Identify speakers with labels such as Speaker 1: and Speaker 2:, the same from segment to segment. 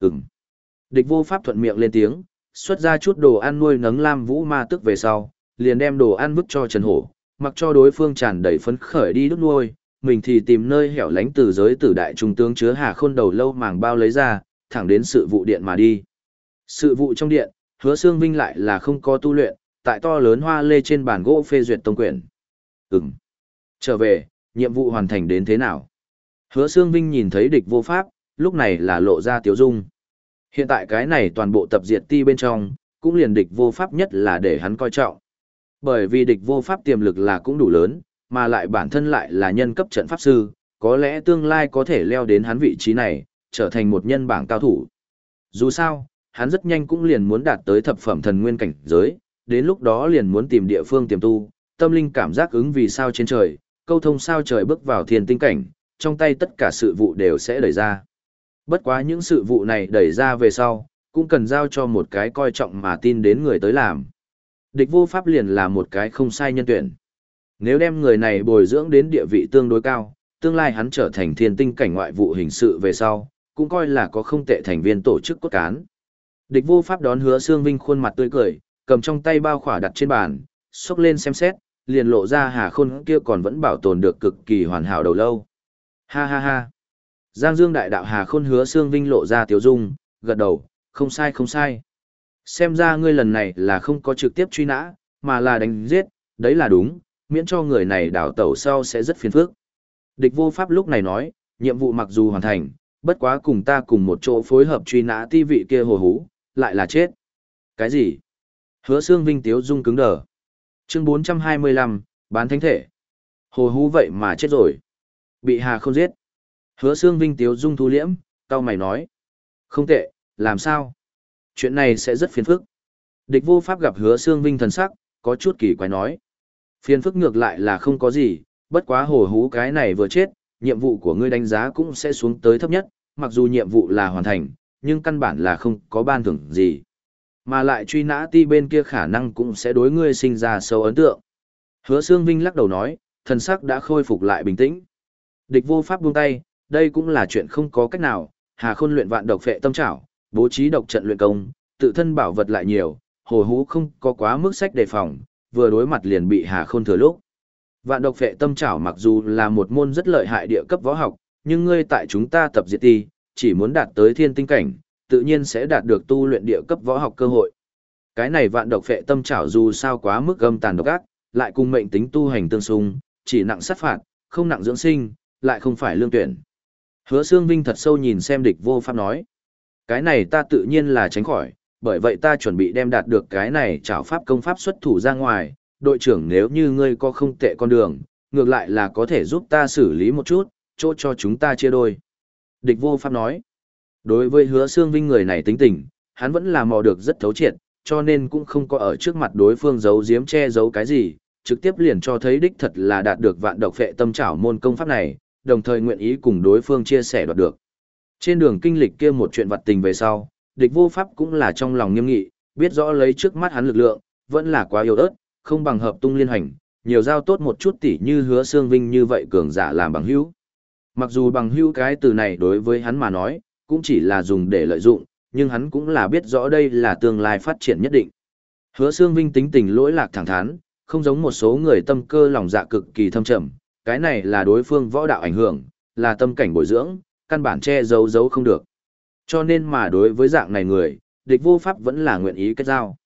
Speaker 1: Ừm. Địch vô pháp thuận miệng lên tiếng, xuất ra chút đồ ăn nuôi nấng lam vũ ma tức về sau, liền đem đồ ăn vứt cho Trần Hổ, mặc cho đối phương tràn đầy phấn khởi đi đút nuôi, mình thì tìm nơi hẻo lánh từ giới tử đại trung tướng chứa hà khôn đầu lâu màng bao lấy ra, thẳng đến sự vụ điện mà đi. Sự vụ trong điện, hứa xương vinh lại là không có tu luyện, tại to lớn hoa lê trên bàn gỗ phê duyệt tông quyển. Ừm. Trở về, nhiệm vụ hoàn thành đến thế nào? Hứa xương vinh nhìn thấy địch vô pháp, lúc này là lộ ra tiếu dung. Hiện tại cái này toàn bộ tập diệt ti bên trong, cũng liền địch vô pháp nhất là để hắn coi trọng. Bởi vì địch vô pháp tiềm lực là cũng đủ lớn, mà lại bản thân lại là nhân cấp trận pháp sư, có lẽ tương lai có thể leo đến hắn vị trí này, trở thành một nhân bảng cao thủ. Dù sao, hắn rất nhanh cũng liền muốn đạt tới thập phẩm thần nguyên cảnh giới, đến lúc đó liền muốn tìm địa phương tiềm tu, tâm linh cảm giác ứng vì sao trên trời, câu thông sao trời bước vào thiên tinh cảnh, trong tay tất cả sự vụ đều sẽ đẩy ra. Bất quá những sự vụ này đẩy ra về sau, cũng cần giao cho một cái coi trọng mà tin đến người tới làm. Địch vô pháp liền là một cái không sai nhân tuyển. Nếu đem người này bồi dưỡng đến địa vị tương đối cao, tương lai hắn trở thành thiên tinh cảnh ngoại vụ hình sự về sau, cũng coi là có không tệ thành viên tổ chức cốt cán. Địch vô pháp đón hứa xương vinh khuôn mặt tươi cười, cầm trong tay bao khỏa đặt trên bàn, xúc lên xem xét, liền lộ ra hà khôn kia còn vẫn bảo tồn được cực kỳ hoàn hảo đầu lâu. Ha ha ha. Giang Dương đại đạo hà khôn hứa xương vinh lộ ra tiểu dung, gật đầu, không sai không sai. Xem ra ngươi lần này là không có trực tiếp truy nã, mà là đánh giết, đấy là đúng, miễn cho người này đảo tẩu sau sẽ rất phiền phức. Địch vô pháp lúc này nói, nhiệm vụ mặc dù hoàn thành, bất quá cùng ta cùng một chỗ phối hợp truy nã ti vị kia hồ hú, lại là chết. Cái gì? Hứa xương vinh tiếu dung cứng đờ. Chương 425, bán thánh thể. Hồ hú vậy mà chết rồi. Bị hà không giết. Hứa xương vinh tiếu dung thu liễm, cao mày nói. Không tệ, làm sao? Chuyện này sẽ rất phiền phức. Địch vô pháp gặp hứa xương vinh thần sắc, có chút kỳ quái nói. Phiền phức ngược lại là không có gì, bất quá hồ hú cái này vừa chết, nhiệm vụ của ngươi đánh giá cũng sẽ xuống tới thấp nhất, mặc dù nhiệm vụ là hoàn thành, nhưng căn bản là không có ban thưởng gì. Mà lại truy nã ti bên kia khả năng cũng sẽ đối ngươi sinh ra sâu ấn tượng. Hứa Sương Vinh lắc đầu nói, thần sắc đã khôi phục lại bình tĩnh. Địch vô pháp buông tay, đây cũng là chuyện không có cách nào, Hà Khôn luyện vạn độc phệ tâm trảo, bố trí độc trận luyện công, tự thân bảo vật lại nhiều, hồ hú không có quá mức sách đề phòng, vừa đối mặt liền bị Hà Khôn thừa lúc. Vạn độc phệ tâm trảo mặc dù là một môn rất lợi hại địa cấp võ học, nhưng ngươi tại chúng ta tập diệt ti, chỉ muốn đạt tới thiên tinh cảnh, tự nhiên sẽ đạt được tu luyện địa cấp võ học cơ hội. Cái này vạn độc phệ tâm trảo dù sao quá mức gâm tàn độc ác, lại cùng mệnh tính tu hành tương xung, chỉ nặng sát phạt, không nặng dưỡng sinh, lại không phải lương tuyển. Hứa Sương Vinh thật sâu nhìn xem địch vô pháp nói. Cái này ta tự nhiên là tránh khỏi, bởi vậy ta chuẩn bị đem đạt được cái này trảo pháp công pháp xuất thủ ra ngoài, đội trưởng nếu như ngươi có không tệ con đường, ngược lại là có thể giúp ta xử lý một chút, chỗ cho chúng ta chia đôi. Địch vô pháp nói, đối với hứa Sương vinh người này tính tình, hắn vẫn là mò được rất thấu triệt, cho nên cũng không có ở trước mặt đối phương giấu giếm che giấu cái gì, trực tiếp liền cho thấy đích thật là đạt được vạn độc phệ tâm trảo môn công pháp này, đồng thời nguyện ý cùng đối phương chia sẻ đoạt được. Trên đường kinh lịch kia một chuyện vật tình về sau, địch vô pháp cũng là trong lòng nghiêm nghị, biết rõ lấy trước mắt hắn lực lượng, vẫn là quá yếu ớt, không bằng hợp tung liên hành, nhiều giao tốt một chút tỉ như hứa xương vinh như vậy cường giả làm bằng hữu. Mặc dù bằng hữu cái từ này đối với hắn mà nói, cũng chỉ là dùng để lợi dụng, nhưng hắn cũng là biết rõ đây là tương lai phát triển nhất định. Hứa xương vinh tính tình lỗi lạc thẳng thắn, không giống một số người tâm cơ lòng dạ cực kỳ thâm trầm, cái này là đối phương võ đạo ảnh hưởng, là tâm cảnh bồi dưỡng, căn bản che giấu giấu không được. Cho nên mà đối với dạng này người, địch vô pháp vẫn là nguyện ý kết giao.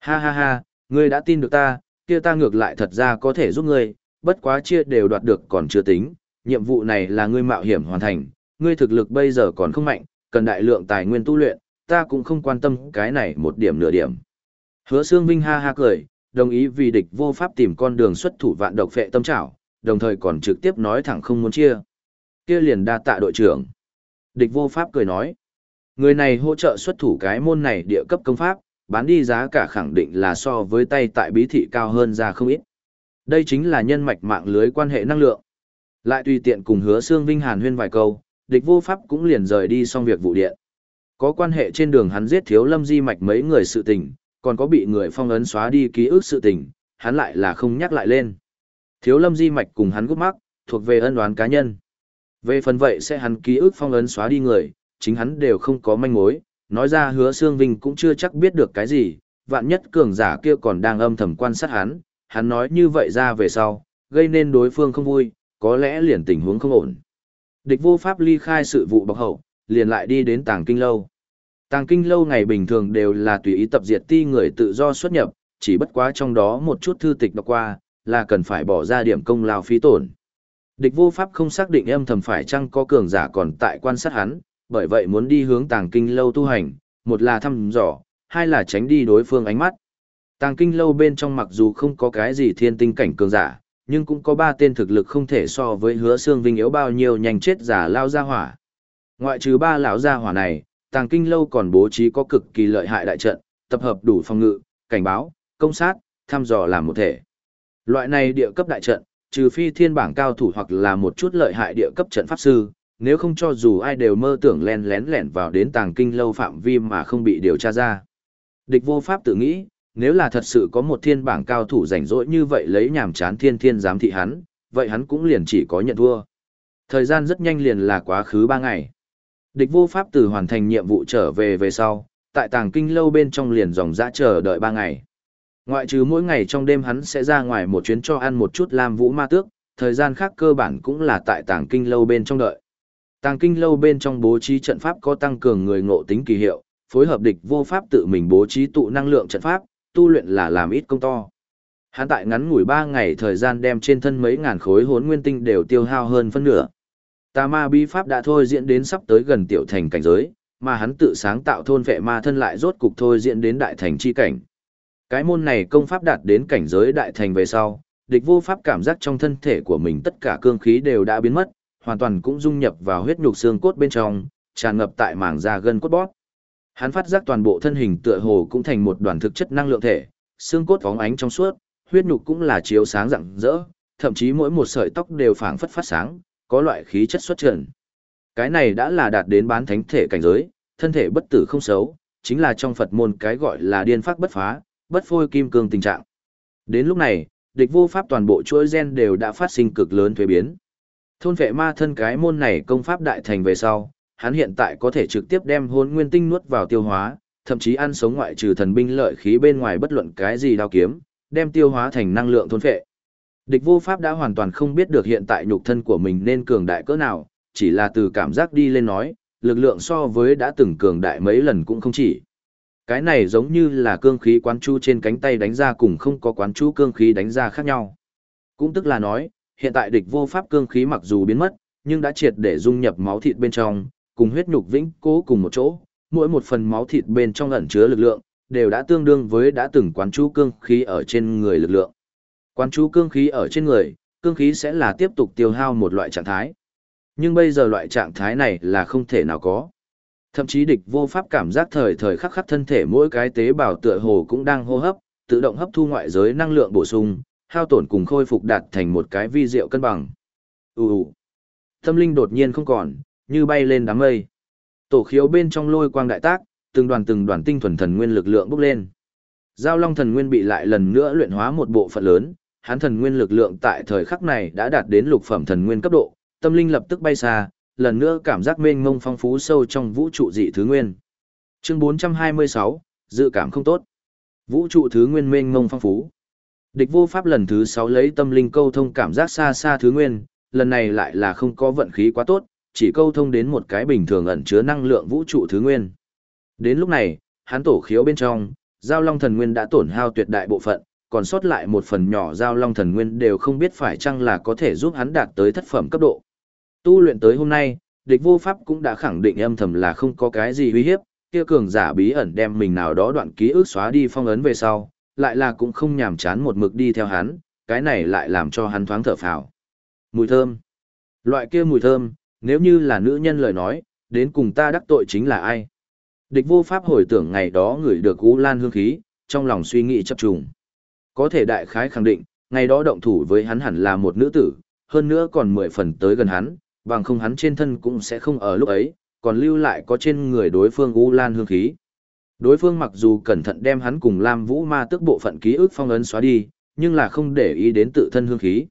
Speaker 1: Ha ha ha, Ngươi đã tin được ta, kia ta ngược lại thật ra có thể giúp ngươi, bất quá chia đều đoạt được còn chưa tính, nhiệm vụ này là ngươi mạo hiểm hoàn thành, ngươi thực lực bây giờ còn không mạnh, cần đại lượng tài nguyên tu luyện, ta cũng không quan tâm cái này một điểm nửa điểm. Hứa Sương Vinh ha ha cười, đồng ý vì địch vô pháp tìm con đường xuất thủ vạn độc phệ tâm trảo, đồng thời còn trực tiếp nói thẳng không muốn chia. Kia liền đa tạ đội trưởng. Địch vô pháp cười nói, người này hỗ trợ xuất thủ cái môn này địa cấp công pháp, bán đi giá cả khẳng định là so với tay tại bí thị cao hơn ra không ít. Đây chính là nhân mạch mạng lưới quan hệ năng lượng. Lại tùy tiện cùng hứa xương Vinh Hàn huyên vài câu, địch vô pháp cũng liền rời đi xong việc vụ điện. Có quan hệ trên đường hắn giết thiếu lâm di mạch mấy người sự tình, còn có bị người phong ấn xóa đi ký ức sự tình, hắn lại là không nhắc lại lên. Thiếu lâm di mạch cùng hắn gút mắc, thuộc về ân đoán cá nhân. Về phần vậy sẽ hắn ký ức phong ấn xóa đi người, chính hắn đều không có manh mối, nói ra hứa xương vinh cũng chưa chắc biết được cái gì, vạn nhất cường giả kia còn đang âm thầm quan sát hắn, hắn nói như vậy ra về sau, gây nên đối phương không vui, có lẽ liền tình huống không ổn. Địch vô pháp ly khai sự vụ bọc hậu, liền lại đi đến tàng kinh lâu. Tàng kinh lâu ngày bình thường đều là tùy ý tập diệt ti người tự do xuất nhập, chỉ bất quá trong đó một chút thư tịch đọc qua, là cần phải bỏ ra điểm công lao phí tổn. Địch vô pháp không xác định âm thầm phải chăng có cường giả còn tại quan sát hắn, bởi vậy muốn đi hướng tàng kinh lâu tu hành, một là thăm dò, hai là tránh đi đối phương ánh mắt. Tàng kinh lâu bên trong mặc dù không có cái gì thiên tinh cảnh cường giả, nhưng cũng có ba tên thực lực không thể so với hứa xương vinh yếu bao nhiêu nhanh chết giả lao ra hỏa. Ngoại trừ ba lão gia hỏa này, tàng kinh lâu còn bố trí có cực kỳ lợi hại đại trận, tập hợp đủ phòng ngự, cảnh báo, công sát, thăm dò làm một thể. Loại này địa cấp đại trận, trừ phi thiên bảng cao thủ hoặc là một chút lợi hại địa cấp trận pháp sư, nếu không cho dù ai đều mơ tưởng len lén lẻn vào đến tàng kinh lâu phạm vi mà không bị điều tra ra. Địch vô pháp tự nghĩ, nếu là thật sự có một thiên bảng cao thủ rảnh rỗi như vậy lấy nhàm chán thiên thiên giám thị hắn, vậy hắn cũng liền chỉ có nhận thua. Thời gian rất nhanh liền là quá khứ ba ngày. Địch vô pháp từ hoàn thành nhiệm vụ trở về về sau, tại tàng kinh lâu bên trong liền dòng dã chờ đợi ba ngày. Ngoại trừ mỗi ngày trong đêm hắn sẽ ra ngoài một chuyến cho ăn một chút lam vũ ma tước, thời gian khác cơ bản cũng là tại tàng kinh lâu bên trong đợi. Tàng kinh lâu bên trong bố trí trận pháp có tăng cường người ngộ tính kỳ hiệu, phối hợp địch vô pháp tự mình bố trí tụ năng lượng trận pháp, tu luyện là làm ít công to. Hắn tại ngắn ngủi 3 ngày thời gian đem trên thân mấy ngàn khối hốn nguyên tinh đều tiêu hao hơn phân nửa. Tà ma bi pháp đã thôi diễn đến sắp tới gần tiểu thành cảnh giới, mà hắn tự sáng tạo thôn vệ ma thân lại rốt cục thôi diễn đến đại thành chi cảnh. Cái môn này công pháp đạt đến cảnh giới đại thành về sau, địch vô pháp cảm giác trong thân thể của mình tất cả cương khí đều đã biến mất, hoàn toàn cũng dung nhập vào huyết nhục xương cốt bên trong, tràn ngập tại mảng da gân cốt bóp. Hắn phát giác toàn bộ thân hình tựa hồ cũng thành một đoàn thực chất năng lượng thể, xương cốt phóng ánh trong suốt, huyết nhục cũng là chiếu sáng rạng rỡ, thậm chí mỗi một sợi tóc đều phảng phất phát sáng, có loại khí chất xuất trần. Cái này đã là đạt đến bán thánh thể cảnh giới, thân thể bất tử không xấu, chính là trong Phật môn cái gọi là điên phác bất phá, bất phôi kim cương tình trạng. Đến lúc này, địch vô pháp toàn bộ chuỗi gen đều đã phát sinh cực lớn thuế biến. Thôn vệ ma thân cái môn này công pháp đại thành về sau, hắn hiện tại có thể trực tiếp đem hồn nguyên tinh nuốt vào tiêu hóa, thậm chí ăn sống ngoại trừ thần binh lợi khí bên ngoài bất luận cái gì đao kiếm, đem tiêu hóa thành năng lượng thôn vệ. Địch vô pháp đã hoàn toàn không biết được hiện tại nhục thân của mình nên cường đại cỡ nào, chỉ là từ cảm giác đi lên nói, lực lượng so với đã từng cường đại mấy lần cũng không chỉ. Cái này giống như là cương khí quán chu trên cánh tay đánh ra cùng không có quán chu cương khí đánh ra khác nhau. Cũng tức là nói, hiện tại địch vô pháp cương khí mặc dù biến mất, nhưng đã triệt để dung nhập máu thịt bên trong, cùng huyết nhục vĩnh cố cùng một chỗ, mỗi một phần máu thịt bên trong ẩn chứa lực lượng, đều đã tương đương với đã từng quán chú cương khí ở trên người lực lượng. Quán chú cương khí ở trên người, cương khí sẽ là tiếp tục tiêu hao một loại trạng thái. Nhưng bây giờ loại trạng thái này là không thể nào có. Thậm chí địch vô pháp cảm giác thời thời khắc khắc thân thể mỗi cái tế bào tựa hồ cũng đang hô hấp, tự động hấp thu ngoại giới năng lượng bổ sung, hao tổn cùng khôi phục đạt thành một cái vi diệu cân bằng. Ù Tâm linh đột nhiên không còn, như bay lên đám mây. Tổ khiếu bên trong lôi quang đại tác, từng đoàn từng đoàn tinh thuần thần nguyên lực lượng bốc lên. Giao Long thần nguyên bị lại lần nữa luyện hóa một bộ phận lớn, hắn thần nguyên lực lượng tại thời khắc này đã đạt đến lục phẩm thần nguyên cấp độ, tâm linh lập tức bay xa, lần nữa cảm giác mênh mông phong phú sâu trong vũ trụ dị thứ nguyên. Chương 426, dự cảm không tốt. Vũ trụ thứ nguyên mênh mông phong phú. Địch vô pháp lần thứ 6 lấy tâm linh câu thông cảm giác xa xa thứ nguyên, lần này lại là không có vận khí quá tốt, chỉ câu thông đến một cái bình thường ẩn chứa năng lượng vũ trụ thứ nguyên. Đến lúc này, hắn tổ khiếu bên trong, giao long thần nguyên đã tổn hao tuyệt đại bộ phận, còn sót lại một phần nhỏ giao long thần nguyên đều không biết phải chăng là có thể giúp hắn đạt tới thất phẩm cấp độ. Tu luyện tới hôm nay, địch vô pháp cũng đã khẳng định âm thầm là không có cái gì uy hiếp, kia cường giả bí ẩn đem mình nào đó đoạn ký ức xóa đi phong ấn về sau, lại là cũng không nhàm chán một mực đi theo hắn, cái này lại làm cho hắn thoáng thở phào. Mùi thơm. Loại kia mùi thơm, nếu như là nữ nhân lời nói, đến cùng ta đắc tội chính là ai? Địch vô pháp hồi tưởng ngày đó người được U Lan hương khí, trong lòng suy nghĩ chập trùng. Có thể đại khái khẳng định, ngày đó động thủ với hắn hẳn là một nữ tử, hơn nữa còn mười phần tới gần hắn, bằng không hắn trên thân cũng sẽ không ở lúc ấy, còn lưu lại có trên người đối phương U Lan hương khí. Đối phương mặc dù cẩn thận đem hắn cùng Lam Vũ Ma tức bộ phận ký ức phong ấn xóa đi, nhưng là không để ý đến tự thân hương khí.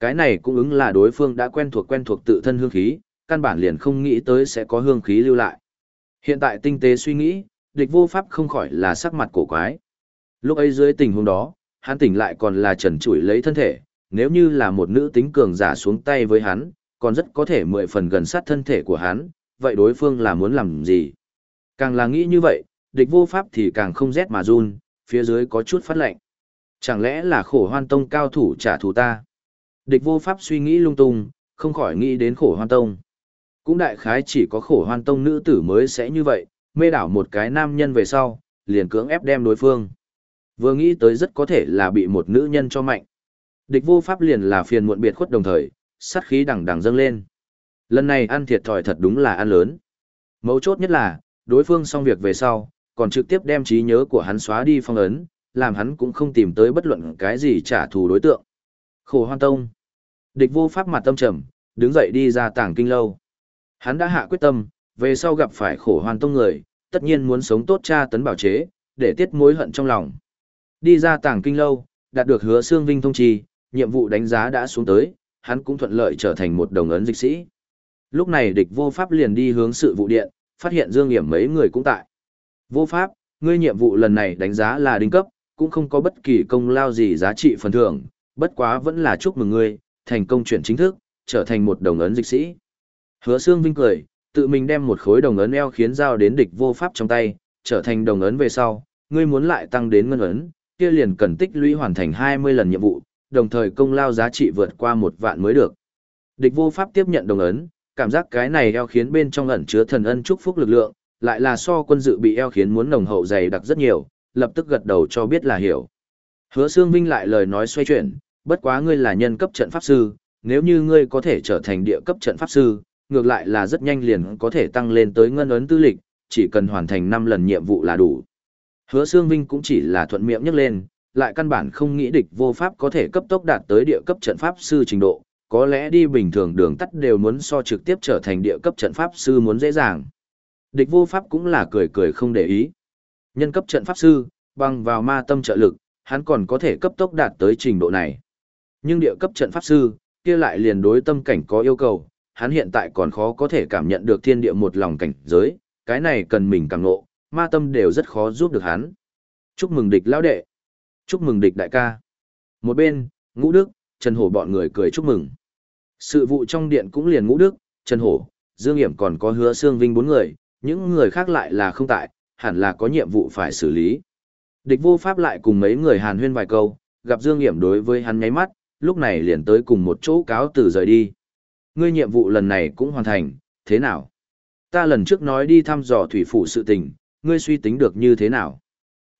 Speaker 1: Cái này cũng ứng là đối phương đã quen thuộc quen thuộc tự thân hương khí, căn bản liền không nghĩ tới sẽ có hương khí lưu lại. Hiện tại tinh tế suy nghĩ, địch vô pháp không khỏi là sắc mặt cổ quái. Lúc ấy dưới tình huống đó, hắn tỉnh lại còn là trần trụi lấy thân thể, nếu như là một nữ tính cường giả xuống tay với hắn, còn rất có thể mười phần gần sát thân thể của hắn, vậy đối phương là muốn làm gì? Càng là nghĩ như vậy, địch vô pháp thì càng không rét mà run, phía dưới có chút phát lạnh. Chẳng lẽ là khổ hoan tông cao thủ trả thù ta? Địch vô pháp suy nghĩ lung tung, không khỏi nghĩ đến khổ hoan tông. Cũng đại khái chỉ có khổ hoan tông nữ tử mới sẽ như vậy, mê đảo một cái nam nhân về sau, liền cưỡng ép đem đối phương. Vừa nghĩ tới rất có thể là bị một nữ nhân cho mạnh. Địch vô pháp liền là phiền muộn biệt khuất đồng thời, sát khí đằng đằng dâng lên. Lần này ăn thiệt thòi thật đúng là ăn lớn. Mấu chốt nhất là, đối phương xong việc về sau, còn trực tiếp đem trí nhớ của hắn xóa đi phong ấn, làm hắn cũng không tìm tới bất luận cái gì trả thù đối tượng. Khổ hoan tông. Địch vô pháp mặt tâm trầm, đứng dậy đi ra tảng kinh lâu. Hắn đã hạ quyết tâm, về sau gặp phải khổ hoan tông người, tất nhiên muốn sống tốt tra tấn bảo chế, để tiết mối hận trong lòng. Đi ra tảng kinh lâu, đạt được hứa xương vinh thông trì, nhiệm vụ đánh giá đã xuống tới, hắn cũng thuận lợi trở thành một đồng ấn dịch sĩ. Lúc này địch vô pháp liền đi hướng sự vụ điện, phát hiện Dương Hiểm mấy người cũng tại. Vô pháp, ngươi nhiệm vụ lần này đánh giá là đinh cấp, cũng không có bất kỳ công lao gì giá trị phần thưởng, bất quá vẫn là chúc mừng ngươi, thành công chuyển chính thức, trở thành một đồng ấn dịch sĩ. Hứa Sương Vinh cười, tự mình đem một khối đồng ấn eo khiến giao đến địch vô pháp trong tay, trở thành đồng ấn về sau, ngươi muốn lại tăng đến ngân ấn, kia liền cần tích lũy hoàn thành 20 lần nhiệm vụ, đồng thời công lao giá trị vượt qua một vạn mới được. Địch vô pháp tiếp nhận đồng ấn, cảm giác cái này eo khiến bên trong ẩn chứa thần ân chúc phúc lực lượng, lại là so quân dự bị eo khiến muốn nồng hậu dày đặc rất nhiều, lập tức gật đầu cho biết là hiểu. Hứa Sương Vinh lại lời nói xoay chuyển, bất quá ngươi là nhân cấp trận pháp sư, nếu như ngươi có thể trở thành địa cấp trận pháp sư, ngược lại là rất nhanh liền có thể tăng lên tới ngân ấn tư lịch, chỉ cần hoàn thành 5 lần nhiệm vụ là đủ. Hứa Sương Vinh cũng chỉ là thuận miệng nhắc lên, lại căn bản không nghĩ địch vô pháp có thể cấp tốc đạt tới địa cấp trận pháp sư trình độ, có lẽ đi bình thường đường tắt đều muốn so trực tiếp trở thành địa cấp trận pháp sư muốn dễ dàng. Địch vô pháp cũng là cười cười không để ý. Nhân cấp trận pháp sư, bằng vào ma tâm trợ lực, hắn còn có thể cấp tốc đạt tới trình độ này. Nhưng địa cấp trận pháp sư, kia lại liền đối tâm cảnh có yêu cầu, hắn hiện tại còn khó có thể cảm nhận được thiên địa một lòng cảnh giới, cái này cần mình cảm ngộ, ma tâm đều rất khó giúp được hắn. Chúc mừng địch lão đệ. Chúc mừng địch đại ca. Một bên, Ngũ Đức, Trần Hổ bọn người cười chúc mừng. Sự vụ trong điện cũng liền Ngũ Đức, Trần Hổ, Dương Hiểm còn có hứa Sương Vinh bốn người, những người khác lại là không tại, hẳn là có nhiệm vụ phải xử lý. Địch vô pháp lại cùng mấy người hàn huyên vài câu, gặp Dương Hiểm đối với hắn nháy mắt, lúc này liền tới cùng một chỗ cáo từ rời đi. Ngươi nhiệm vụ lần này cũng hoàn thành, thế nào? Ta lần trước nói đi thăm dò thủy phủ sự tình, ngươi suy tính được như thế nào?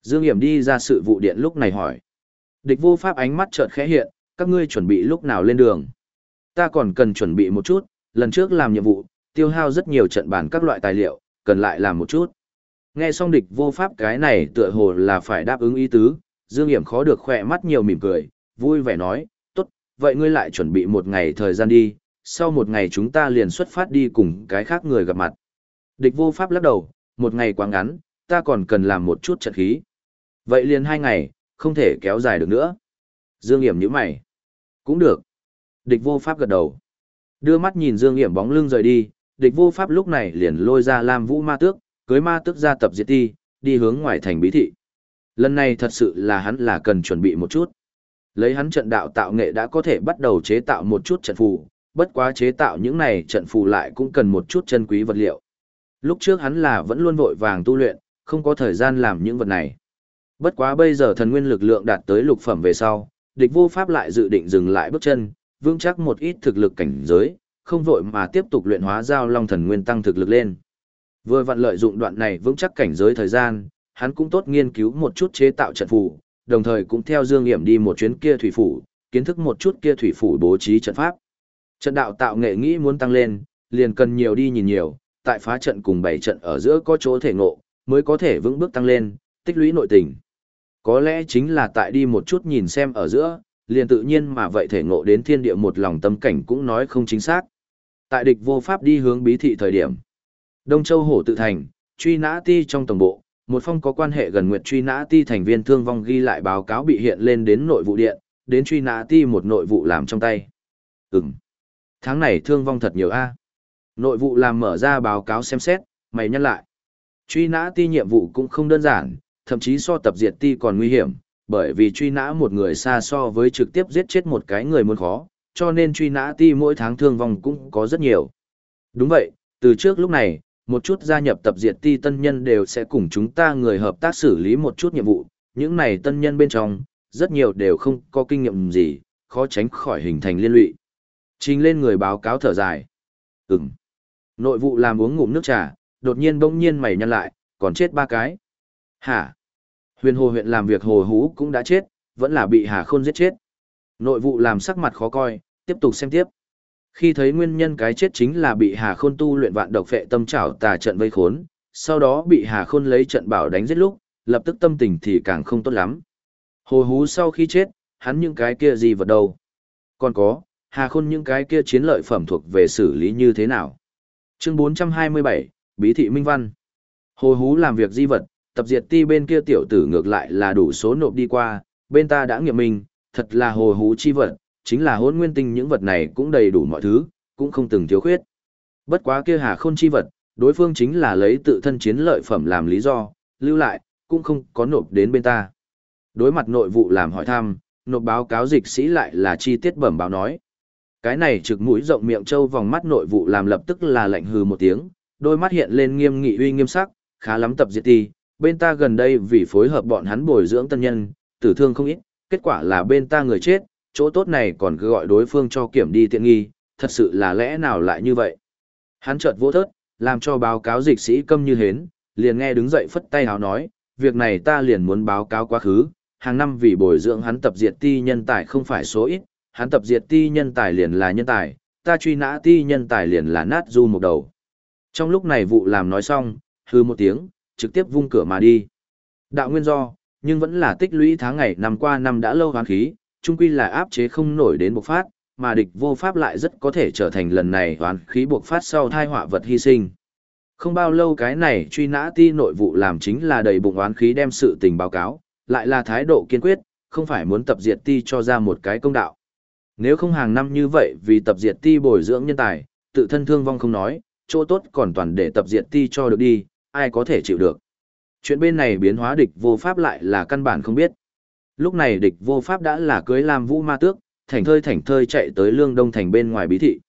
Speaker 1: Dương Hiểm đi ra sự vụ điện lúc này hỏi. Địch vô pháp ánh mắt chợt khẽ hiện, các ngươi chuẩn bị lúc nào lên đường? Ta còn cần chuẩn bị một chút, lần trước làm nhiệm vụ, tiêu hao rất nhiều trận bản các loại tài liệu, cần lại làm một chút. Nghe xong địch vô pháp cái này tựa hồ là phải đáp ứng ý tứ, Dương Hiểm khó được khỏe mắt nhiều mỉm cười, vui vẻ nói, tốt, vậy ngươi lại chuẩn bị một ngày thời gian đi, sau một ngày chúng ta liền xuất phát đi cùng cái khác người gặp mặt. Địch vô pháp lắc đầu, một ngày quá ngắn, ta còn cần làm một chút trận khí. Vậy liền hai ngày, không thể kéo dài được nữa. Dương Hiểm nhíu mày. Cũng được. Địch vô pháp gật đầu. Đưa mắt nhìn Dương Hiểm bóng lưng rời đi, địch vô pháp lúc này liền lôi ra Lam Vũ Ma Tước, cưới Ma Tước ra tập diệt ti, đi hướng ngoài thành bí thị. Lần này thật sự là hắn là cần chuẩn bị một chút. Lấy hắn trận đạo tạo nghệ đã có thể bắt đầu chế tạo một chút trận phù, bất quá chế tạo những này trận phù lại cũng cần một chút chân quý vật liệu. Lúc trước hắn là vẫn luôn vội vàng tu luyện, không có thời gian làm những vật này. Bất quá bây giờ thần nguyên lực lượng đạt tới lục phẩm về sau, địch vô pháp lại dự định dừng lại bước chân, vững chắc một ít thực lực cảnh giới, không vội mà tiếp tục luyện hóa giao long thần nguyên tăng thực lực lên. Vừa vặn lợi dụng đoạn này vững chắc cảnh giới thời gian, hắn cũng tốt nghiên cứu một chút chế tạo trận phù, đồng thời cũng theo Dương Nghiệm đi một chuyến kia thủy phủ, kiến thức một chút kia thủy phủ bố trí trận pháp. Trận đạo tạo nghệ nghĩ muốn tăng lên, liền cần nhiều đi nhìn nhiều, tại phá trận cùng bảy trận ở giữa có chỗ thể ngộ, mới có thể vững bước tăng lên, tích lũy nội tình. Có lẽ chính là tại đi một chút nhìn xem ở giữa, liền tự nhiên mà vậy thể ngộ đến thiên địa một lòng tâm cảnh cũng nói không chính xác. Tại địch vô pháp đi hướng bí thị thời điểm. Đông Châu Hổ tự thành, truy nã ti trong tổng bộ, một phong có quan hệ gần nguyệt truy nã ti thành viên thương vong ghi lại báo cáo bị hiện lên đến nội vụ điện, đến truy nã ti một nội vụ làm trong tay. Ừm. Tháng này thương vong thật nhiều a. Nội vụ làm mở ra báo cáo xem xét, mày nhắc lại. Truy nã ti nhiệm vụ cũng không đơn giản, thậm chí so tập diệt ti còn nguy hiểm, bởi vì truy nã một người xa so với trực tiếp giết chết một cái người muốn khó, cho nên truy nã ti mỗi tháng thương vong cũng có rất nhiều. Đúng vậy, từ trước lúc này, một chút gia nhập tập diệt ti tân nhân đều sẽ cùng chúng ta người hợp tác xử lý một chút nhiệm vụ, những này tân nhân bên trong, rất nhiều đều không có kinh nghiệm gì, khó tránh khỏi hình thành liên lụy. Trình lên người báo cáo thở dài. Ừm. Nội vụ làm uống ngụm nước trà, đột nhiên bỗng nhiên mày nhăn lại, còn chết ba cái. Hả? Huyền hồ huyện làm việc hồ hú cũng đã chết, vẫn là bị Hà Khôn giết chết. Nội vụ làm sắc mặt khó coi, tiếp tục xem tiếp. Khi thấy nguyên nhân cái chết chính là bị Hà Khôn tu luyện vạn độc phệ tâm trảo tà trận vây khốn, sau đó bị Hà Khôn lấy trận bảo đánh giết lúc, lập tức tâm tình thì càng không tốt lắm. Hồ hú sau khi chết, hắn những cái kia gì vật đâu? Còn có, Hà Khôn những cái kia chiến lợi phẩm thuộc về xử lý như thế nào? Chương 427, Bí thị Minh Văn. Hồ hú làm việc di vật, tập diệt ti bên kia tiểu tử ngược lại là đủ số nộp đi qua, bên ta đã nghiệm mình, thật là hồ hú chi vật, chính là hôn nguyên tinh những vật này cũng đầy đủ mọi thứ, cũng không từng thiếu khuyết. Bất quá kia hà khôn chi vật, đối phương chính là lấy tự thân chiến lợi phẩm làm lý do, lưu lại, cũng không có nộp đến bên ta. Đối mặt nội vụ làm hỏi thăm, nộp báo cáo dịch sĩ lại là chi tiết bẩm báo nói. Cái này trực mũi rộng miệng trâu vòng mắt nội vụ làm lập tức là lạnh hừ một tiếng, đôi mắt hiện lên nghiêm nghị uy nghiêm sắc, khá lắm tập diệt ti, bên ta gần đây vì phối hợp bọn hắn bồi dưỡng tân nhân, tử thương không ít, kết quả là bên ta người chết, chỗ tốt này còn cứ gọi đối phương cho kiểm đi tiện nghi, thật sự là lẽ nào lại như vậy. Hắn chợt vô thớt, làm cho báo cáo dịch sĩ câm như hến, liền nghe đứng dậy phất tay hào nói, việc này ta liền muốn báo cáo quá khứ, hàng năm vì bồi dưỡng hắn tập diệt ti nhân tài không phải số ít, hắn tập diệt ti nhân tài liền là nhân tài, ta truy nã ti nhân tài liền là nát du một đầu. Trong lúc này vụ làm nói xong, hư một tiếng, trực tiếp vung cửa mà đi. Đạo nguyên do, nhưng vẫn là tích lũy tháng ngày năm qua năm đã lâu hoán khí, chung quy là áp chế không nổi đến bộc phát, mà địch vô pháp lại rất có thể trở thành lần này hoán khí bộc phát sau thai họa vật hy sinh. Không bao lâu cái này truy nã ti nội vụ làm chính là đầy bụng oán khí đem sự tình báo cáo, lại là thái độ kiên quyết, không phải muốn tập diệt ti cho ra một cái công đạo. Nếu không hàng năm như vậy vì tập diệt ti bồi dưỡng nhân tài, tự thân thương vong không nói, chỗ tốt còn toàn để tập diệt ti cho được đi, ai có thể chịu được. Chuyện bên này biến hóa địch vô pháp lại là căn bản không biết. Lúc này địch vô pháp đã là cưới làm vũ ma tước, thành thơi thành thơi chạy tới lương đông thành bên ngoài bí thị.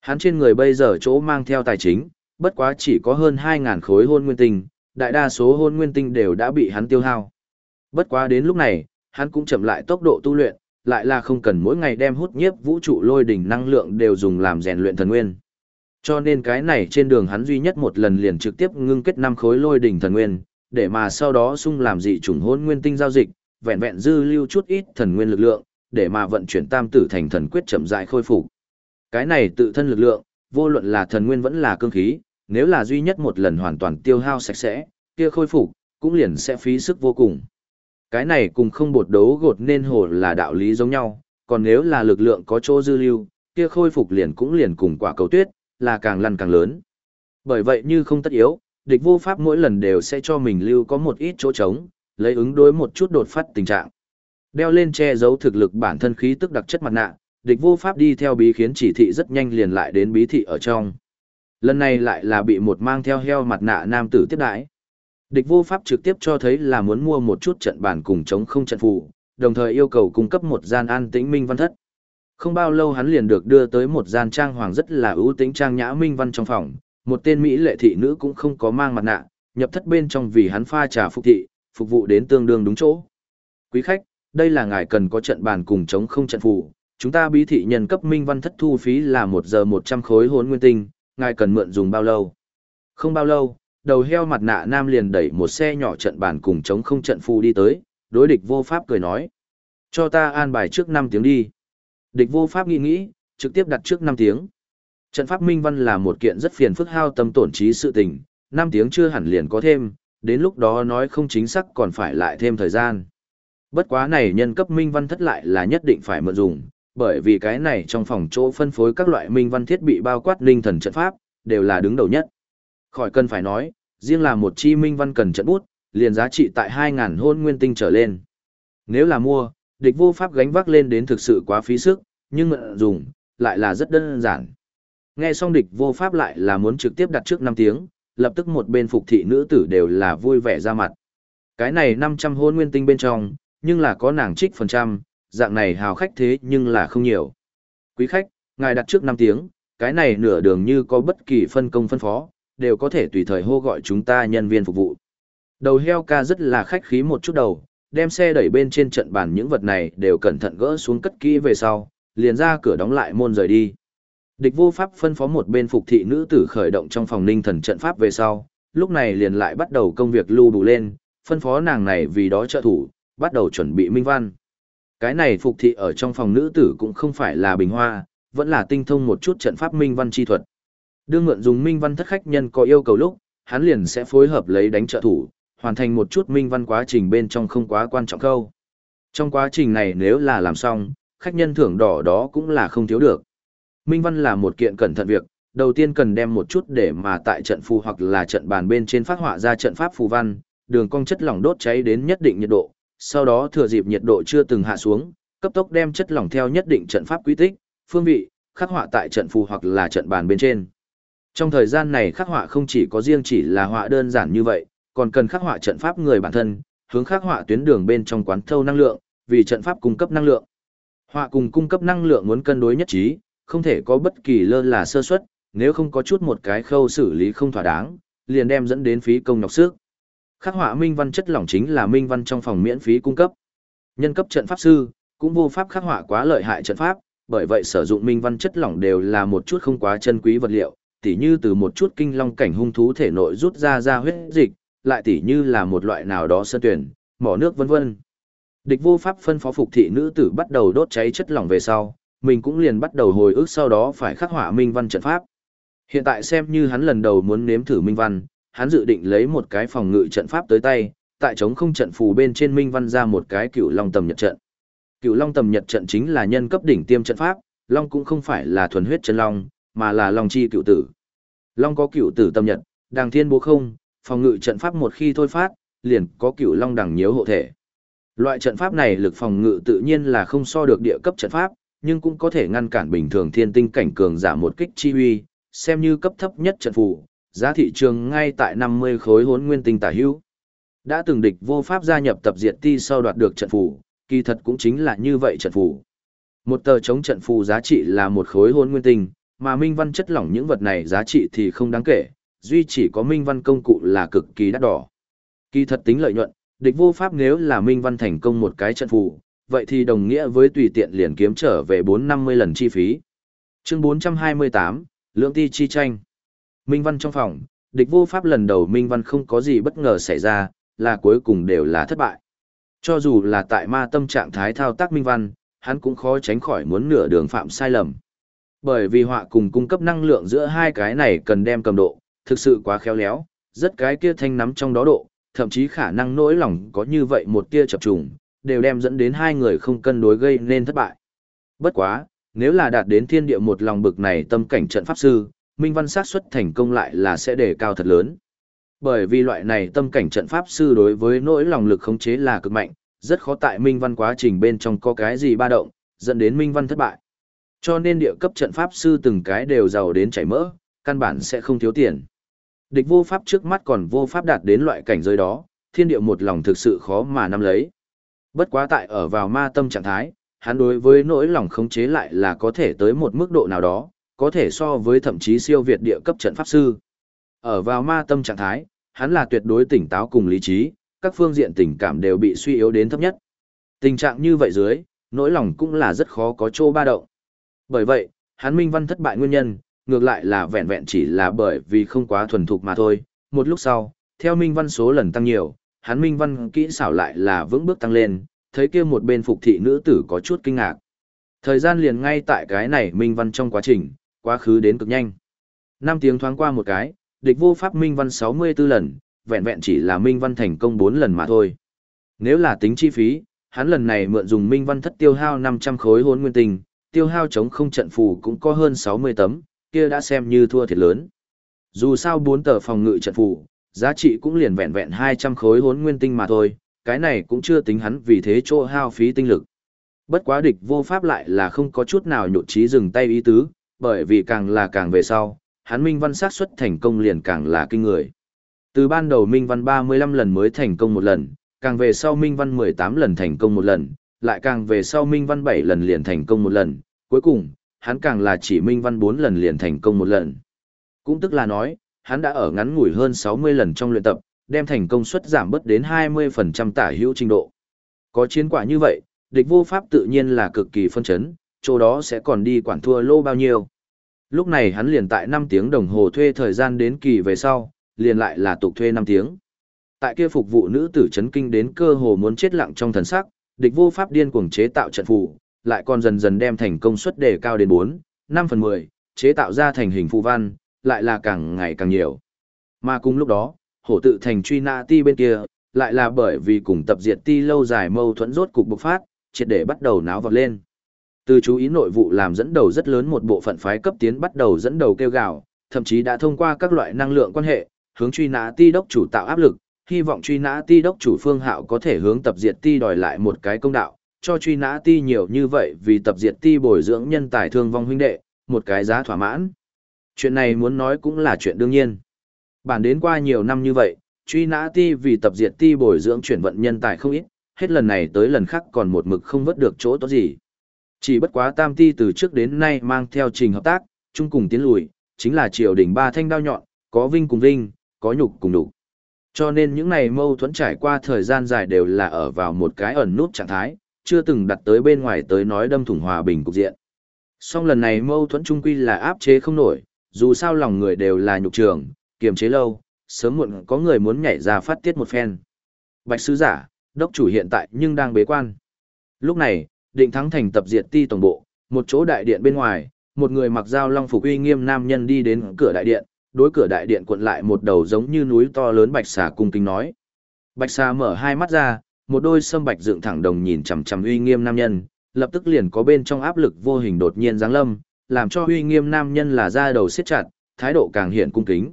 Speaker 1: Hắn trên người bây giờ chỗ mang theo tài chính, bất quá chỉ có hơn 2.000 khối hôn nguyên tinh, đại đa số hôn nguyên tinh đều đã bị hắn tiêu hao. Bất quá đến lúc này, hắn cũng chậm lại tốc độ tu luyện, lại là không cần mỗi ngày đem hút nhiếp vũ trụ lôi đỉnh năng lượng đều dùng làm rèn luyện thần nguyên. Cho nên cái này trên đường hắn duy nhất một lần liền trực tiếp ngưng kết năm khối lôi đỉnh thần nguyên, để mà sau đó sung làm dị chủng hôn nguyên tinh giao dịch, vẹn vẹn dư lưu chút ít thần nguyên lực lượng, để mà vận chuyển tam tử thành thần quyết chậm rãi khôi phục. Cái này tự thân lực lượng, vô luận là thần nguyên vẫn là cương khí, nếu là duy nhất một lần hoàn toàn tiêu hao sạch sẽ, kia khôi phục cũng liền sẽ phí sức vô cùng. Cái này cùng không bột đấu gột nên hồ là đạo lý giống nhau, còn nếu là lực lượng có chỗ dư lưu, kia khôi phục liền cũng liền cùng quả cầu tuyết, là càng lăn càng lớn. Bởi vậy như không tất yếu, địch vô pháp mỗi lần đều sẽ cho mình lưu có một ít chỗ trống, lấy ứng đối một chút đột phát tình trạng. Đeo lên che giấu thực lực bản thân khí tức đặc chất mặt nạ, địch vô pháp đi theo bí khiến chỉ thị rất nhanh liền lại đến bí thị ở trong. Lần này lại là bị một mang theo heo mặt nạ nam tử tiếp đãi. Địch vô pháp trực tiếp cho thấy là muốn mua một chút trận bản cùng chống không trận phù, đồng thời yêu cầu cung cấp một gian an tĩnh minh văn thất. Không bao lâu hắn liền được đưa tới một gian trang hoàng rất là ưu tính trang nhã minh văn trong phòng, một tên Mỹ lệ thị nữ cũng không có mang mặt nạ, nhập thất bên trong vì hắn pha trà phục thị, phục vụ đến tương đương đúng chỗ. Quý khách, đây là ngài cần có trận bàn cùng chống không trận phù, chúng ta bí thị nhân cấp minh văn thất thu phí là một giờ một trăm khối hốn nguyên tinh, ngài cần mượn dùng bao lâu? Không bao lâu, đầu heo mặt nạ nam liền đẩy một xe nhỏ trận bàn cùng chống không trận phù đi tới, đối địch vô pháp cười nói. Cho ta an bài trước năm tiếng đi. Địch vô pháp nghĩ nghĩ, trực tiếp đặt trước năm tiếng. Trận pháp minh văn là một kiện rất phiền phức hao tâm tổn trí sự tình, năm tiếng chưa hẳn liền có thêm, đến lúc đó nói không chính xác còn phải lại thêm thời gian. Bất quá này nhân cấp minh văn thất lại là nhất định phải mượn dùng, bởi vì cái này trong phòng chỗ phân phối các loại minh văn thiết bị bao quát linh thần trận pháp, đều là đứng đầu nhất. Khỏi cần phải nói, riêng là một chi minh văn cần trận bút, liền giá trị tại 2.000 hôn nguyên tinh trở lên. Nếu là mua, địch vô pháp gánh vác lên đến thực sự quá phí sức, nhưng mượn dùng, lại là rất đơn giản. Nghe xong địch vô pháp lại là muốn trực tiếp đặt trước 5 tiếng, lập tức một bên phục thị nữ tử đều là vui vẻ ra mặt. Cái này 500 hôn nguyên tinh bên trong, nhưng là có nàng trích phần trăm, dạng này hào khách thế nhưng là không nhiều. Quý khách, ngài đặt trước 5 tiếng, cái này nửa đường như có bất kỳ phân công phân phó, đều có thể tùy thời hô gọi chúng ta nhân viên phục vụ. Đầu heo ca rất là khách khí một chút đầu, đem xe đẩy bên trên trận bàn những vật này đều cẩn thận gỡ xuống cất kỹ về sau, liền ra cửa đóng lại môn rời đi. Địch vô pháp phân phó một bên phục thị nữ tử khởi động trong phòng ninh thần trận pháp về sau, lúc này liền lại bắt đầu công việc lưu đủ lên, phân phó nàng này vì đó trợ thủ, bắt đầu chuẩn bị minh văn. Cái này phục thị ở trong phòng nữ tử cũng không phải là bình hoa, vẫn là tinh thông một chút trận pháp minh văn chi thuật. Đương mượn dùng minh văn thất khách nhân có yêu cầu lúc, hắn liền sẽ phối hợp lấy đánh trợ thủ, hoàn thành một chút minh văn quá trình bên trong không quá quan trọng câu. Trong quá trình này nếu là làm xong, khách nhân thưởng đỏ đó cũng là không thiếu được. Minh văn là một kiện cẩn thận việc, đầu tiên cần đem một chút để mà tại trận phù hoặc là trận bàn bên trên phát họa ra trận pháp phù văn, đường cong chất lỏng đốt cháy đến nhất định nhiệt độ, sau đó thừa dịp nhiệt độ chưa từng hạ xuống, cấp tốc đem chất lỏng theo nhất định trận pháp quy tích, phương vị, khắc họa tại trận phù hoặc là trận bàn bên trên. Trong thời gian này khắc họa không chỉ có riêng chỉ là họa đơn giản như vậy, còn cần khắc họa trận pháp người bản thân, hướng khắc họa tuyến đường bên trong quán thâu năng lượng, vì trận pháp cung cấp năng lượng. Họa cùng cung cấp năng lượng muốn cân đối nhất trí, không thể có bất kỳ lơ là sơ suất, nếu không có chút một cái khâu xử lý không thỏa đáng, liền đem dẫn đến phí công nhọc sức. Khắc họa minh văn chất lỏng chính là minh văn trong phòng miễn phí cung cấp. Nhân cấp trận pháp sư cũng vô pháp khắc họa quá lợi hại trận pháp, bởi vậy sử dụng minh văn chất lỏng đều là một chút không quá chân quý vật liệu, tỉ như từ một chút kinh long cảnh hung thú thể nội rút ra ra huyết dịch, lại tỉ như là một loại nào đó sơn tuyển, mỏ nước vân vân. Địch vô pháp phân phó phục thị nữ tử bắt đầu đốt cháy chất lỏng về sau, mình cũng liền bắt đầu hồi ức sau đó phải khắc họa minh văn trận pháp. Hiện tại xem như hắn lần đầu muốn nếm thử minh văn, hắn dự định lấy một cái phòng ngự trận pháp tới tay, tại chống không trận phù bên trên minh văn ra một cái cựu long tầm nhật trận. Cựu long tầm nhật trận chính là nhân cấp đỉnh tiêm trận pháp, long cũng không phải là thuần huyết chân long, mà là long chi cựu tử. Long có cựu tử tâm nhật, đàng thiên bố không, phòng ngự trận pháp một khi thôi phát, liền có cựu long đằng nhiễu hộ thể. Loại trận pháp này lực phòng ngự tự nhiên là không so được địa cấp trận pháp, nhưng cũng có thể ngăn cản bình thường thiên tinh cảnh cường giả một kích chi uy, xem như cấp thấp nhất trận phù, giá thị trường ngay tại 50 khối hốn nguyên tinh tả hữu. Đã từng địch vô pháp gia nhập tập diệt ti sau đoạt được trận phù, kỳ thật cũng chính là như vậy trận phù. Một tờ chống trận phù giá trị là một khối hỗn nguyên tinh, mà minh văn chất lỏng những vật này giá trị thì không đáng kể, duy chỉ có minh văn công cụ là cực kỳ đắt đỏ. Kỳ thật tính lợi nhuận, địch vô pháp nếu là minh văn thành công một cái trận phù, vậy thì đồng nghĩa với tùy tiện liền kiếm trở về 4-50 lần chi phí. Chương 428, Lượng ti chi tranh. Minh văn trong phòng, địch vô pháp lần đầu Minh văn không có gì bất ngờ xảy ra, là cuối cùng đều là thất bại. Cho dù là tại ma tâm trạng thái thao tác Minh văn, hắn cũng khó tránh khỏi muốn nửa đường phạm sai lầm. Bởi vì họa cùng cung cấp năng lượng giữa hai cái này cần đem cầm độ, thực sự quá khéo léo, rất cái kia thanh nắm trong đó độ, thậm chí khả năng nỗi lòng có như vậy một tia chập trùng, đều đem dẫn đến hai người không cân đối gây nên thất bại. Bất quá, nếu là đạt đến thiên địa một lòng bực này tâm cảnh trận pháp sư, minh văn sát xuất thành công lại là sẽ đề cao thật lớn. Bởi vì loại này tâm cảnh trận pháp sư đối với nỗi lòng lực khống chế là cực mạnh, rất khó tại minh văn quá trình bên trong có cái gì ba động, dẫn đến minh văn thất bại. Cho nên địa cấp trận pháp sư từng cái đều giàu đến chảy mỡ, căn bản sẽ không thiếu tiền. Địch vô pháp trước mắt còn vô pháp đạt đến loại cảnh giới đó, thiên địa một lòng thực sự khó mà nắm lấy. Bất quá tại ở vào ma tâm trạng thái, hắn đối với nỗi lòng khống chế lại là có thể tới một mức độ nào đó, có thể so với thậm chí siêu việt địa cấp trận pháp sư. Ở vào ma tâm trạng thái, hắn là tuyệt đối tỉnh táo cùng lý trí, các phương diện tình cảm đều bị suy yếu đến thấp nhất. Tình trạng như vậy dưới, nỗi lòng cũng là rất khó có chỗ ba động. Bởi vậy, hắn minh văn thất bại nguyên nhân, ngược lại là vẹn vẹn chỉ là bởi vì không quá thuần thục mà thôi. Một lúc sau, theo minh văn số lần tăng nhiều, hắn minh văn kỹ xảo lại là vững bước tăng lên, thấy kia một bên phục thị nữ tử có chút kinh ngạc. Thời gian liền ngay tại cái này minh văn trong quá trình, quá khứ đến cực nhanh. Năm tiếng thoáng qua một cái, địch vô pháp minh văn 64 lần, vẹn vẹn chỉ là minh văn thành công 4 lần mà thôi. Nếu là tính chi phí, hắn lần này mượn dùng minh văn thất tiêu hao 500 khối hốn nguyên tình, tiêu hao chống không trận phù cũng có hơn 60 tấm, kia đã xem như thua thiệt lớn. Dù sao bốn tờ phòng ngự trận phù, giá trị cũng liền vẹn vẹn 200 khối hốn nguyên tinh mà thôi, cái này cũng chưa tính hắn vì thế chỗ hao phí tinh lực. Bất quá địch vô pháp lại là không có chút nào nhộn trí dừng tay ý tứ, bởi vì càng là càng về sau, hắn minh văn sát xuất thành công liền càng là kinh người. Từ ban đầu minh văn 35 lần mới thành công một lần, càng về sau minh văn 18 lần thành công một lần, lại càng về sau minh văn 7 lần liền thành công một lần, cuối cùng, hắn càng là chỉ minh văn bốn lần liền thành công một lần. Cũng tức là nói, hắn đã ở ngắn ngủi hơn 60 lần trong luyện tập, đem thành công suất giảm bớt đến 20% tả hữu trình độ. Có chiến quả như vậy, địch vô pháp tự nhiên là cực kỳ phân chấn, chỗ đó sẽ còn đi quản thua lô bao nhiêu. Lúc này hắn liền tại 5 tiếng đồng hồ thuê thời gian đến kỳ về sau, liền lại là tục thuê 5 tiếng. Tại kia phục vụ nữ tử chấn kinh đến cơ hồ muốn chết lặng trong thần sắc, địch vô pháp điên cuồng chế tạo trận phù, lại còn dần dần đem thành công suất đề cao đến 4, 5 phần 10, chế tạo ra thành hình phù văn, lại là càng ngày càng nhiều. Mà cùng lúc đó, hổ tự thành truy nã ti bên kia, lại là bởi vì cùng tập diệt ti lâu dài mâu thuẫn rốt cục bộc phát, triệt để bắt đầu náo vọt lên. Từ chú ý nội vụ làm dẫn đầu rất lớn một bộ phận phái cấp tiến bắt đầu dẫn đầu kêu gào, thậm chí đã thông qua các loại năng lượng quan hệ, hướng truy nã ti đốc chủ tạo áp lực, hy vọng truy nã ti đốc chủ Phương Hạo có thể hướng tập diệt ti đòi lại một cái công đạo, cho truy nã ti nhiều như vậy vì tập diệt ti bồi dưỡng nhân tài thương vong huynh đệ, một cái giá thỏa mãn. Chuyện này muốn nói cũng là chuyện đương nhiên. Bản đến qua nhiều năm như vậy, truy nã ti vì tập diệt ti bồi dưỡng chuyển vận nhân tài không ít, hết lần này tới lần khác còn một mực không vớt được chỗ tốt gì. Chỉ bất quá tam ti từ trước đến nay mang theo trình hợp tác, chung cùng tiến lùi, chính là triều đình ba thanh đao nhọn, có vinh cùng vinh, có nhục cùng nhục. Cho nên những này mâu thuẫn trải qua thời gian dài đều là ở vào một cái ẩn nút trạng thái, chưa từng đặt tới bên ngoài tới nói đâm thủng hòa bình cục diện. Song lần này mâu thuẫn trung quy là áp chế không nổi, dù sao lòng người đều là nhục trường, kiềm chế lâu, sớm muộn có người muốn nhảy ra phát tiết một phen. Bạch sứ giả, đốc chủ hiện tại nhưng đang bế quan. Lúc này, định thắng thành tập diệt ti tổng bộ, một chỗ đại điện bên ngoài, một người mặc dao long phục uy nghiêm nam nhân đi đến cửa đại điện, đối cửa đại điện cuộn lại một đầu giống như núi to lớn bạch xà cung kính nói. Bạch xà mở hai mắt ra, một đôi sâm bạch dựng thẳng đồng nhìn chằm chằm uy nghiêm nam nhân, lập tức liền có bên trong áp lực vô hình đột nhiên giáng lâm, làm cho uy nghiêm nam nhân là da đầu siết chặt, thái độ càng hiện cung kính.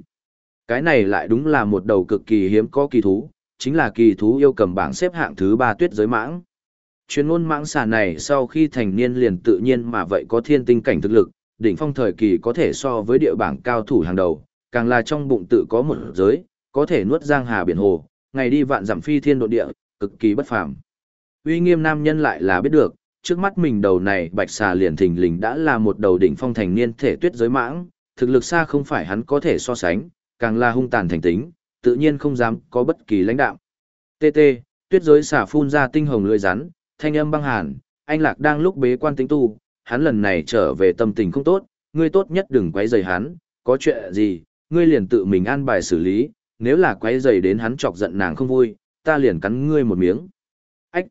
Speaker 1: Cái này lại đúng là một đầu cực kỳ hiếm có kỳ thú, chính là kỳ thú yêu cầm bảng xếp hạng thứ ba tuyết giới mãng. Chuyên ngôn mãng xà này sau khi thành niên liền tự nhiên mà vậy có thiên tinh cảnh thực lực, đỉnh phong thời kỳ có thể so với địa bảng cao thủ hàng đầu, càng là trong bụng tự có một giới, có thể nuốt giang hà biển hồ, ngày đi vạn dặm phi thiên độ địa, cực kỳ bất phàm. Uy nghiêm nam nhân lại là biết được, trước mắt mình đầu này bạch xà liền thình lình đã là một đầu đỉnh phong thành niên thể tuyết giới mãng, thực lực xa không phải hắn có thể so sánh, càng là hung tàn thành tính, tự nhiên không dám có bất kỳ lãnh đạo. TT, tuyết giới xà phun ra tinh hồng lưỡi rắn, thanh âm băng hàn, anh lạc đang lúc bế quan tính tu, hắn lần này trở về tâm tình không tốt, ngươi tốt nhất đừng quấy rầy hắn, có chuyện gì, ngươi liền tự mình an bài xử lý, nếu là quấy rầy đến hắn chọc giận nàng không vui, ta liền cắn ngươi một miếng. Ách!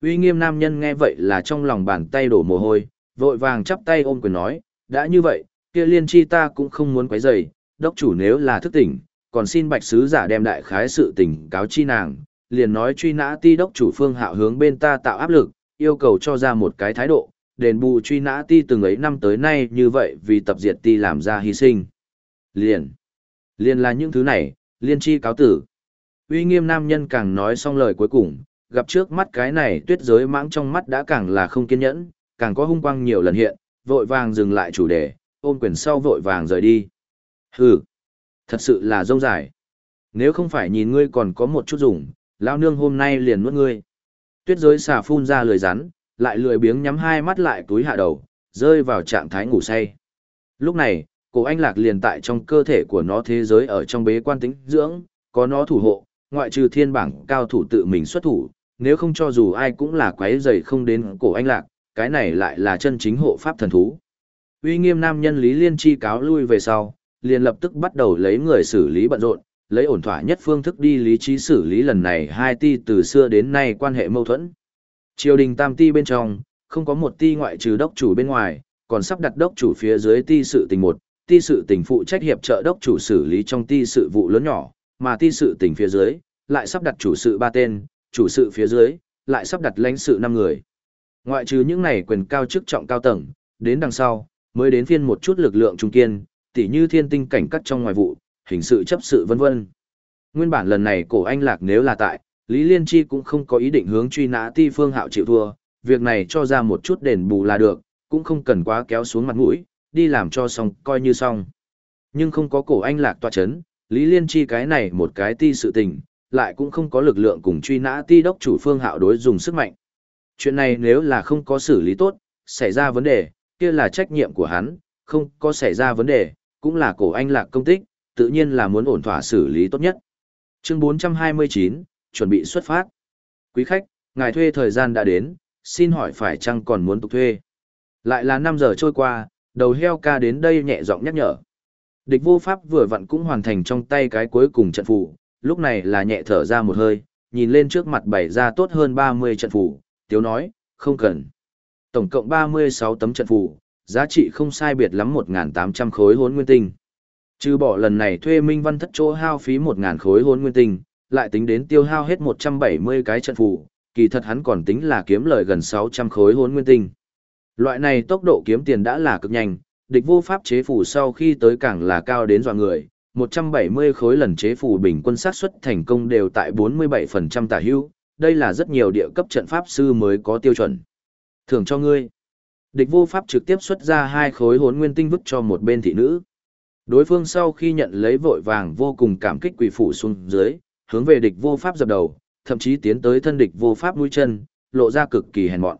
Speaker 1: Uy nghiêm nam nhân nghe vậy là trong lòng bàn tay đổ mồ hôi, vội vàng chắp tay ôm quyền nói, đã như vậy, kia liên chi ta cũng không muốn quấy rầy, đốc chủ nếu là thức tỉnh, còn xin bạch sứ giả đem đại khái sự tình cáo chi nàng, liền nói truy nã ti đốc chủ phương hạo hướng bên ta tạo áp lực, yêu cầu cho ra một cái thái độ, đền bù truy nã ti từng ấy năm tới nay như vậy vì tập diệt ti làm ra hy sinh. Liền. Liền là những thứ này, liên chi cáo tử. Uy nghiêm nam nhân càng nói xong lời cuối cùng, gặp trước mắt cái này tuyết giới mãng trong mắt đã càng là không kiên nhẫn, càng có hung quang nhiều lần hiện, vội vàng dừng lại chủ đề, ôm quyền sau vội vàng rời đi. Hừ, thật sự là rông dài. Nếu không phải nhìn ngươi còn có một chút dùng, lao nương hôm nay liền nuốt ngươi. Tuyết giới xà phun ra lười rắn, lại lười biếng nhắm hai mắt lại túi hạ đầu, rơi vào trạng thái ngủ say. Lúc này, cổ anh lạc liền tại trong cơ thể của nó thế giới ở trong bế quan tính dưỡng, có nó thủ hộ, ngoại trừ thiên bảng cao thủ tự mình xuất thủ, nếu không cho dù ai cũng là quái dày không đến cổ anh lạc, cái này lại là chân chính hộ pháp thần thú. Uy nghiêm nam nhân Lý Liên chi cáo lui về sau, liền lập tức bắt đầu lấy người xử lý bận rộn, lấy ổn thỏa nhất phương thức đi lý trí xử lý lần này hai ti từ xưa đến nay quan hệ mâu thuẫn. Triều đình tam ti bên trong, không có một ti ngoại trừ đốc chủ bên ngoài, còn sắp đặt đốc chủ phía dưới ti sự tình một, ti sự tình phụ trách hiệp trợ đốc chủ xử lý trong ti sự vụ lớn nhỏ, mà ti sự tình phía dưới, lại sắp đặt chủ sự ba tên, chủ sự phía dưới, lại sắp đặt lãnh sự năm người. Ngoại trừ những này quyền cao chức trọng cao tầng, đến đằng sau, mới đến phiên một chút lực lượng trung kiên, tỉ như thiên tinh cảnh cắt trong ngoài vụ, hình sự chấp sự vân vân. Nguyên bản lần này cổ anh lạc nếu là tại, Lý Liên Chi cũng không có ý định hướng truy nã ti phương hạo chịu thua, việc này cho ra một chút đền bù là được, cũng không cần quá kéo xuống mặt mũi, đi làm cho xong coi như xong. Nhưng không có cổ anh lạc tọa chấn, Lý Liên Chi cái này một cái ti sự tình, lại cũng không có lực lượng cùng truy nã ti đốc chủ phương hạo đối dùng sức mạnh. Chuyện này nếu là không có xử lý tốt, xảy ra vấn đề, kia là trách nhiệm của hắn, không có xảy ra vấn đề, cũng là cổ anh lạc công tích, tự nhiên là muốn ổn thỏa xử lý tốt nhất. Chương 429, chuẩn bị xuất phát. Quý khách, ngài thuê thời gian đã đến, xin hỏi phải chăng còn muốn tục thuê? Lại là 5 giờ trôi qua, đầu heo ca đến đây nhẹ giọng nhắc nhở. Địch vô pháp vừa vặn cũng hoàn thành trong tay cái cuối cùng trận phủ, lúc này là nhẹ thở ra một hơi, nhìn lên trước mặt bày ra tốt hơn 30 trận phủ, tiếu nói, không cần. Tổng cộng 36 tấm trận phủ, giá trị không sai biệt lắm 1.800 khối hốn nguyên tinh. Trừ bỏ lần này thuê Minh Văn thất chỗ hao phí 1.000 khối hốn nguyên tinh, lại tính đến tiêu hao hết 170 cái trận phủ, kỳ thật hắn còn tính là kiếm lời gần 600 khối hốn nguyên tinh. Loại này tốc độ kiếm tiền đã là cực nhanh, địch vô pháp chế phủ sau khi tới càng là cao đến dọa người, 170 khối lần chế phủ bình quân sát suất thành công đều tại 47% tả hữu, đây là rất nhiều địa cấp trận pháp sư mới có tiêu chuẩn. Thưởng cho ngươi. Địch vô pháp trực tiếp xuất ra hai khối hốn nguyên tinh vứt cho một bên thị nữ. Đối phương sau khi nhận lấy vội vàng vô cùng cảm kích quỷ phủ xuống dưới, hướng về địch vô pháp dập đầu, thậm chí tiến tới thân địch vô pháp mũi chân, lộ ra cực kỳ hèn mọn.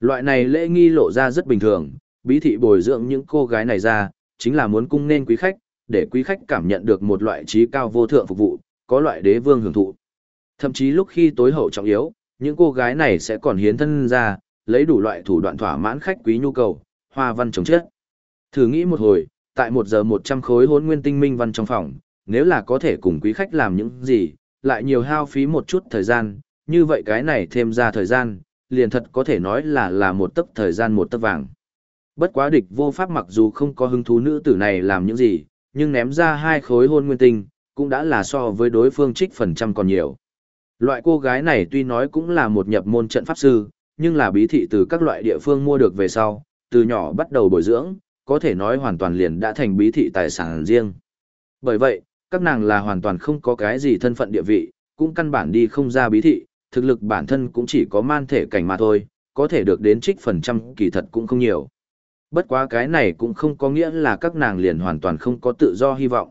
Speaker 1: Loại này lễ nghi lộ ra rất bình thường, bí thị bồi dưỡng những cô gái này ra, chính là muốn cung nên quý khách, để quý khách cảm nhận được một loại trí cao vô thượng phục vụ, có loại đế vương hưởng thụ. Thậm chí lúc khi tối hậu trọng yếu, những cô gái này sẽ còn hiến thân ra, lấy đủ loại thủ đoạn thỏa mãn khách quý nhu cầu, hoa văn chống chết. Thử nghĩ một hồi, tại một giờ một trăm khối hốn nguyên tinh minh văn trong phòng, nếu là có thể cùng quý khách làm những gì, lại nhiều hao phí một chút thời gian, như vậy cái này thêm ra thời gian, liền thật có thể nói là là một tấc thời gian một tấc vàng. Bất quá địch vô pháp mặc dù không có hứng thú nữ tử này làm những gì, nhưng ném ra hai khối hôn nguyên tinh, cũng đã là so với đối phương trích phần trăm còn nhiều. Loại cô gái này tuy nói cũng là một nhập môn trận pháp sư, nhưng là bí thị từ các loại địa phương mua được về sau, từ nhỏ bắt đầu bồi dưỡng, có thể nói hoàn toàn liền đã thành bí thị tài sản riêng. Bởi vậy, các nàng là hoàn toàn không có cái gì thân phận địa vị, cũng căn bản đi không ra bí thị, thực lực bản thân cũng chỉ có man thể cảnh mà thôi, có thể được đến trích phần trăm kỳ thật cũng không nhiều. Bất quá cái này cũng không có nghĩa là các nàng liền hoàn toàn không có tự do hy vọng.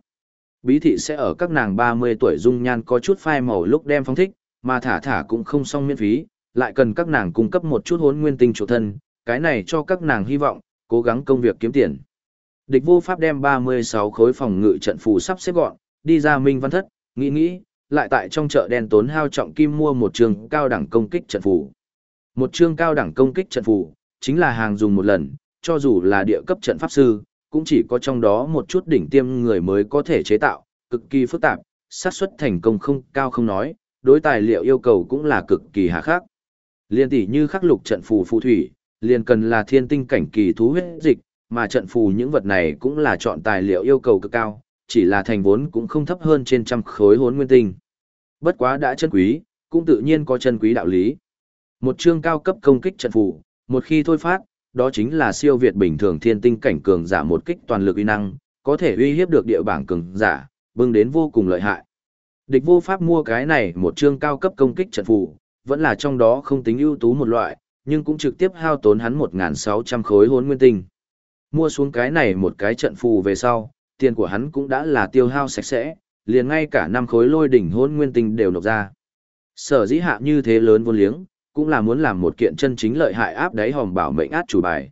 Speaker 1: Bí thị sẽ ở các nàng 30 tuổi dung nhan có chút phai màu lúc đem phong thích, mà thả thả cũng không xong miễn phí, lại cần các nàng cung cấp một chút hốn nguyên tinh chủ thân, cái này cho các nàng hy vọng, cố gắng công việc kiếm tiền. Địch vô pháp đem 36 khối phòng ngự trận phù sắp xếp gọn, đi ra minh văn thất, nghĩ nghĩ, lại tại trong chợ đen tốn hao trọng kim mua một trường cao đẳng công kích trận phù. Một trường cao đẳng công kích trận phù, chính là hàng dùng một lần, cho dù là địa cấp trận pháp sư, cũng chỉ có trong đó một chút đỉnh tiêm người mới có thể chế tạo, cực kỳ phức tạp, xác suất thành công không cao không nói, đối tài liệu yêu cầu cũng là cực kỳ hà khắc. Liên tỷ như khắc lục trận phù phù thủy, liền cần là thiên tinh cảnh kỳ thú huyết dịch, mà trận phù những vật này cũng là chọn tài liệu yêu cầu cực cao, chỉ là thành vốn cũng không thấp hơn trên trăm khối hốn nguyên tinh. Bất quá đã chân quý, cũng tự nhiên có chân quý đạo lý. Một chương cao cấp công kích trận phù, một khi thôi phát, đó chính là siêu việt bình thường thiên tinh cảnh cường giả một kích toàn lực uy năng, có thể uy hiếp được địa bảng cường giả, bưng đến vô cùng lợi hại. Địch vô pháp mua cái này một chương cao cấp công kích trận phù, vẫn là trong đó không tính ưu tú một loại, nhưng cũng trực tiếp hao tốn hắn 1.600 khối hốn nguyên tinh. Mua xuống cái này một cái trận phù về sau, tiền của hắn cũng đã là tiêu hao sạch sẽ, liền ngay cả năm khối lôi đỉnh hốn nguyên tinh đều nộp ra. Sở dĩ hạ như thế lớn vô liếng, cũng là muốn làm một kiện chân chính lợi hại áp đáy hòm bảo mệnh át chủ bài.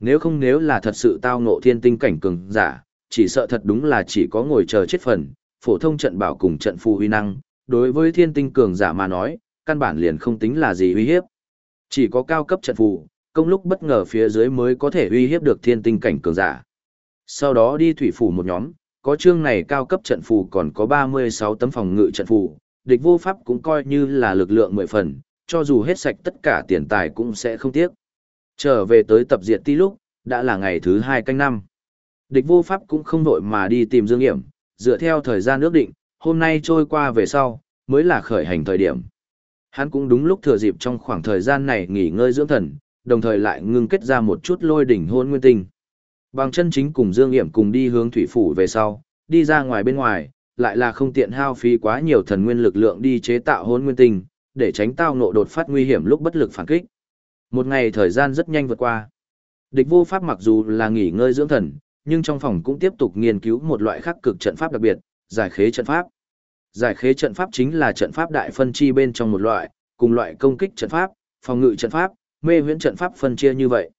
Speaker 1: Nếu không nếu là thật sự tao ngộ thiên tinh cảnh cường giả, chỉ sợ thật đúng là chỉ có ngồi chờ chết phần, phổ thông trận bảo cùng trận phù huy năng, đối với thiên tinh cường giả mà nói, căn bản liền không tính là gì uy hiếp. Chỉ có cao cấp trận phù, công lúc bất ngờ phía dưới mới có thể uy hiếp được thiên tinh cảnh cường giả. Sau đó đi thủy phủ một nhóm, có chương này cao cấp trận phù còn có 36 tấm phòng ngự trận phù, địch vô pháp cũng coi như là lực lượng mười phần, cho dù hết sạch tất cả tiền tài cũng sẽ không tiếc. Trở về tới tập diệt ti lúc, đã là ngày thứ hai canh năm. Địch vô pháp cũng không đội mà đi tìm Dương Hiểm, dựa theo thời gian ước định, hôm nay trôi qua về sau, mới là khởi hành thời điểm. Hắn cũng đúng lúc thừa dịp trong khoảng thời gian này nghỉ ngơi dưỡng thần, đồng thời lại ngưng kết ra một chút lôi đỉnh hôn nguyên tinh. Bằng chân chính cùng Dương Hiểm cùng đi hướng thủy phủ về sau, đi ra ngoài bên ngoài, lại là không tiện hao phí quá nhiều thần nguyên lực lượng đi chế tạo hôn nguyên tinh, để tránh tao ngộ đột phát nguy hiểm lúc bất lực phản kích. Một ngày thời gian rất nhanh vượt qua. Địch vô pháp mặc dù là nghỉ ngơi dưỡng thần, nhưng trong phòng cũng tiếp tục nghiên cứu một loại khắc cực trận pháp đặc biệt, giải khế trận pháp. Giải khế trận pháp chính là trận pháp đại phân chi bên trong một loại, cùng loại công kích trận pháp, phòng ngự trận pháp, mê huyễn trận pháp phân chia như vậy.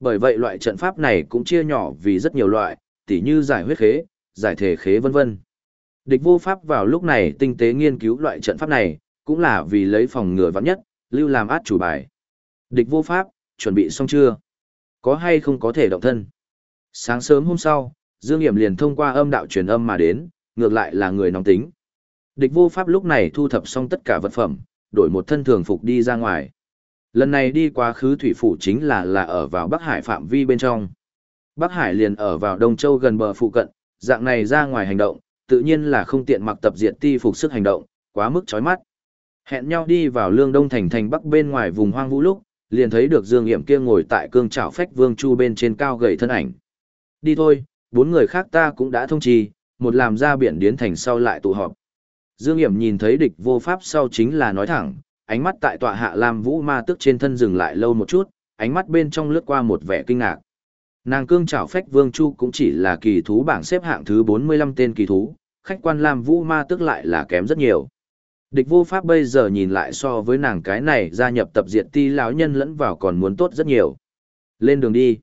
Speaker 1: Bởi vậy loại trận pháp này cũng chia nhỏ vì rất nhiều loại, tỉ như giải huyết khế, giải thể khế vân vân. Địch vô pháp vào lúc này tinh tế nghiên cứu loại trận pháp này, cũng là vì lấy phòng ngừa vắng nhất, lưu làm át chủ bài. Địch vô pháp, chuẩn bị xong chưa? Có hay không có thể động thân? Sáng sớm hôm sau, Dương Hiểm liền thông qua âm đạo truyền âm mà đến, ngược lại là người nóng tính. Địch vô pháp lúc này thu thập xong tất cả vật phẩm, đổi một thân thường phục đi ra ngoài. Lần này đi quá khứ thủy phủ chính là là ở vào Bắc Hải phạm vi bên trong. Bắc Hải liền ở vào Đông Châu gần bờ phụ cận, dạng này ra ngoài hành động, tự nhiên là không tiện mặc tập diệt ti phục sức hành động, quá mức chói mắt. Hẹn nhau đi vào lương đông thành thành bắc bên ngoài vùng hoang vũ lúc, liền thấy được Dương Nghiệm kia ngồi tại cương trảo phách vương chu bên trên cao gầy thân ảnh. Đi thôi, bốn người khác ta cũng đã thông trì, một làm ra biển điến thành sau lại tụ họp. Dương Nghiệm nhìn thấy địch vô pháp sau chính là nói thẳng, ánh mắt tại tọa hạ Lam Vũ Ma tức trên thân dừng lại lâu một chút, ánh mắt bên trong lướt qua một vẻ kinh ngạc. Nàng cương trảo phách vương chu cũng chỉ là kỳ thú bảng xếp hạng thứ 45 tên kỳ thú, khách quan Lam Vũ Ma tức lại là kém rất nhiều. Địch vô pháp bây giờ nhìn lại so với nàng cái này gia nhập tập diệt ti lão nhân lẫn vào còn muốn tốt rất nhiều. Lên đường đi.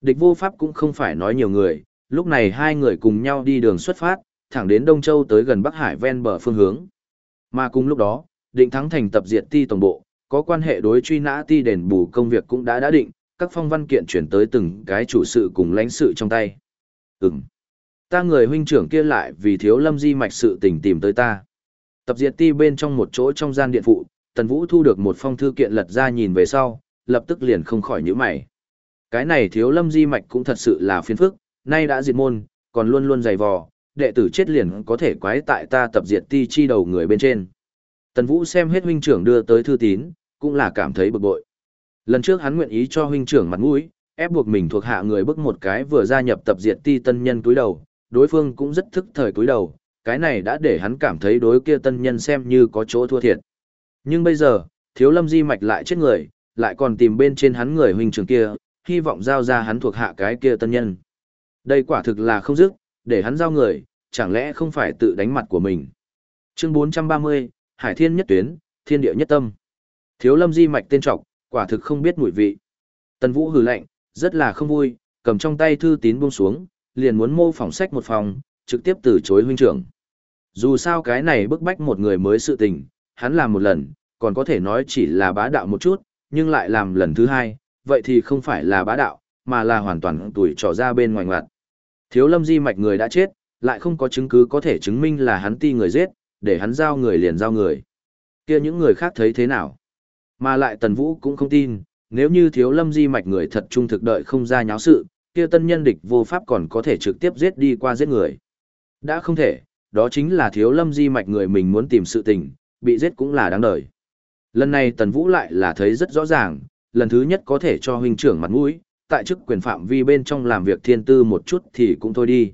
Speaker 1: Địch vô pháp cũng không phải nói nhiều người, lúc này hai người cùng nhau đi đường xuất phát, thẳng đến Đông Châu tới gần Bắc Hải ven bờ phương hướng. Mà cùng lúc đó, định thắng thành tập diệt ti tổng bộ, có quan hệ đối truy nã ti đền bù công việc cũng đã đã định, các phong văn kiện chuyển tới từng cái chủ sự cùng lãnh sự trong tay. Ừm. Ta người huynh trưởng kia lại vì thiếu lâm di mạch sự tình tìm tới ta. Tập diệt ti bên trong một chỗ trong gian điện phụ, Tần Vũ thu được một phong thư kiện lật ra nhìn về sau, lập tức liền không khỏi nhíu mày. Cái này thiếu lâm di mạch cũng thật sự là phiền phức, nay đã diệt môn, còn luôn luôn dày vò, đệ tử chết liền có thể quái tại ta tập diệt ti chi đầu người bên trên. Tần Vũ xem hết huynh trưởng đưa tới thư tín, cũng là cảm thấy bực bội. Lần trước hắn nguyện ý cho huynh trưởng mặt mũi, ép buộc mình thuộc hạ người bước một cái vừa gia nhập tập diệt ti tân nhân túi đầu, đối phương cũng rất thức thời túi đầu, cái này đã để hắn cảm thấy đối kia tân nhân xem như có chỗ thua thiệt. Nhưng bây giờ, thiếu lâm di mạch lại chết người, lại còn tìm bên trên hắn người huynh trưởng kia, hy vọng giao ra hắn thuộc hạ cái kia tân nhân. Đây quả thực là không dứt, để hắn giao người, chẳng lẽ không phải tự đánh mặt của mình. Chương 430, Hải Thiên nhất tuyến, Thiên địa nhất tâm. Thiếu lâm di mạch tên trọc, quả thực không biết mùi vị. Tần Vũ hừ lạnh, rất là không vui, cầm trong tay thư tín buông xuống, liền muốn mô phỏng sách một phòng, trực tiếp từ chối huynh trưởng. Dù sao cái này bức bách một người mới sự tình, hắn làm một lần, còn có thể nói chỉ là bá đạo một chút, nhưng lại làm lần thứ hai, vậy thì không phải là bá đạo, mà là hoàn toàn tuổi trò ra bên ngoài ngoặt. Thiếu lâm di mạch người đã chết, lại không có chứng cứ có thể chứng minh là hắn ti người giết, để hắn giao người liền giao người. kia những người khác thấy thế nào? Mà lại tần vũ cũng không tin, nếu như thiếu lâm di mạch người thật trung thực đợi không ra nháo sự, kia tân nhân địch vô pháp còn có thể trực tiếp giết đi qua giết người. Đã không thể, đó chính là thiếu lâm di mạch người mình muốn tìm sự tình, bị giết cũng là đáng đời. Lần này Tần Vũ lại là thấy rất rõ ràng, lần thứ nhất có thể cho huynh trưởng mặt mũi, tại chức quyền phạm vi bên trong làm việc thiên tư một chút thì cũng thôi đi.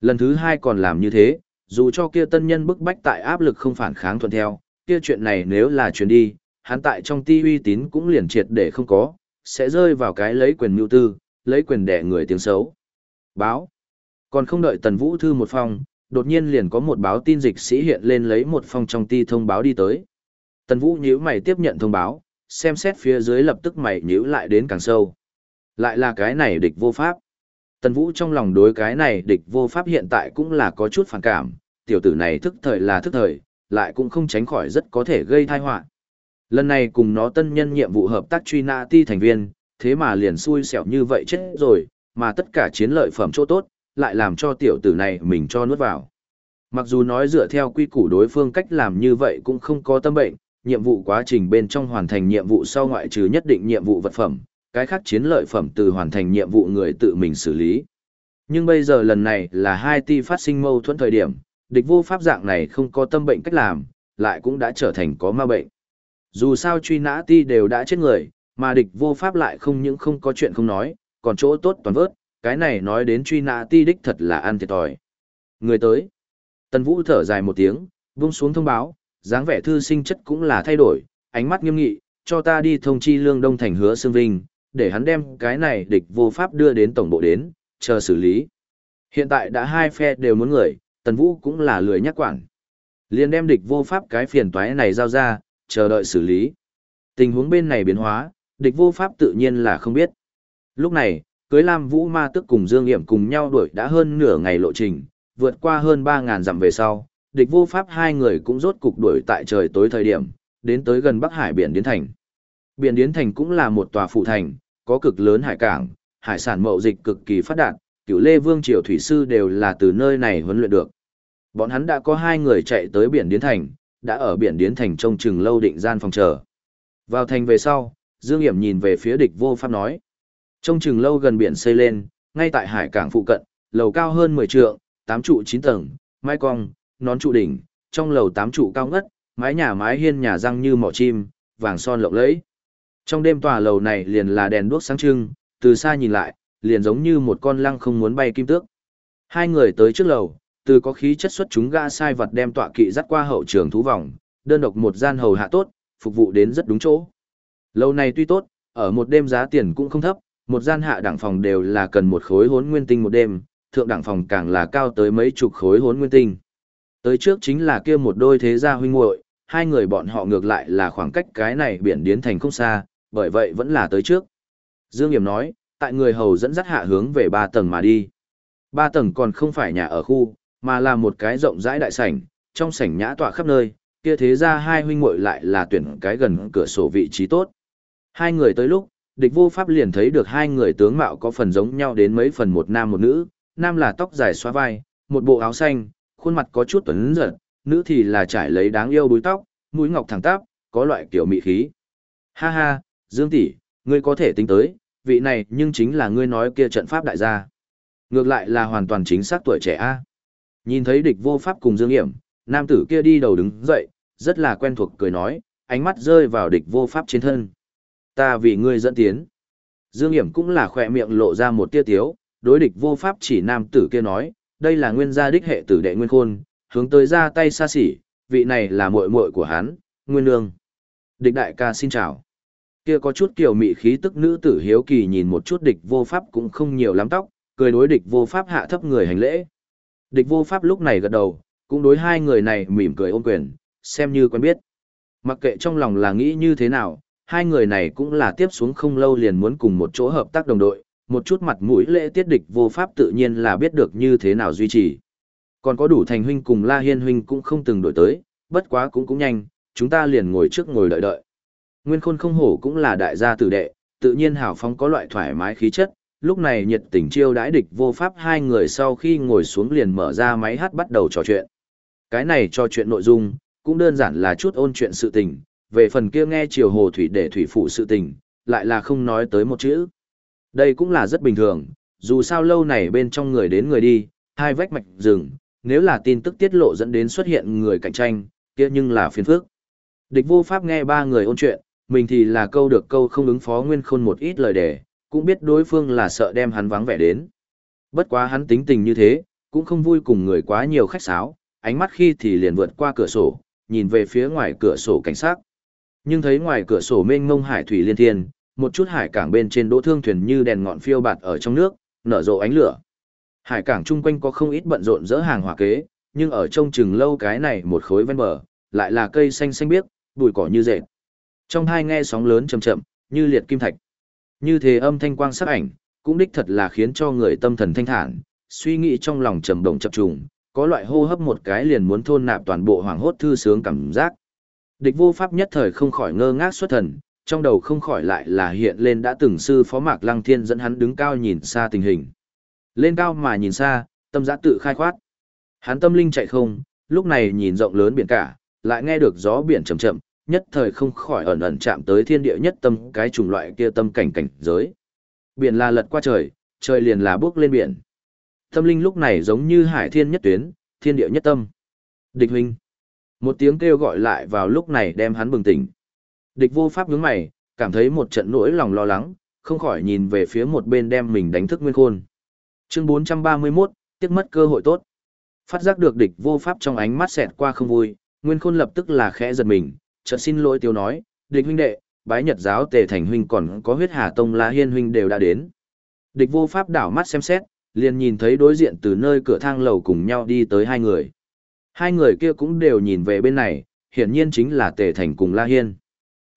Speaker 1: Lần thứ hai còn làm như thế, dù cho kia tân nhân bức bách tại áp lực không phản kháng thuận theo, kia chuyện này nếu là chuyển đi, hắn tại trong ti uy tín cũng liền triệt để không có, sẽ rơi vào cái lấy quyền mưu tư, lấy quyền đẻ người tiếng xấu. Báo. Còn không đợi Tần Vũ thư một phong, đột nhiên liền có một báo tin dịch sĩ hiện lên lấy một phong trong ti thông báo đi tới. Tần Vũ nhíu mày tiếp nhận thông báo, xem xét phía dưới lập tức mày nhíu lại đến càng sâu. Lại là cái này địch vô pháp. Tần Vũ trong lòng đối cái này địch vô pháp hiện tại cũng là có chút phản cảm, tiểu tử này thức thời là thức thời, lại cũng không tránh khỏi rất có thể gây tai họa. Lần này cùng nó tân nhân nhiệm vụ hợp tác truy nã ti thành viên, thế mà liền xui xẻo như vậy chết rồi, mà tất cả chiến lợi phẩm chỗ tốt, lại làm cho tiểu tử này mình cho nuốt vào. Mặc dù nói dựa theo quy củ đối phương cách làm như vậy cũng không có tâm bệnh, nhiệm vụ quá trình bên trong hoàn thành nhiệm vụ sau ngoại trừ nhất định nhiệm vụ vật phẩm, cái khác chiến lợi phẩm từ hoàn thành nhiệm vụ người tự mình xử lý. Nhưng bây giờ lần này là hai ti phát sinh mâu thuẫn thời điểm, địch vô pháp dạng này không có tâm bệnh cách làm, lại cũng đã trở thành có ma bệnh. Dù sao truy nã ti đều đã chết người, mà địch vô pháp lại không những không có chuyện không nói, còn chỗ tốt toàn vớt, cái này nói đến truy nã ti đích thật là ăn thiệt thòi. Người tới. Tần Vũ thở dài một tiếng, buông xuống thông báo, dáng vẻ thư sinh chất cũng là thay đổi, ánh mắt nghiêm nghị, cho ta đi thông chi lương đông thành hứa xương vinh, để hắn đem cái này địch vô pháp đưa đến tổng bộ đến, chờ xử lý. Hiện tại đã hai phe đều muốn người, Tần Vũ cũng là lười nhắc quản. liền đem địch vô pháp cái phiền toái này giao ra, chờ đợi xử lý. Tình huống bên này biến hóa, địch vô pháp tự nhiên là không biết. Lúc này, cưới Lam Vũ Ma tức cùng Dương Hiểm cùng nhau đuổi đã hơn nửa ngày lộ trình, vượt qua hơn ba ngàn dặm về sau, địch vô pháp hai người cũng rốt cục đuổi tại trời tối thời điểm, đến tới gần Bắc Hải biển Điến Thành. Biển Điến Thành cũng là một tòa phụ thành, có cực lớn hải cảng, hải sản mậu dịch cực kỳ phát đạt, cựu Lê Vương Triều Thủy Sư đều là từ nơi này huấn luyện được. Bọn hắn đã có hai người chạy tới biển Điến Thành, đã ở biển Điến Thành trông chừng lâu định gian phòng chờ. Vào thành về sau, Dương Hiểm nhìn về phía địch vô pháp nói. Trông chừng lâu gần biển xây lên, ngay tại hải cảng phụ cận, lầu cao hơn 10 trượng, 8 trụ 9 tầng, mái cong, nón trụ đỉnh, trong lầu 8 trụ cao ngất, mái nhà mái hiên nhà răng như mỏ chim, vàng son lộng lẫy. Trong đêm tòa lầu này liền là đèn đuốc sáng trưng, từ xa nhìn lại, liền giống như một con lăng không muốn bay kim tước. Hai người tới trước lầu, từ có khí chất xuất chúng ga sai vật đem tọa kỵ dắt qua hậu trường thú vòng, đơn độc một gian hầu hạ tốt, phục vụ đến rất đúng chỗ. Lầu này tuy tốt, ở một đêm giá tiền cũng không thấp, một gian hạ đẳng phòng đều là cần một khối hốn nguyên tinh một đêm, thượng đẳng phòng càng là cao tới mấy chục khối hốn nguyên tinh. Tới trước chính là kia một đôi thế gia huynh muội, hai người bọn họ ngược lại là khoảng cách cái này biển điến thành không xa, bởi vậy vẫn là tới trước. Dương Hiểm nói, tại người hầu dẫn dắt hạ hướng về ba tầng mà đi. Ba tầng còn không phải nhà ở khu, mà là một cái rộng rãi đại sảnh, trong sảnh nhã tọa khắp nơi, kia thế ra hai huynh muội lại là tuyển cái gần cửa sổ vị trí tốt. Hai người tới lúc, địch vô pháp liền thấy được hai người tướng mạo có phần giống nhau đến mấy phần một nam một nữ, nam là tóc dài xóa vai, một bộ áo xanh, khuôn mặt có chút tuấn giật, nữ thì là trải lấy đáng yêu đuôi tóc, mũi ngọc thẳng tắp, có loại kiểu mị khí. Ha ha, Dương tỷ, ngươi có thể tính tới, vị này nhưng chính là ngươi nói kia trận pháp đại gia. Ngược lại là hoàn toàn chính xác tuổi trẻ a. Nhìn thấy địch vô pháp cùng Dương Hiểm, nam tử kia đi đầu đứng dậy, rất là quen thuộc cười nói, ánh mắt rơi vào địch vô pháp trên thân. Ta vì ngươi dẫn tiến. Dương Hiểm cũng là khỏe miệng lộ ra một tia tiếu, đối địch vô pháp chỉ nam tử kia nói, đây là nguyên gia đích hệ tử đệ nguyên khôn, hướng tới ra tay xa xỉ, vị này là muội muội của hắn, nguyên nương. Địch đại ca xin chào. Kia có chút kiểu mị khí tức nữ tử hiếu kỳ nhìn một chút địch vô pháp cũng không nhiều lắm tóc, cười đối địch vô pháp hạ thấp người hành lễ. Địch vô pháp lúc này gật đầu, cũng đối hai người này mỉm cười ôn quyền, xem như quen biết. Mặc kệ trong lòng là nghĩ như thế nào, hai người này cũng là tiếp xuống không lâu liền muốn cùng một chỗ hợp tác đồng đội, một chút mặt mũi lễ tiết địch vô pháp tự nhiên là biết được như thế nào duy trì. Còn có đủ thành huynh cùng La Hiên huynh cũng không từng đổi tới, bất quá cũng cũng nhanh, chúng ta liền ngồi trước ngồi đợi đợi. Nguyên khôn không hổ cũng là đại gia tử đệ, tự nhiên hào phóng có loại thoải mái khí chất, lúc này nhiệt tình chiêu đãi địch vô pháp hai người sau khi ngồi xuống liền mở ra máy hát bắt đầu trò chuyện. Cái này trò chuyện nội dung, cũng đơn giản là chút ôn chuyện sự tình, về phần kia nghe chiều hồ thủy để thủy phụ sự tình, lại là không nói tới một chữ. Đây cũng là rất bình thường, dù sao lâu này bên trong người đến người đi, hai vách mạch rừng, nếu là tin tức tiết lộ dẫn đến xuất hiện người cạnh tranh, kia nhưng là phiền phức. Địch vô pháp nghe ba người ôn chuyện, mình thì là câu được câu không ứng phó nguyên khôn một ít lời đề, cũng biết đối phương là sợ đem hắn vắng vẻ đến. Bất quá hắn tính tình như thế, cũng không vui cùng người quá nhiều khách sáo, ánh mắt khi thì liền vượt qua cửa sổ, nhìn về phía ngoài cửa sổ cảnh sát. Nhưng thấy ngoài cửa sổ mênh mông hải thủy liên thiên, một chút hải cảng bên trên đỗ thương thuyền như đèn ngọn phiêu bạt ở trong nước, nở rộ ánh lửa. Hải cảng chung quanh có không ít bận rộn dỡ hàng hỏa kế, nhưng ở trong chừng lâu cái này một khối ven bờ, lại là cây xanh xanh biếc, bụi cỏ như rệt. Trong hai nghe sóng lớn chậm chậm, như liệt kim thạch. Như thế âm thanh quang sắc ảnh, cũng đích thật là khiến cho người tâm thần thanh thản, suy nghĩ trong lòng trầm động chập trùng, có loại hô hấp một cái liền muốn thôn nạp toàn bộ hoàng hốt thư sướng cảm giác. Địch vô pháp nhất thời không khỏi ngơ ngác xuất thần, trong đầu không khỏi lại là hiện lên đã từng sư phó mạc lăng thiên dẫn hắn đứng cao nhìn xa tình hình. Lên cao mà nhìn xa, tâm giã tự khai khoát. Hắn tâm linh chạy không, lúc này nhìn rộng lớn biển cả, lại nghe được gió biển chậm chậm, nhất thời không khỏi ẩn ẩn chạm tới thiên địa nhất tâm cái chủng loại kia tâm cảnh cảnh giới. Biển là lật qua trời, trời liền là bước lên biển. Tâm linh lúc này giống như hải thiên nhất tuyến, thiên địa nhất tâm. Địch huynh. Một tiếng kêu gọi lại vào lúc này đem hắn bừng tỉnh. Địch vô pháp nhướng mày, cảm thấy một trận nỗi lòng lo lắng, không khỏi nhìn về phía một bên đem mình đánh thức nguyên khôn. Chương 431, tiếc mất cơ hội tốt. Phát giác được địch vô pháp trong ánh mắt xẹt qua không vui, nguyên khôn lập tức là khẽ giật mình, chợt xin lỗi tiêu nói, địch huynh đệ, bái nhật giáo tề thành huynh còn có huyết hà tông la hiên huynh đều đã đến. Địch vô pháp đảo mắt xem xét, liền nhìn thấy đối diện từ nơi cửa thang lầu cùng nhau đi tới hai người. Hai người kia cũng đều nhìn về bên này, hiển nhiên chính là tề thành cùng la hiên.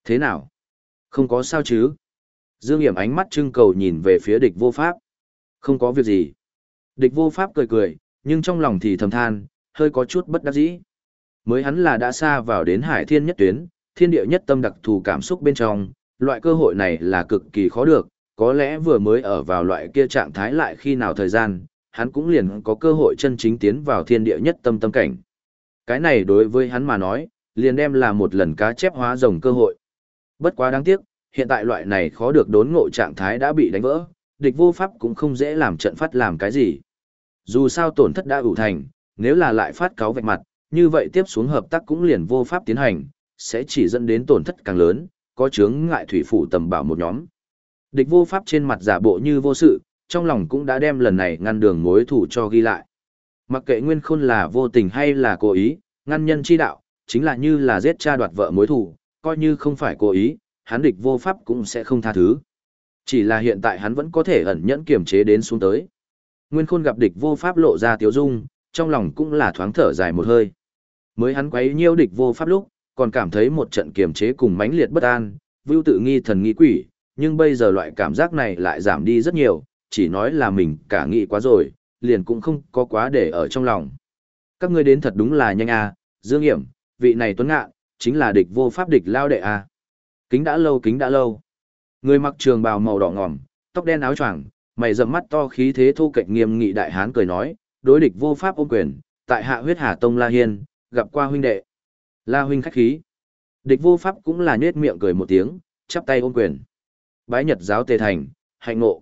Speaker 1: Thế nào? Không có sao chứ? Dương Hiểm ánh mắt trưng cầu nhìn về phía địch vô pháp. Không có việc gì. Địch vô pháp cười cười, nhưng trong lòng thì thầm than, hơi có chút bất đắc dĩ. Mới hắn là đã xa vào đến hải thiên nhất tuyến, thiên địa nhất tâm đặc thù cảm xúc bên trong, loại cơ hội này là cực kỳ khó được, có lẽ vừa mới ở vào loại kia trạng thái lại khi nào thời gian, hắn cũng liền có cơ hội chân chính tiến vào thiên địa nhất tâm tâm cảnh. Cái này đối với hắn mà nói, liền đem là một lần cá chép hóa rồng cơ hội. Bất quá đáng tiếc, hiện tại loại này khó được đốn ngộ trạng thái đã bị đánh vỡ, địch vô pháp cũng không dễ làm trận phát làm cái gì. Dù sao tổn thất đã ủ thành, nếu là lại phát cáo vạch mặt, như vậy tiếp xuống hợp tác cũng liền vô pháp tiến hành, sẽ chỉ dẫn đến tổn thất càng lớn, có chướng ngại thủy phủ tầm bảo một nhóm. Địch vô pháp trên mặt giả bộ như vô sự, trong lòng cũng đã đem lần này ngăn đường mối thủ cho ghi lại. Mặc kệ nguyên khôn là vô tình hay là cố ý, ngăn nhân chi đạo, chính là như là giết cha đoạt vợ mối thủ, coi như không phải cố ý, hắn địch vô pháp cũng sẽ không tha thứ. Chỉ là hiện tại hắn vẫn có thể ẩn nhẫn kiềm chế đến xuống tới. Nguyên khôn gặp địch vô pháp lộ ra tiếu dung, trong lòng cũng là thoáng thở dài một hơi. Mới hắn quấy nhiêu địch vô pháp lúc, còn cảm thấy một trận kiềm chế cùng mãnh liệt bất an, vưu tự nghi thần nghi quỷ, nhưng bây giờ loại cảm giác này lại giảm đi rất nhiều, chỉ nói là mình cả nghĩ quá rồi, liền cũng không có quá để ở trong lòng. Các ngươi đến thật đúng là nhanh à, Dương Hiểm, vị này tuấn ngạ, chính là địch vô pháp địch lao đệ à. Kính đã lâu kính đã lâu. Người mặc trường bào màu đỏ ngòm, tóc đen áo choàng, mày rậm mắt to khí thế thu cạnh nghiêm nghị đại hán cười nói, đối địch vô pháp ôm quyền, tại hạ huyết hà tông La Hiên, gặp qua huynh đệ. La huynh khách khí. Địch vô pháp cũng là nhếch miệng cười một tiếng, chắp tay ôm quyền. Bái nhật giáo tề thành, hạnh ngộ.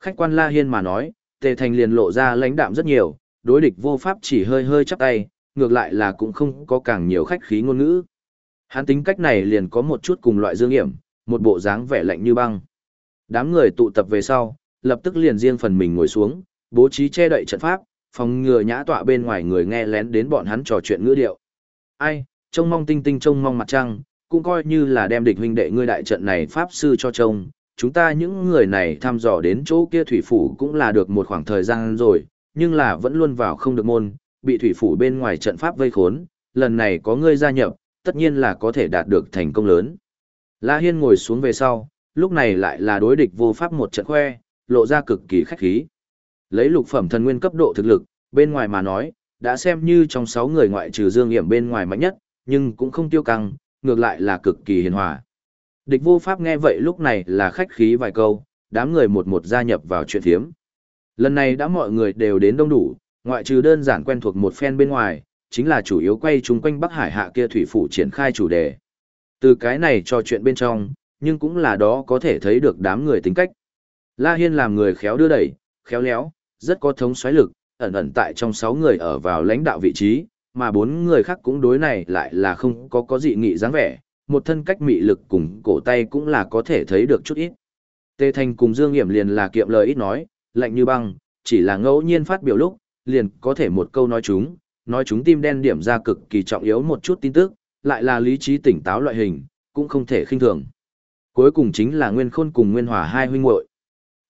Speaker 1: Khách quan La Hiên mà nói, tề thành liền lộ ra lãnh đạm rất nhiều, đối địch vô pháp chỉ hơi hơi chắp tay, ngược lại là cũng không có càng nhiều khách khí ngôn ngữ. Hắn tính cách này liền có một chút cùng loại dương hiểm, một bộ dáng vẻ lạnh như băng. Đám người tụ tập về sau, lập tức liền riêng phần mình ngồi xuống, bố trí che đậy trận pháp, phòng ngừa nhã tọa bên ngoài người nghe lén đến bọn hắn trò chuyện ngữ điệu. Ai, trông mong tinh tinh trông mong mặt trăng, cũng coi như là đem địch huynh đệ ngươi đại trận này pháp sư cho trông. Chúng ta những người này thăm dò đến chỗ kia thủy phủ cũng là được một khoảng thời gian rồi, nhưng là vẫn luôn vào không được môn, bị thủy phủ bên ngoài trận pháp vây khốn, lần này có ngươi gia nhập, tất nhiên là có thể đạt được thành công lớn. La Hiên ngồi xuống về sau, lúc này lại là đối địch vô pháp một trận khoe, lộ ra cực kỳ khách khí. Lấy lục phẩm thần nguyên cấp độ thực lực, bên ngoài mà nói, đã xem như trong 6 người ngoại trừ Dương hiểm bên ngoài mạnh nhất, nhưng cũng không tiêu căng, ngược lại là cực kỳ hiền hòa. Địch vô pháp nghe vậy lúc này là khách khí vài câu, đám người một một gia nhập vào chuyện thiếm. Lần này đã mọi người đều đến đông đủ, ngoại trừ đơn giản quen thuộc một phen bên ngoài, chính là chủ yếu quay chung quanh Bắc Hải hạ kia thủy phủ triển khai chủ đề. Từ cái này cho chuyện bên trong, nhưng cũng là đó có thể thấy được đám người tính cách. La Hiên làm người khéo đưa đẩy, khéo léo, rất có thống xoáy lực, ẩn ẩn tại trong 6 người ở vào lãnh đạo vị trí, mà bốn người khác cũng đối này lại là không có có dị nghị dáng vẻ, một thân cách mị lực cùng cổ tay cũng là có thể thấy được chút ít. Tề Thành cùng Dương Nghiễm liền là kiệm lời ít nói, lạnh như băng, chỉ là ngẫu nhiên phát biểu lúc, liền có thể một câu nói chúng, nói chúng tim đen điểm ra cực kỳ trọng yếu một chút tin tức, lại là lý trí tỉnh táo loại hình, cũng không thể khinh thường. Cuối cùng chính là Nguyên Khôn cùng Nguyên Hòa hai huynh muội.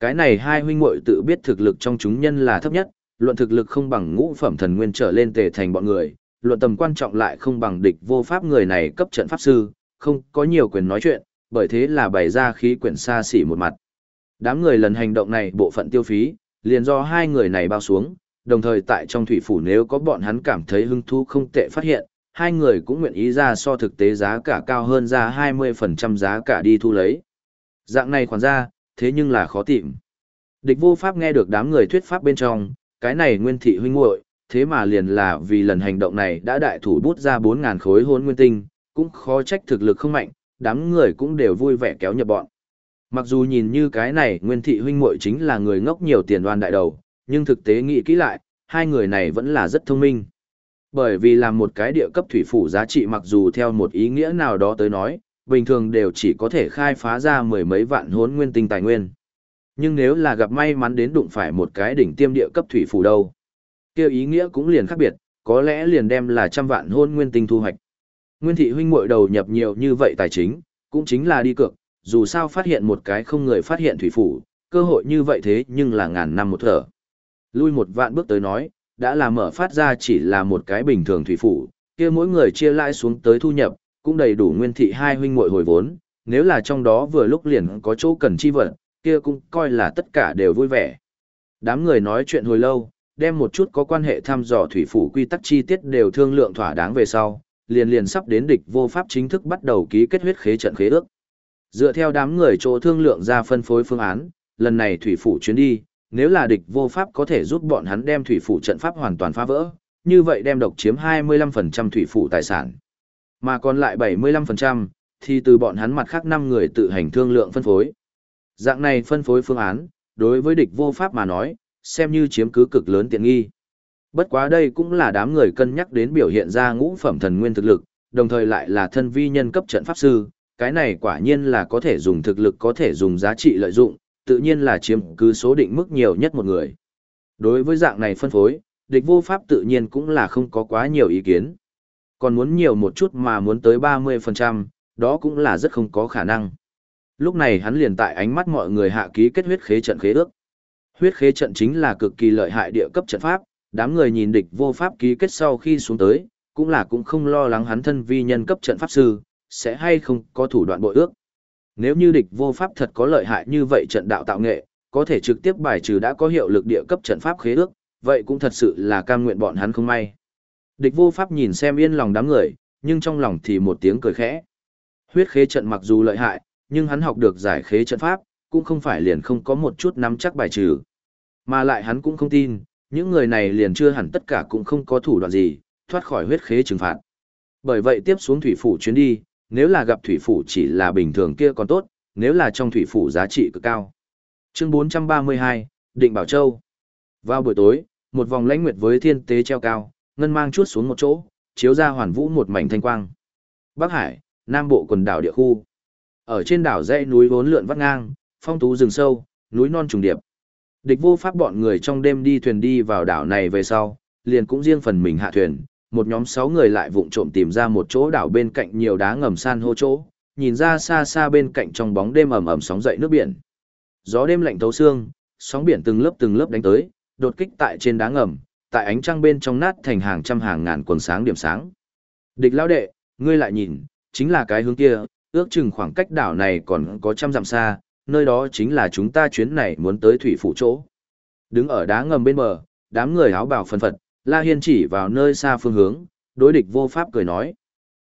Speaker 1: Cái này hai huynh muội tự biết thực lực trong chúng nhân là thấp nhất, luận thực lực không bằng ngũ phẩm thần nguyên trở lên tề thành bọn người, luận tầm quan trọng lại không bằng địch vô pháp người này cấp trận pháp sư, không có nhiều quyền nói chuyện, bởi thế là bày ra khí quyển xa xỉ một mặt. Đám người lần hành động này bộ phận tiêu phí, liền do hai người này bao xuống, đồng thời tại trong thủy phủ nếu có bọn hắn cảm thấy hứng thú không tệ phát hiện, hai người cũng nguyện ý ra so thực tế giá cả cao hơn ra 20% giá cả đi thu lấy. Dạng này khoản ra, thế nhưng là khó tìm. Địch vô pháp nghe được đám người thuyết pháp bên trong, cái này nguyên thị huynh muội thế mà liền là vì lần hành động này đã đại thủ bút ra 4.000 khối hôn nguyên tinh, cũng khó trách thực lực không mạnh, đám người cũng đều vui vẻ kéo nhập bọn. Mặc dù nhìn như cái này nguyên thị huynh muội chính là người ngốc nhiều tiền đoan đại đầu, nhưng thực tế nghĩ kỹ lại, hai người này vẫn là rất thông minh. Bởi vì làm một cái địa cấp thủy phủ giá trị mặc dù theo một ý nghĩa nào đó tới nói, bình thường đều chỉ có thể khai phá ra mười mấy vạn hốn nguyên tinh tài nguyên. Nhưng nếu là gặp may mắn đến đụng phải một cái đỉnh tiêm địa cấp thủy phủ đâu, kêu ý nghĩa cũng liền khác biệt, có lẽ liền đem là trăm vạn hôn nguyên tinh thu hoạch. Nguyên thị huynh muội đầu nhập nhiều như vậy tài chính, Cũng chính là đi cược, dù sao phát hiện một cái không người phát hiện thủy phủ, cơ hội như vậy thế nhưng là ngàn năm một thở. Lui một vạn bước tới nói, đã là mở phát ra chỉ là một cái bình thường thủy phủ, kia mỗi người chia lãi xuống tới thu nhập, cũng đầy đủ nguyên thị hai huynh muội hồi vốn, nếu là trong đó vừa lúc liền có chỗ cần chi vật, kia cũng coi là tất cả đều vui vẻ. Đám người nói chuyện hồi lâu, đem một chút có quan hệ thăm dò thủy phủ quy tắc chi tiết đều thương lượng thỏa đáng về sau, liền liền sắp đến địch vô pháp chính thức bắt đầu ký kết huyết khế trận khế ước. Dựa theo đám người chỗ thương lượng ra phân phối phương án, lần này thủy phủ chuyến đi, nếu là địch vô pháp có thể giúp bọn hắn đem thủy phủ trận pháp hoàn toàn phá vỡ, như vậy đem độc chiếm 25% thủy phủ tài sản. Mà còn lại 75%, thì từ bọn hắn mặt khác 5 người tự hành thương lượng phân phối. Dạng này phân phối phương án, đối với địch vô pháp mà nói, xem như chiếm cứ cực lớn tiện nghi. Bất quá đây cũng là đám người cân nhắc đến biểu hiện ra ngũ phẩm thần nguyên thực lực, đồng thời lại là thân vi nhân cấp trận pháp sư, cái này quả nhiên là có thể dùng thực lực có thể dùng giá trị lợi dụng, tự nhiên là chiếm cứ số định mức nhiều nhất một người. Đối với dạng này phân phối, địch vô pháp tự nhiên cũng là không có quá nhiều ý kiến. Còn muốn nhiều một chút mà muốn tới 30%, đó cũng là rất không có khả năng. Lúc này hắn liền tại ánh mắt mọi người hạ ký kết huyết khế trận khế ước. Huyết khế trận chính là cực kỳ lợi hại địa cấp trận pháp, đám người nhìn địch vô pháp ký kết sau khi xuống tới, cũng là cũng không lo lắng hắn thân vi nhân cấp trận pháp sư, sẽ hay không có thủ đoạn bội ước. Nếu như địch vô pháp thật có lợi hại như vậy trận đạo tạo nghệ, có thể trực tiếp bài trừ đã có hiệu lực địa cấp trận pháp khế ước, vậy cũng thật sự là cam nguyện bọn hắn không may. Địch vô pháp nhìn xem yên lòng đám người, nhưng trong lòng thì một tiếng cười khẽ. Huyết khế trận mặc dù lợi hại, nhưng hắn học được giải khế trận pháp, cũng không phải liền không có một chút nắm chắc bài trừ. Mà lại hắn cũng không tin, những người này liền chưa hẳn tất cả cũng không có thủ đoạn gì, thoát khỏi huyết khế trừng phạt. Bởi vậy tiếp xuống thủy phủ chuyến đi, nếu là gặp thủy phủ chỉ là bình thường kia còn tốt, nếu là trong thủy phủ giá trị cực cao. Chương 432, Định Bảo Châu. Vào buổi tối, một vòng lãnh nguyệt với thiên tế treo cao, ngân mang chuốt xuống một chỗ, chiếu ra hoàn vũ một mảnh thanh quang. Bắc Hải, Nam Bộ quần đảo địa khu. Ở trên đảo dãy núi vốn lượn vắt ngang, phong tú rừng sâu, núi non trùng điệp. Địch vô pháp bọn người trong đêm đi thuyền đi vào đảo này về sau, liền cũng riêng phần mình hạ thuyền, một nhóm sáu người lại vụng trộm tìm ra một chỗ đảo bên cạnh nhiều đá ngầm san hô chỗ, nhìn ra xa xa bên cạnh trong bóng đêm ẩm ẩm sóng dậy nước biển. Gió đêm lạnh thấu xương, sóng biển từng lớp từng lớp đánh tới, đột kích tại trên đá ngầm, tại ánh trăng bên trong nát thành hàng trăm hàng ngàn quần sáng điểm sáng. Địch lão đệ, ngươi lại nhìn, chính là cái hướng kia, ước chừng khoảng cách đảo này còn có trăm dặm xa, nơi đó chính là chúng ta chuyến này muốn tới thủy phủ chỗ. Đứng ở đá ngầm bên bờ, đám người áo bào phân phật, La Hiên chỉ vào nơi xa phương hướng, đối địch vô pháp cười nói.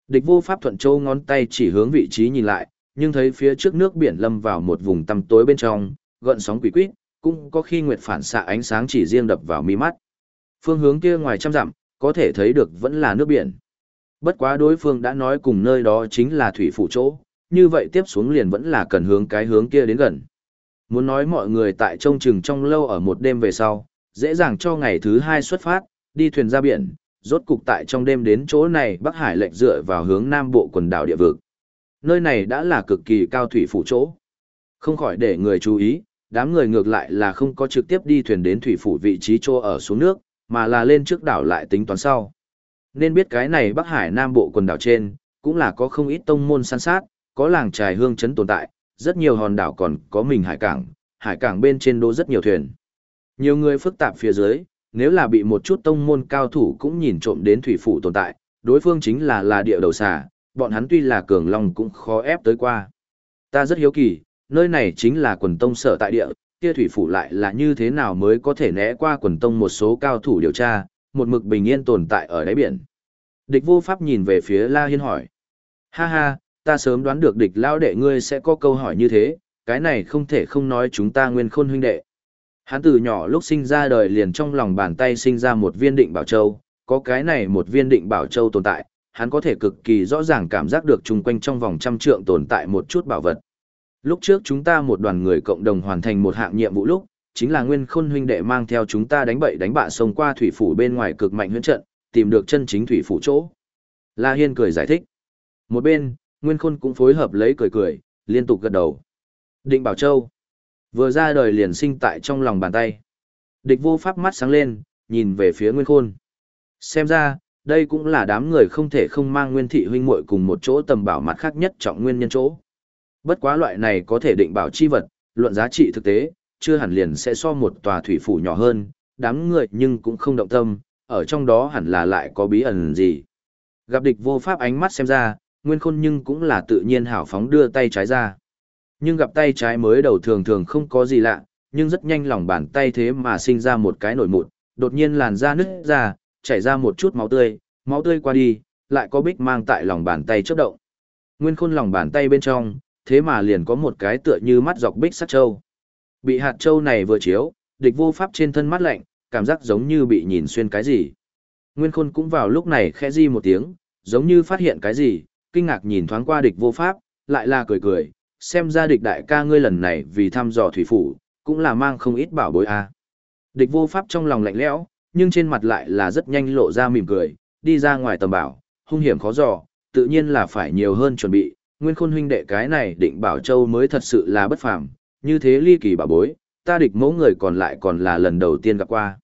Speaker 1: Địch vô pháp thuận châu ngón tay chỉ hướng vị trí nhìn lại, nhưng thấy phía trước nước biển lâm vào một vùng tăm tối bên trong, gợn sóng quỷ quýt, cũng có khi nguyệt phản xạ ánh sáng chỉ riêng đập vào mi mắt. Phương hướng kia ngoài trăm dặm, có thể thấy được vẫn là nước biển. Bất quá đối phương đã nói cùng nơi đó chính là thủy phủ chỗ, như vậy tiếp xuống liền vẫn là cần hướng cái hướng kia đến gần. Muốn nói mọi người tại trông chừng trong lâu ở một đêm về sau, dễ dàng cho ngày thứ hai xuất phát, đi thuyền ra biển, rốt cục tại trong đêm đến chỗ này Bắc Hải lệch dựa vào hướng nam bộ quần đảo địa vực. Nơi này đã là cực kỳ cao thủy phủ chỗ. Không khỏi để người chú ý, đám người ngược lại là không có trực tiếp đi thuyền đến thủy phủ vị trí chỗ ở xuống nước, mà là lên trước đảo lại tính toán sau. Nên biết cái này Bắc Hải Nam Bộ quần đảo trên, cũng là có không ít tông môn san sát, có làng trài hương chấn tồn tại, rất nhiều hòn đảo còn có mình hải cảng, hải cảng bên trên đô rất nhiều thuyền. Nhiều người phức tạp phía dưới, nếu là bị một chút tông môn cao thủ cũng nhìn trộm đến thủy phủ tồn tại, đối phương chính là là địa đầu xà, bọn hắn tuy là cường long cũng khó ép tới qua. Ta rất hiếu kỳ, nơi này chính là quần tông sở tại địa, kia thủy phủ lại là như thế nào mới có thể né qua quần tông một số cao thủ điều tra, một mực bình yên tồn tại ở đáy biển. Địch vô pháp nhìn về phía La Hiên hỏi. Ha ha, ta sớm đoán được địch lao đệ ngươi sẽ có câu hỏi như thế, cái này không thể không nói chúng ta nguyên khôn huynh đệ. Hắn từ nhỏ lúc sinh ra đời liền trong lòng bàn tay sinh ra một viên định bảo châu, có cái này một viên định bảo châu tồn tại, hắn có thể cực kỳ rõ ràng cảm giác được chung quanh trong vòng trăm trượng tồn tại một chút bảo vật. Lúc trước chúng ta một đoàn người cộng đồng hoàn thành một hạng nhiệm vụ lúc, chính là nguyên khôn huynh đệ mang theo chúng ta đánh bậy đánh bạ sông qua thủy phủ bên ngoài cực mạnh huyễn trận, tìm được chân chính thủy phủ chỗ. La Hiên cười giải thích. Một bên, Nguyên Khôn cũng phối hợp lấy cười cười, liên tục gật đầu. Định Bảo Châu. Vừa ra đời liền sinh tại trong lòng bàn tay. Địch vô pháp mắt sáng lên, nhìn về phía Nguyên Khôn. Xem ra, đây cũng là đám người không thể không mang Nguyên Thị huynh muội cùng một chỗ tầm bảo mặt khác nhất trọng nguyên nhân chỗ. Bất quá loại này có thể định bảo chi vật, luận giá trị thực tế, chưa hẳn liền sẽ so một tòa thủy phủ nhỏ hơn, đám người nhưng cũng không động tâm, ở trong đó hẳn là lại có bí ẩn gì. Gặp địch vô pháp ánh mắt xem ra, nguyên khôn nhưng cũng là tự nhiên hảo phóng đưa tay trái ra. Nhưng gặp tay trái mới đầu thường thường không có gì lạ, nhưng rất nhanh lòng bàn tay thế mà sinh ra một cái nổi mụn, đột nhiên làn da nứt ra, chảy ra một chút máu tươi, máu tươi qua đi, lại có bích mang tại lòng bàn tay chớp động. Nguyên khôn lòng bàn tay bên trong, thế mà liền có một cái tựa như mắt dọc bích sắt châu. Bị hạt châu này vừa chiếu, địch vô pháp trên thân mắt lạnh, cảm giác giống như bị nhìn xuyên cái gì. Nguyên khôn cũng vào lúc này khẽ di một tiếng, giống như phát hiện cái gì, kinh ngạc nhìn thoáng qua địch vô pháp, lại là cười cười, xem ra địch đại ca ngươi lần này vì thăm dò thủy phủ, cũng là mang không ít bảo bối a. Địch vô pháp trong lòng lạnh lẽo, nhưng trên mặt lại là rất nhanh lộ ra mỉm cười, đi ra ngoài tầm bảo, hung hiểm khó dò, tự nhiên là phải nhiều hơn chuẩn bị, nguyên khôn huynh đệ cái này định bảo châu mới thật sự là bất phàm, như thế ly kỳ bảo bối, ta địch mẫu người còn lại còn là lần đầu tiên gặp qua.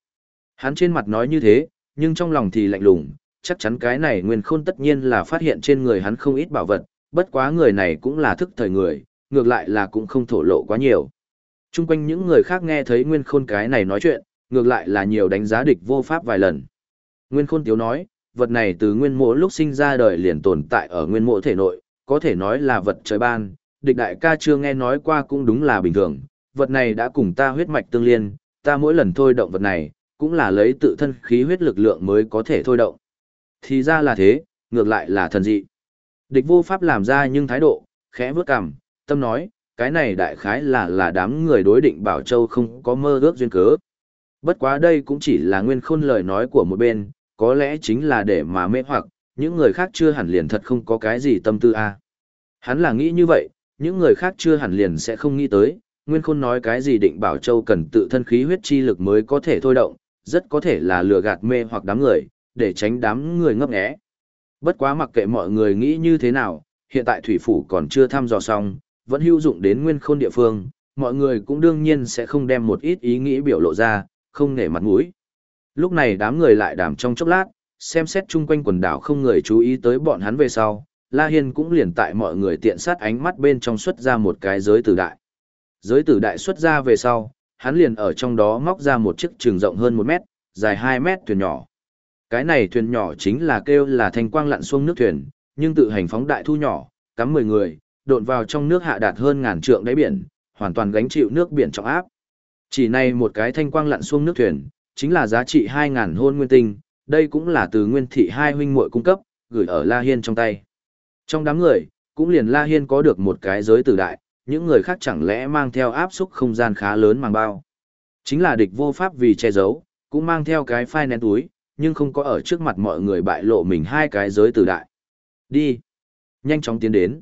Speaker 1: Hắn trên mặt nói như thế, nhưng trong lòng thì lạnh lùng, chắc chắn cái này nguyên khôn tất nhiên là phát hiện trên người hắn không ít bảo vật, bất quá người này cũng là thức thời người, ngược lại là cũng không thổ lộ quá nhiều. Trung quanh những người khác nghe thấy nguyên khôn cái này nói chuyện, ngược lại là nhiều đánh giá địch vô pháp vài lần. Nguyên khôn tiếu nói, vật này từ nguyên mộ lúc sinh ra đời liền tồn tại ở nguyên mộ thể nội, có thể nói là vật trời ban, địch đại ca chưa nghe nói qua cũng đúng là bình thường, vật này đã cùng ta huyết mạch tương liên, ta mỗi lần thôi động vật này, cũng là lấy tự thân khí huyết lực lượng mới có thể thôi động. Thì ra là thế, ngược lại là thần dị. Địch vô pháp làm ra nhưng thái độ, khẽ vứt cằm, tâm nói, cái này đại khái là là đám người đối định Bảo Châu không có mơ ước duyên cớ. Bất quá đây cũng chỉ là nguyên khôn lời nói của một bên, có lẽ chính là để mà mê hoặc, những người khác chưa hẳn liền thật không có cái gì tâm tư a. Hắn là nghĩ như vậy, những người khác chưa hẳn liền sẽ không nghĩ tới, Nguyên Khôn nói cái gì định Bảo Châu cần tự thân khí huyết chi lực mới có thể thôi động, rất có thể là lừa gạt mê hoặc đám người, để tránh đám người ngấp nghé. Bất quá mặc kệ mọi người nghĩ như thế nào, hiện tại thủy phủ còn chưa thăm dò xong, vẫn hữu dụng đến Nguyên Khôn địa phương, mọi người cũng đương nhiên sẽ không đem một ít ý nghĩ biểu lộ ra, không nể mặt mũi. Lúc này đám người lại đàm trong chốc lát, xem xét chung quanh quần đảo không người chú ý tới bọn hắn về sau, La Hiên cũng liền tại mọi người tiện sát ánh mắt bên trong xuất ra một cái giới tử đại. Giới tử đại xuất ra về sau, hắn liền ở trong đó móc ra một chiếc trường rộng hơn một mét, dài hai mét thuyền nhỏ. Cái này thuyền nhỏ chính là kêu là thanh quang lặn xuống nước thuyền, nhưng tự hành phóng đại thu nhỏ, cắm mười người, độn vào trong nước hạ đạt hơn ngàn trượng đáy biển, hoàn toàn gánh chịu nước biển trọng áp. Chỉ này một cái thanh quang lặn xuống nước thuyền, chính là giá trị hai ngàn hôn nguyên tinh, đây cũng là từ nguyên thị hai huynh muội cung cấp, gửi ở La Hiên trong tay. Trong đám người, cũng liền La Hiên có được một cái giới tử đại, những người khác chẳng lẽ mang theo áp xúc không gian khá lớn màng bao. Chính là địch vô pháp vì che giấu, cũng mang theo cái phai nén túi, nhưng không có ở trước mặt mọi người bại lộ mình hai cái giới tử đại. Đi! Nhanh chóng tiến đến.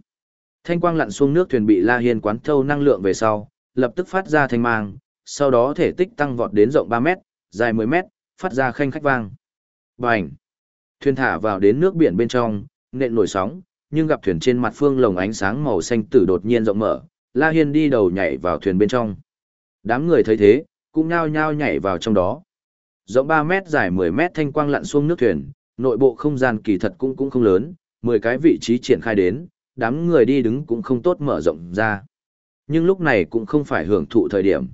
Speaker 1: Thanh quang lặn xuống nước thuyền bị La Hiên quán thâu năng lượng về sau, lập tức phát ra thanh mang, sau đó thể tích tăng vọt đến rộng 3 mét, dài 10 mét, phát ra khanh khách vang. Bành! Thuyền thả vào đến nước biển bên trong, nện nổi sóng, nhưng gặp thuyền trên mặt phương lồng ánh sáng màu xanh tử đột nhiên rộng mở, La Hiên đi đầu nhảy vào thuyền bên trong. Đám người thấy thế, cũng nhao nhao nhảy vào trong đó. Rộng 3 mét dài 10 mét thanh quang lặn xuống nước thuyền, nội bộ không gian kỳ thật cũng cũng không lớn, 10 cái vị trí triển khai đến, đám người đi đứng cũng không tốt mở rộng ra. Nhưng lúc này cũng không phải hưởng thụ thời điểm.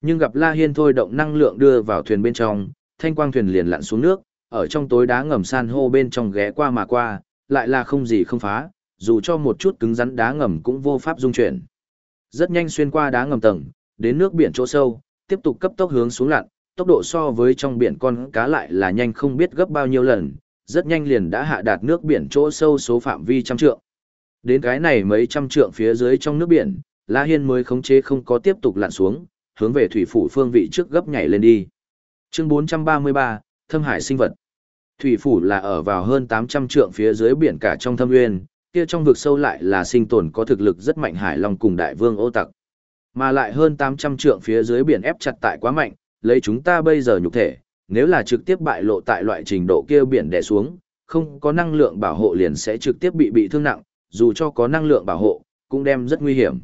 Speaker 1: Nhưng gặp La Hiên thôi động năng lượng đưa vào thuyền bên trong, thanh quang thuyền liền lặn xuống nước, ở trong tối đá ngầm san hô bên trong ghé qua mà qua, lại là không gì không phá, dù cho một chút cứng rắn đá ngầm cũng vô pháp dung chuyển. Rất nhanh xuyên qua đá ngầm tầng, đến nước biển chỗ sâu, tiếp tục cấp tốc hướng xuống lặn, tốc độ so với trong biển con cá lại là nhanh không biết gấp bao nhiêu lần, rất nhanh liền đã hạ đạt nước biển chỗ sâu số phạm vi trăm trượng. Đến cái này mấy trăm trượng phía dưới trong nước biển, La Hiên mới khống chế không có tiếp tục lặn xuống, hướng về thủy phủ phương vị trước gấp nhảy lên đi. Chương 433, Thâm Hải sinh vật. Thủy phủ là ở vào hơn 800 trượng phía dưới biển cả trong thâm nguyên, kia trong vực sâu lại là sinh tồn có thực lực rất mạnh hải long cùng đại vương ô tặc. Mà lại hơn 800 trượng phía dưới biển ép chặt tại quá mạnh, lấy chúng ta bây giờ nhục thể, nếu là trực tiếp bại lộ tại loại trình độ kia biển đè xuống, không có năng lượng bảo hộ liền sẽ trực tiếp bị bị thương nặng, dù cho có năng lượng bảo hộ, cũng đem rất nguy hiểm.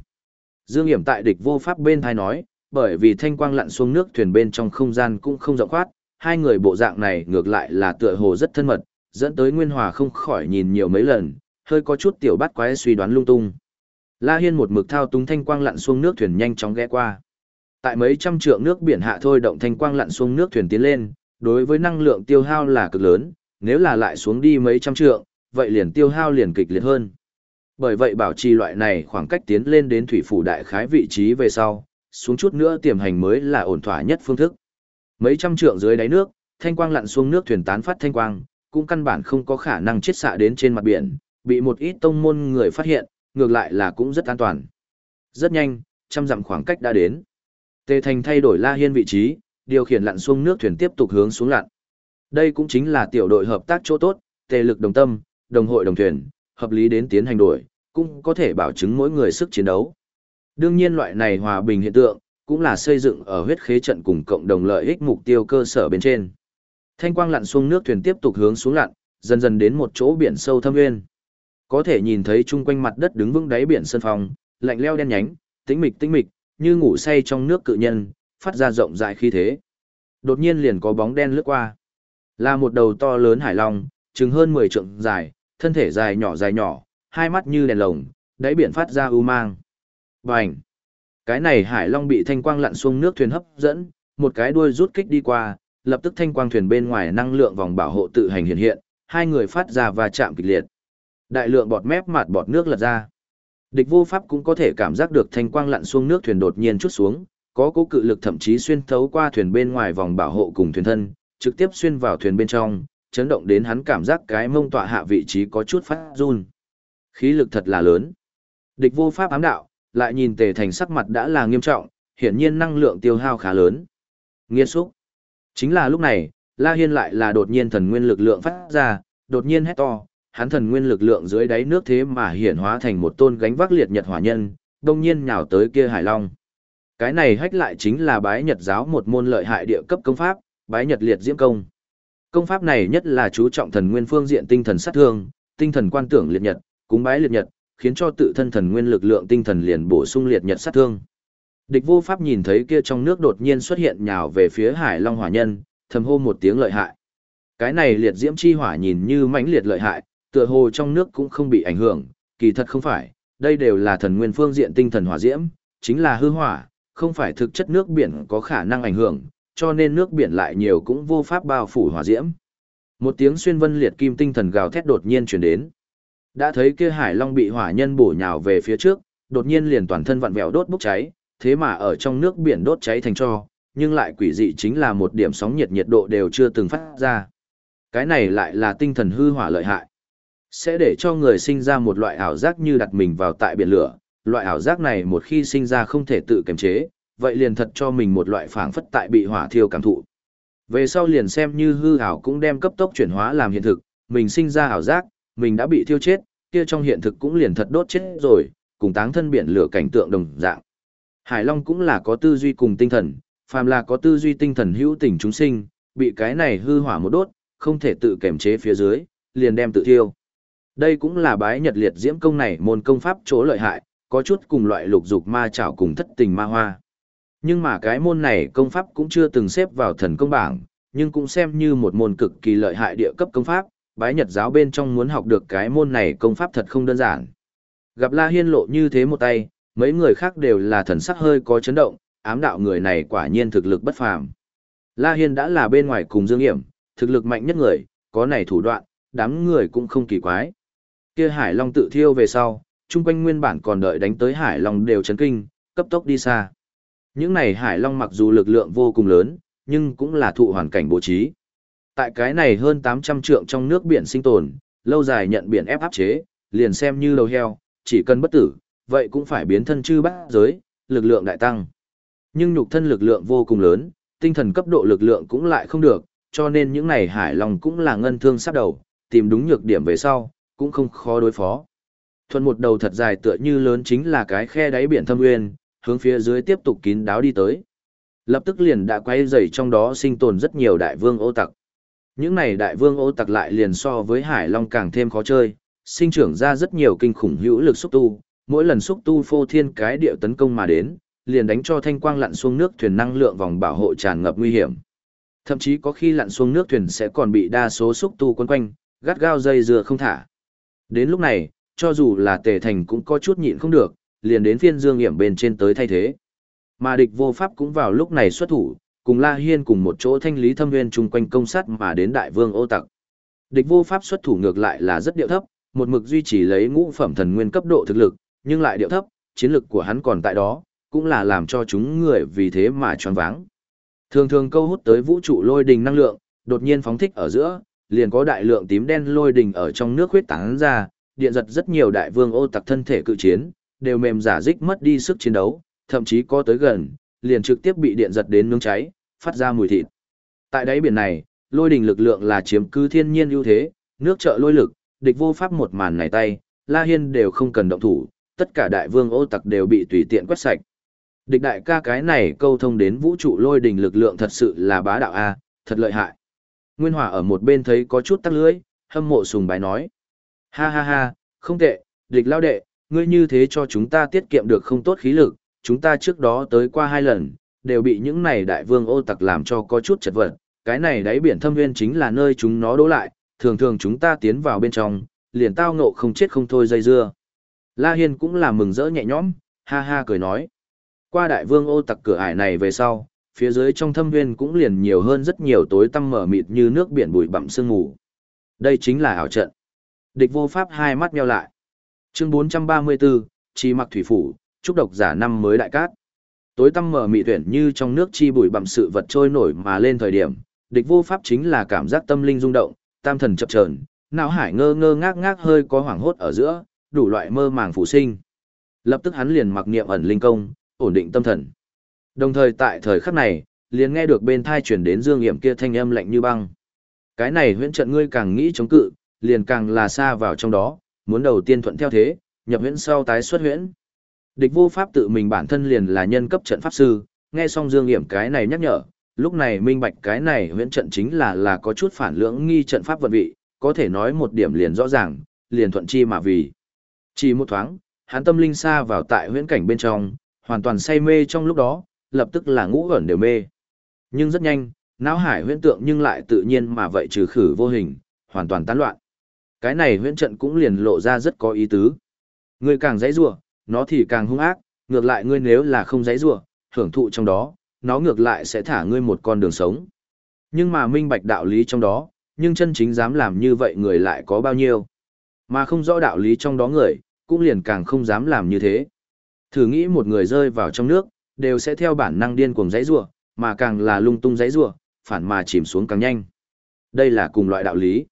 Speaker 1: Dương Hiểm tại địch vô pháp bên thai nói, bởi vì thanh quang lặn xuống nước thuyền bên trong không gian cũng không rộng khoát, hai người bộ dạng này ngược lại là tựa hồ rất thân mật, dẫn tới Nguyên Hòa không khỏi nhìn nhiều mấy lần, hơi có chút tiểu bắt quái suy đoán lung tung. La Hiên một mực thao túng thanh quang lặn xuống nước thuyền nhanh chóng ghé qua. Tại mấy trăm trượng nước biển hạ thôi động thanh quang lặn xuống nước thuyền tiến lên, đối với năng lượng tiêu hao là cực lớn, nếu là lại xuống đi mấy trăm trượng, vậy liền tiêu hao liền kịch liệt hơn. Bởi vậy bảo trì loại này khoảng cách tiến lên đến thủy phủ đại khái vị trí về sau, xuống chút nữa tiềm hành mới là ổn thỏa nhất phương thức. Mấy trăm trượng dưới đáy nước, thanh quang lặn xuống nước thuyền tán phát thanh quang, cũng căn bản không có khả năng chết xạ đến trên mặt biển, bị một ít tông môn người phát hiện, ngược lại là cũng rất an toàn. Rất nhanh, trăm dặm khoảng cách đã đến. Tề Thành thay đổi La Hiên vị trí, điều khiển lặn xuống nước thuyền tiếp tục hướng xuống lặn. Đây cũng chính là tiểu đội hợp tác chỗ tốt, tề lực đồng tâm, đồng hội đồng thuyền, hợp lý đến tiến hành đổi, cũng có thể bảo chứng mỗi người sức chiến đấu. Đương nhiên loại này hòa bình hiện tượng, cũng là xây dựng ở huyết khế trận cùng cộng đồng lợi ích mục tiêu cơ sở bên trên. Thanh quang lặn xuống nước thuyền tiếp tục hướng xuống lặn, dần dần đến một chỗ biển sâu thâm nguyên. Có thể nhìn thấy chung quanh mặt đất đứng vững đáy biển sơn phong, lạnh leo đen nhánh, tĩnh mịch tĩnh mịch, như ngủ say trong nước cự nhân, phát ra rộng rãi khí thế. Đột nhiên liền có bóng đen lướt qua. Là một đầu to lớn hải long, chừng hơn 10 trượng dài, thân thể dài nhỏ dài nhỏ, hai mắt như đèn lồng, đáy biển phát ra u mang. Bành! Cái này hải long bị thanh quang lặn xuống nước thuyền hấp dẫn, một cái đuôi rút kích đi qua, lập tức thanh quang thuyền bên ngoài năng lượng vòng bảo hộ tự hành hiện hiện, hai người phát ra và chạm kịch liệt. Đại lượng bọt mép mạt bọt nước lật ra. Địch vô pháp cũng có thể cảm giác được thanh quang lặn xuống nước thuyền đột nhiên chút xuống, có cố cự lực thậm chí xuyên thấu qua thuyền bên ngoài vòng bảo hộ cùng thuyền thân, trực tiếp xuyên vào thuyền bên trong, chấn động đến hắn cảm giác cái mông tọa hạ vị trí có chút phát run. Khí lực thật là lớn. Địch vô pháp ám đạo, lại nhìn tề thành sắc mặt đã là nghiêm trọng, hiển nhiên năng lượng tiêu hao khá lớn. Nghiên xúc. Chính là lúc này, La Hiên lại là đột nhiên thần nguyên lực lượng phát ra, đột nhiên hét to, hắn thần nguyên lực lượng dưới đáy nước thế mà hiển hóa thành một tôn gánh vác liệt nhật hỏa nhân, đông nhiên nhào tới kia hải long. Cái này hách lại chính là bái nhật giáo một môn lợi hại địa cấp công pháp, bái nhật liệt diễm công. Công pháp này nhất là chú trọng thần nguyên phương diện tinh thần sát thương, tinh thần quan tưởng liệt nhật, cúng bái liệt nhật, khiến cho tự thân thần nguyên lực lượng tinh thần liền bổ sung liệt nhật sát thương. Địch vô pháp nhìn thấy kia trong nước đột nhiên xuất hiện nhào về phía hải long hỏa nhân, thầm hô một tiếng lợi hại. Cái này liệt diễm chi hỏa nhìn như mãnh liệt lợi hại, tựa hồ trong nước cũng không bị ảnh hưởng, kỳ thật không phải, đây đều là thần nguyên phương diện tinh thần hỏa diễm, chính là hư hỏa, không phải thực chất nước biển có khả năng ảnh hưởng, cho nên nước biển lại nhiều cũng vô pháp bao phủ hỏa diễm. Một tiếng xuyên vân liệt kim tinh thần gào thét đột nhiên truyền đến. Đã thấy kia hải long bị hỏa nhân bổ nhào về phía trước, đột nhiên liền toàn thân vặn vẹo đốt bốc cháy, thế mà ở trong nước biển đốt cháy thành cho, nhưng lại quỷ dị chính là một điểm sóng nhiệt nhiệt độ đều chưa từng phát ra. Cái này lại là tinh thần hư hỏa lợi hại. Sẽ để cho người sinh ra một loại ảo giác như đặt mình vào tại biển lửa, loại ảo giác này một khi sinh ra không thể tự kiềm chế, vậy liền thật cho mình một loại phảng phất tại bị hỏa thiêu cảm thụ. Về sau liền xem như hư ảo cũng đem cấp tốc chuyển hóa làm hiện thực, mình sinh ra ảo giác, mình đã bị thiêu chết, kia trong hiện thực cũng liền thật đốt chết rồi, cùng táng thân biển lửa cảnh tượng đồng dạng. Hải Long cũng là có tư duy cùng tinh thần, phàm là có tư duy tinh thần hữu tình chúng sinh, bị cái này hư hỏa một đốt, không thể tự kiềm chế phía dưới, liền đem tự thiêu. Đây cũng là bái nhật liệt diễm công này môn công pháp chỗ lợi hại, có chút cùng loại lục dục ma chảo cùng thất tình ma hoa. Nhưng mà cái môn này công pháp cũng chưa từng xếp vào thần công bảng, nhưng cũng xem như một môn cực kỳ lợi hại địa cấp công pháp, bái nhật giáo bên trong muốn học được cái môn này công pháp thật không đơn giản. Gặp La Hiên lộ như thế một tay, mấy người khác đều là thần sắc hơi có chấn động, ám đạo người này quả nhiên thực lực bất phàm. La Hiên đã là bên ngoài cùng Dương Hiểm, thực lực mạnh nhất người, có này thủ đoạn, đám người cũng không kỳ quái. Kia Hải Long tự thiêu về sau, chung quanh nguyên bản còn đợi đánh tới Hải Long đều chấn kinh, cấp tốc đi xa. Những này Hải Long mặc dù lực lượng vô cùng lớn, nhưng cũng là thụ hoàn cảnh bố trí. Tại cái này hơn 800 trượng trong nước biển sinh tồn, lâu dài nhận biển ép áp chế, liền xem như lâu heo, chỉ cần bất tử, vậy cũng phải biến thân chư bát giới, lực lượng đại tăng. Nhưng nhục thân lực lượng vô cùng lớn, tinh thần cấp độ lực lượng cũng lại không được, cho nên những này hải long cũng là ngân thương sắp đầu, tìm đúng nhược điểm về sau, cũng không khó đối phó. Thuận một đầu thật dài tựa như lớn chính là cái khe đáy biển thâm nguyên, hướng phía dưới tiếp tục kín đáo đi tới. Lập tức liền đã quay dày trong đó sinh tồn rất nhiều đại vương ô tặc. Những này đại vương ô tặc lại liền so với hải long càng thêm khó chơi, sinh trưởng ra rất nhiều kinh khủng hữu lực xúc tu, mỗi lần xúc tu phô thiên cái điệu tấn công mà đến, liền đánh cho thanh quang lặn xuống nước thuyền năng lượng vòng bảo hộ tràn ngập nguy hiểm. Thậm chí có khi lặn xuống nước thuyền sẽ còn bị đa số xúc tu quấn quanh, gắt gao dây dừa không thả. Đến lúc này, cho dù là tề thành cũng có chút nhịn không được, liền đến phiên Dương Hiểm bên trên tới thay thế. Mà địch vô pháp cũng vào lúc này xuất thủ, cùng La Hiên cùng một chỗ thanh lý thâm viên chung quanh công sát mà đến đại vương ô tặc. Địch vô pháp xuất thủ ngược lại là rất điệu thấp, một mực duy trì lấy ngũ phẩm thần nguyên cấp độ thực lực, nhưng lại điệu thấp, chiến lực của hắn còn tại đó, cũng là làm cho chúng người vì thế mà choáng váng. Thường thường câu hút tới vũ trụ lôi đình năng lượng, đột nhiên phóng thích ở giữa, liền có đại lượng tím đen lôi đình ở trong nước huyết tán ra, điện giật rất nhiều đại vương ô tặc thân thể cự chiến, đều mềm giả dích mất đi sức chiến đấu, thậm chí có tới gần, liền trực tiếp bị điện giật đến nướng cháy, phát ra mùi thịt. Tại đáy biển này, lôi đình lực lượng là chiếm cứ thiên nhiên ưu thế, nước trợ lôi lực, địch vô pháp một màn này tay, La Hiên đều không cần động thủ, tất cả đại vương ô tặc đều bị tùy tiện quét sạch. Địch đại ca cái này câu thông đến vũ trụ lôi đình lực lượng thật sự là bá đạo A, thật lợi hại. Nguyên Hòa ở một bên thấy có chút tắc lưỡi, hâm mộ sùng bái nói. Ha ha ha, không tệ, địch lao đệ, ngươi như thế cho chúng ta tiết kiệm được không tốt khí lực, chúng ta trước đó tới qua hai lần, đều bị những này đại vương ô tặc làm cho có chút chật vật, cái này đáy biển thâm nguyên chính là nơi chúng nó đỗ lại, thường thường chúng ta tiến vào bên trong, liền tao ngộ không chết không thôi dây dưa. La Hiên cũng là mừng rỡ nhẹ nhõm, ha ha cười nói. Qua đại vương ô tặc cửa ải này về sau, phía dưới trong thâm nguyên cũng liền nhiều hơn rất nhiều tối tăm mở mịt như nước biển bụi bặm sương mù. Đây chính là ảo trận. Địch vô pháp hai mắt nheo lại. Chương 434, Chi mặc thủy phủ, chúc độc giả năm mới đại cát. Tối tăm mở mị tuyển như trong nước chi bụi bặm sự vật trôi nổi mà lên thời điểm, địch vô pháp chính là cảm giác tâm linh rung động, tam thần chập chờn, não hải ngơ ngơ ngác ngác hơi có hoảng hốt ở giữa, đủ loại mơ màng phủ sinh. Lập tức hắn liền mặc niệm ẩn linh công, ổn định tâm thần. Đồng thời tại thời khắc này, liền nghe được bên thai chuyển đến dương hiểm kia thanh âm lạnh như băng. Cái này huyễn trận ngươi càng nghĩ chống cự, liền càng là xa vào trong đó, muốn đầu tiên thuận theo thế, nhập huyễn sau tái xuất huyễn. Địch vô pháp tự mình bản thân liền là nhân cấp trận pháp sư, nghe xong Dương Hiểm cái này nhắc nhở, lúc này minh bạch cái này huyễn trận chính là là có chút phản lưỡng nghi trận pháp vận vị, có thể nói một điểm liền rõ ràng, liền thuận chi mà vì. Chỉ một thoáng, hắn tâm linh xa vào tại huyễn cảnh bên trong, hoàn toàn say mê trong lúc đó, lập tức là ngũ ẩn đều mê. Nhưng rất nhanh, não hải huyễn tượng nhưng lại tự nhiên mà vậy trừ khử vô hình, hoàn toàn tán loạn. Cái này huyễn trận cũng liền lộ ra rất có ý tứ. Ngươi càng dãy rủa, nó thì càng hung ác, ngược lại ngươi nếu là không dãy rủa, hưởng thụ trong đó, nó ngược lại sẽ thả ngươi một con đường sống. Nhưng mà minh bạch đạo lý trong đó, nhưng chân chính dám làm như vậy người lại có bao nhiêu. Mà không rõ đạo lý trong đó người, cũng liền càng không dám làm như thế. Thử nghĩ một người rơi vào trong nước, đều sẽ theo bản năng điên cuồng dãy rủa, mà càng là lung tung dãy rủa, phản mà chìm xuống càng nhanh. Đây là cùng loại đạo lý.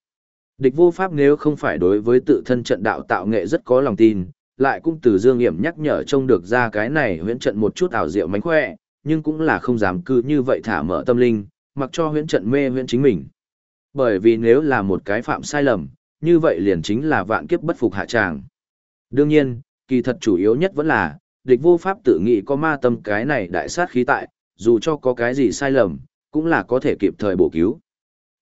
Speaker 1: Địch vô pháp nếu không phải đối với tự thân trận đạo tạo nghệ rất có lòng tin, lại cũng từ dương nghiệm nhắc nhở trông được ra cái này huyễn trận một chút ảo diệu mánh khỏe, nhưng cũng là không dám cư như vậy thả mở tâm linh, mặc cho huyễn trận mê huyễn chính mình. Bởi vì nếu là một cái phạm sai lầm, như vậy liền chính là vạn kiếp bất phục hạ tràng. Đương nhiên, kỳ thật chủ yếu nhất vẫn là, địch vô pháp tự nghĩ có ma tâm cái này đại sát khí tại, dù cho có cái gì sai lầm, cũng là có thể kịp thời bổ cứu.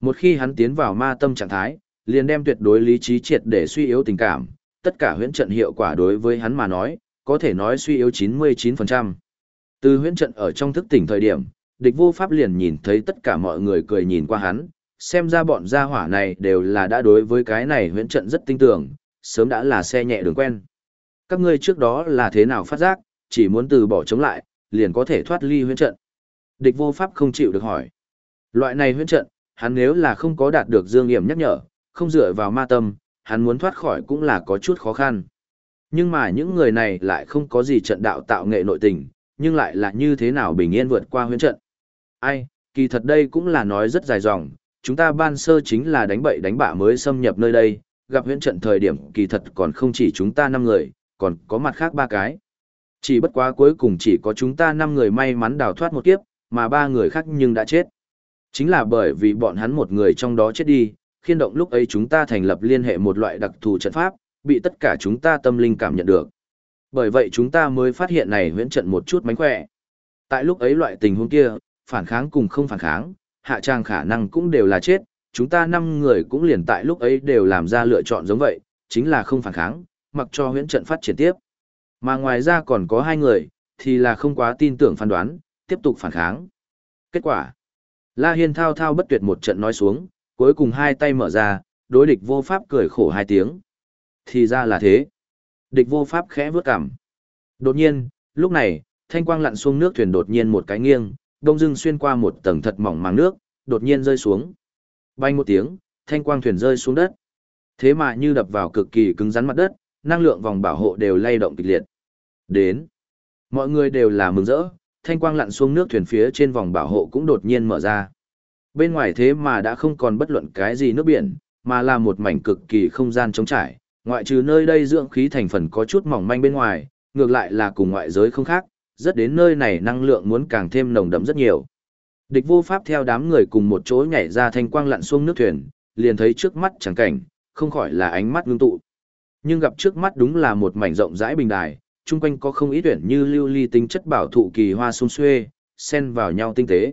Speaker 1: Một khi hắn tiến vào ma tâm trạng thái, liền đem tuyệt đối lý trí triệt để suy yếu tình cảm, tất cả huyễn trận hiệu quả đối với hắn mà nói, có thể nói suy yếu 99%. Từ huyễn trận ở trong thức tỉnh thời điểm, địch vô pháp liền nhìn thấy tất cả mọi người cười nhìn qua hắn, xem ra bọn gia hỏa này đều là đã đối với cái này huyễn trận rất tinh tưởng, sớm đã là xe nhẹ đường quen. Các ngươi trước đó là thế nào phát giác, chỉ muốn từ bỏ chống lại, liền có thể thoát ly huyễn trận. Địch vô pháp không chịu được hỏi. Loại này huyễn trận, hắn nếu là không có đạt được dương hiểm nhắc nhở, không dựa vào ma tâm, hắn muốn thoát khỏi cũng là có chút khó khăn. Nhưng mà những người này lại không có gì trận đạo tạo nghệ nội tình, nhưng lại là như thế nào bình yên vượt qua huyễn trận. Ai, kỳ thật đây cũng là nói rất dài dòng, chúng ta ban sơ chính là đánh bậy đánh bạ mới xâm nhập nơi đây, gặp huyễn trận thời điểm kỳ thật còn không chỉ chúng ta 5 người, còn có mặt khác ba cái. Chỉ bất quá cuối cùng chỉ có chúng ta 5 người may mắn đào thoát một kiếp, mà ba người khác nhưng đã chết. Chính là bởi vì bọn hắn một người trong đó chết đi, khiên động lúc ấy chúng ta thành lập liên hệ một loại đặc thù trận pháp, bị tất cả chúng ta tâm linh cảm nhận được. Bởi vậy chúng ta mới phát hiện này huyễn trận một chút mánh khỏe. Tại lúc ấy loại tình huống kia, phản kháng cùng không phản kháng, hạ trang khả năng cũng đều là chết, chúng ta năm người cũng liền tại lúc ấy đều làm ra lựa chọn giống vậy, chính là không phản kháng, mặc cho huyễn trận phát triển tiếp. Mà ngoài ra còn có hai người, thì là không quá tin tưởng phán đoán, tiếp tục phản kháng. Kết quả La Hiên thao thao bất tuyệt một trận nói xuống, cuối cùng hai tay mở ra, đối địch vô pháp cười khổ hai tiếng. Thì ra là thế. Địch vô pháp khẽ vướt cằm. Đột nhiên, lúc này, thanh quang lặn xuống nước thuyền đột nhiên một cái nghiêng, đông dưng xuyên qua một tầng thật mỏng màng nước, đột nhiên rơi xuống. Bay một tiếng, thanh quang thuyền rơi xuống đất. Thế mà như đập vào cực kỳ cứng rắn mặt đất, năng lượng vòng bảo hộ đều lay động kịch liệt. Đến. Mọi người đều là mừng rỡ, thanh quang lặn xuống nước thuyền phía trên vòng bảo hộ cũng đột nhiên mở ra. Bên ngoài thế mà đã không còn bất luận cái gì nước biển, mà là một mảnh cực kỳ không gian trống trải, ngoại trừ nơi đây dưỡng khí thành phần có chút mỏng manh bên ngoài, ngược lại là cùng ngoại giới không khác, rất đến nơi này năng lượng muốn càng thêm nồng đậm rất nhiều. Địch vô pháp theo đám người cùng một chỗ nhảy ra thanh quang lặn xuống nước thuyền, liền thấy trước mắt chẳng cảnh, không khỏi là ánh mắt ngưng tụ. Nhưng gặp trước mắt đúng là một mảnh rộng rãi bình đài, chung quanh có không ý tuyển như lưu ly tính chất bảo thụ kỳ hoa xung xuê, xen vào nhau tinh tế.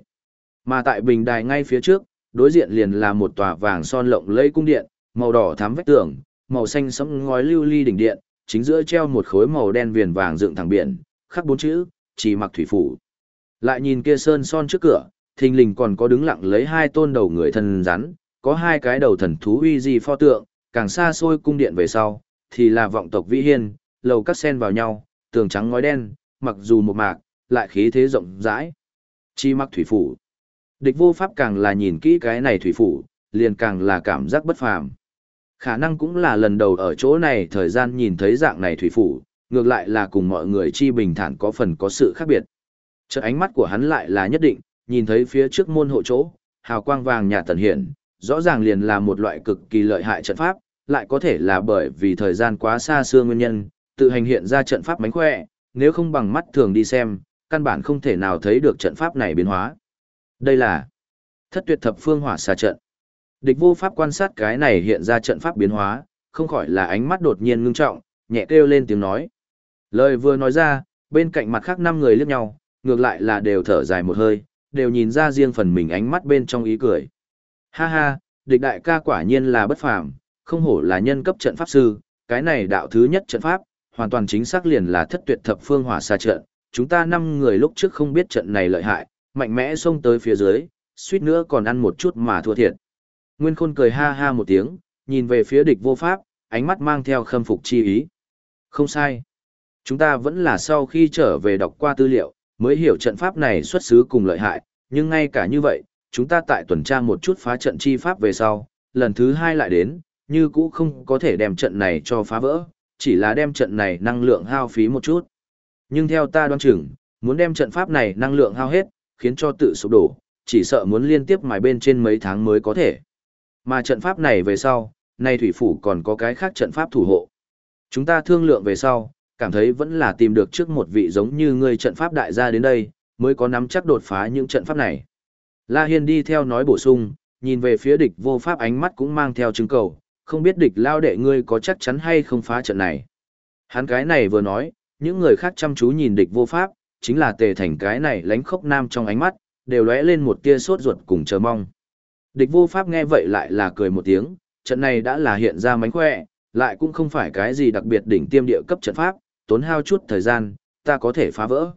Speaker 1: Mà tại bình đài ngay phía trước, đối diện liền là một tòa vàng son lộng lẫy cung điện, màu đỏ thắm vách tường, màu xanh sẫm ngói lưu ly đỉnh điện, chính giữa treo một khối màu đen viền vàng dựng thẳng biển, khắc bốn chữ, chỉ mặc thủy phủ. Lại nhìn kia sơn son trước cửa, thình lình còn có đứng lặng lấy hai tôn đầu người thần rắn, có hai cái đầu thần thú uy di pho tượng, càng xa xôi cung điện về sau, thì là vọng tộc vĩ hiên, lầu các sen vào nhau, tường trắng ngói đen, mặc dù một mạc, lại khí thế rộng rãi. Chi mặc thủy phủ. Địch vô pháp càng là nhìn kỹ cái này thủy phủ, liền càng là cảm giác bất phàm. Khả năng cũng là lần đầu ở chỗ này thời gian nhìn thấy dạng này thủy phủ, ngược lại là cùng mọi người chi bình thản có phần có sự khác biệt. Chợt ánh mắt của hắn lại là nhất định, nhìn thấy phía trước môn hộ chỗ, hào quang vàng nhà tần hiển, rõ ràng liền là một loại cực kỳ lợi hại trận pháp, lại có thể là bởi vì thời gian quá xa xưa nguyên nhân, tự hành hiện ra trận pháp mánh khỏe, nếu không bằng mắt thường đi xem, căn bản không thể nào thấy được trận pháp này biến hóa. Đây là thất tuyệt thập phương hỏa xà trận. Địch vô pháp quan sát cái này hiện ra trận pháp biến hóa, không khỏi là ánh mắt đột nhiên ngưng trọng, nhẹ kêu lên tiếng nói. Lời vừa nói ra, bên cạnh mặt khác năm người liếc nhau, ngược lại là đều thở dài một hơi, đều nhìn ra riêng phần mình ánh mắt bên trong ý cười. Ha ha, địch đại ca quả nhiên là bất phàm, không hổ là nhân cấp trận pháp sư, cái này đạo thứ nhất trận pháp, hoàn toàn chính xác liền là thất tuyệt thập phương hỏa xa trận. Chúng ta năm người lúc trước không biết trận này lợi hại, mạnh mẽ xông tới phía dưới, suýt nữa còn ăn một chút mà thua thiệt. Nguyên Khôn cười ha ha một tiếng, nhìn về phía địch vô pháp, ánh mắt mang theo khâm phục chi ý. Không sai. Chúng ta vẫn là sau khi trở về đọc qua tư liệu, mới hiểu trận pháp này xuất xứ cùng lợi hại, nhưng ngay cả như vậy, chúng ta tại tuần tra một chút phá trận chi pháp về sau, lần thứ hai lại đến, như cũ không có thể đem trận này cho phá vỡ, chỉ là đem trận này năng lượng hao phí một chút. Nhưng theo ta đoán chừng, muốn đem trận pháp này năng lượng hao hết, khiến cho tự sụp đổ, chỉ sợ muốn liên tiếp mài bên trên mấy tháng mới có thể. Mà trận pháp này về sau, nay thủy phủ còn có cái khác trận pháp thủ hộ. Chúng ta thương lượng về sau, cảm thấy vẫn là tìm được trước một vị giống như ngươi trận pháp đại gia đến đây, mới có nắm chắc đột phá những trận pháp này. La Hiên đi theo nói bổ sung, nhìn về phía địch vô pháp ánh mắt cũng mang theo chứng cầu, không biết địch lao đệ ngươi có chắc chắn hay không phá trận này. Hắn cái này vừa nói, những người khác chăm chú nhìn địch vô pháp, chính là tề thành cái này lánh khốc nam trong ánh mắt, đều lóe lên một tia sốt ruột cùng chờ mong. Địch vô pháp nghe vậy lại là cười một tiếng, trận này đã là hiện ra mánh khỏe, lại cũng không phải cái gì đặc biệt đỉnh tiêm địa cấp trận pháp, tốn hao chút thời gian, ta có thể phá vỡ.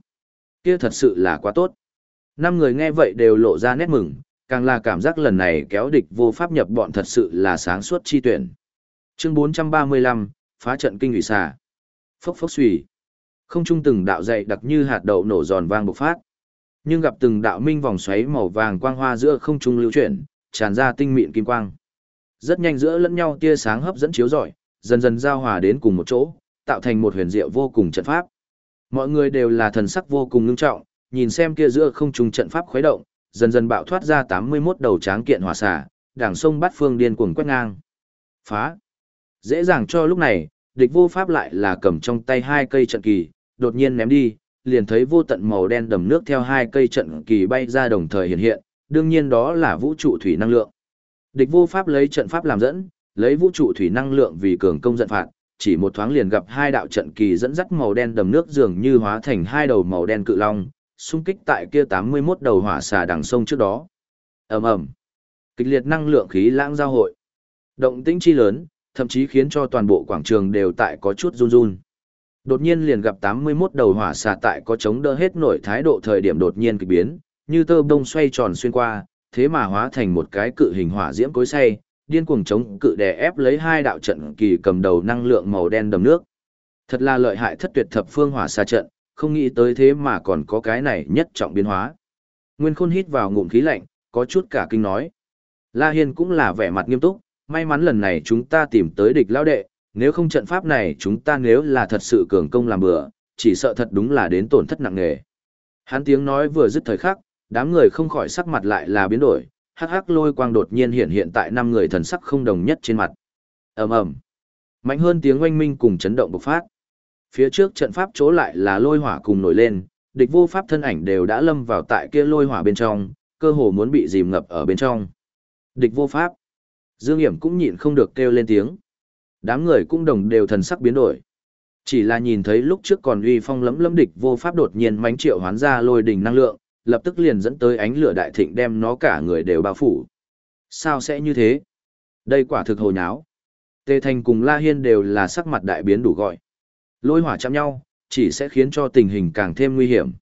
Speaker 1: Kia thật sự là quá tốt. Năm người nghe vậy đều lộ ra nét mừng, càng là cảm giác lần này kéo địch vô pháp nhập bọn thật sự là sáng suốt chi tuyển. Chương 435, phá trận kinh ủy xà. Phốc phốc xùy. Không trung từng đạo dậy đặc như hạt đậu nổ giòn vang bộc phát. Nhưng gặp từng đạo minh vòng xoáy màu vàng quang hoa giữa không trung lưu chuyển, tràn ra tinh mịn kim quang. Rất nhanh giữa lẫn nhau tia sáng hấp dẫn chiếu rọi, dần dần giao hòa đến cùng một chỗ, tạo thành một huyền diệu vô cùng trận pháp. Mọi người đều là thần sắc vô cùng ngưng trọng, nhìn xem kia giữa không trung trận pháp khuấy động, dần dần bạo thoát ra 81 đầu tráng kiện hỏa xả, đảng sông bắt phương điên cuồng quét ngang. Phá! Dễ dàng cho lúc này, địch vô pháp lại là cầm trong tay hai cây trận kỳ, đột nhiên ném đi, liền thấy vô tận màu đen đầm nước theo hai cây trận kỳ bay ra đồng thời hiện hiện, đương nhiên đó là vũ trụ thủy năng lượng. Địch vô pháp lấy trận pháp làm dẫn, lấy vũ trụ thủy năng lượng vì cường công giận phạt, chỉ một thoáng liền gặp hai đạo trận kỳ dẫn dắt màu đen đầm nước dường như hóa thành hai đầu màu đen cự long, xung kích tại kia 81 đầu hỏa xà đằng sông trước đó. Ầm ầm. Kịch liệt năng lượng khí lãng giao hội. Động tĩnh chi lớn, thậm chí khiến cho toàn bộ quảng trường đều tại có chút run run. Đột nhiên liền gặp 81 đầu hỏa xà tại có chống đỡ hết nổi thái độ thời điểm đột nhiên kỳ biến, như tơ bông xoay tròn xuyên qua, thế mà hóa thành một cái cự hình hỏa diễm cối xay, điên cuồng chống cự đè ép lấy hai đạo trận kỳ cầm đầu năng lượng màu đen đầm nước. Thật là lợi hại thất tuyệt thập phương hỏa xà trận, không nghĩ tới thế mà còn có cái này nhất trọng biến hóa. Nguyên Khôn hít vào ngụm khí lạnh, có chút cả kinh nói. La Hiên cũng là vẻ mặt nghiêm túc, may mắn lần này chúng ta tìm tới địch lao đệ, nếu không trận pháp này chúng ta nếu là thật sự cường công làm bừa, chỉ sợ thật đúng là đến tổn thất nặng nề. Hắn tiếng nói vừa dứt thời khắc, đám người không khỏi sắc mặt lại là biến đổi, hắc hắc lôi quang đột nhiên hiện hiện tại năm người thần sắc không đồng nhất trên mặt. Ầm ầm. Mạnh hơn tiếng oanh minh cùng chấn động bộc phát. Phía trước trận pháp chỗ lại là lôi hỏa cùng nổi lên, địch vô pháp thân ảnh đều đã lâm vào tại kia lôi hỏa bên trong, cơ hồ muốn bị dìm ngập ở bên trong. Địch vô pháp. Dương Hiểm cũng nhịn không được kêu lên tiếng. Đám người cũng đồng đều thần sắc biến đổi. Chỉ là nhìn thấy lúc trước còn uy phong lấm lấm địch vô pháp đột nhiên mánh triệu hoán ra lôi đỉnh năng lượng, lập tức liền dẫn tới ánh lửa đại thịnh đem nó cả người đều bao phủ. Sao sẽ như thế? Đây quả thực hồ nháo. Tề Thành cùng La Hiên đều là sắc mặt đại biến đủ gọi. Lôi hỏa chạm nhau, chỉ sẽ khiến cho tình hình càng thêm nguy hiểm.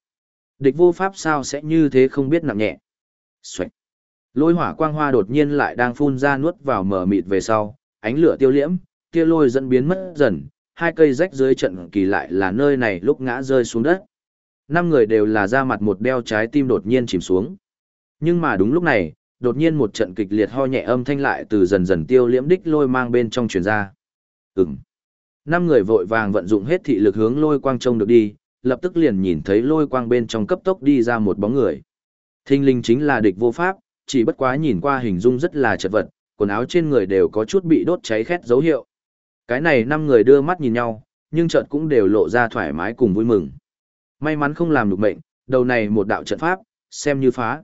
Speaker 1: Địch vô pháp sao sẽ như thế không biết nặng nhẹ. Xoạch. Lôi hỏa quang hoa đột nhiên lại đang phun ra nuốt vào mở mịt về sau, ánh lửa tiêu liễm, kia lôi dẫn biến mất dần, hai cây rách dưới trận kỳ lại là nơi này lúc ngã rơi xuống đất. Năm người đều là ra mặt một đeo trái tim đột nhiên chìm xuống. Nhưng mà đúng lúc này, đột nhiên một trận kịch liệt ho nhẹ âm thanh lại từ dần dần tiêu liễm đích lôi mang bên trong truyền ra. Ừm. Năm người vội vàng vận dụng hết thị lực hướng lôi quang trông được đi, lập tức liền nhìn thấy lôi quang bên trong cấp tốc đi ra một bóng người. Thinh linh chính là địch vô pháp, chỉ bất quá nhìn qua hình dung rất là chật vật, quần áo trên người đều có chút bị đốt cháy khét dấu hiệu. Cái này năm người đưa mắt nhìn nhau, nhưng chợt cũng đều lộ ra thoải mái cùng vui mừng. May mắn không làm được mệnh, đầu này một đạo trận pháp, xem như phá.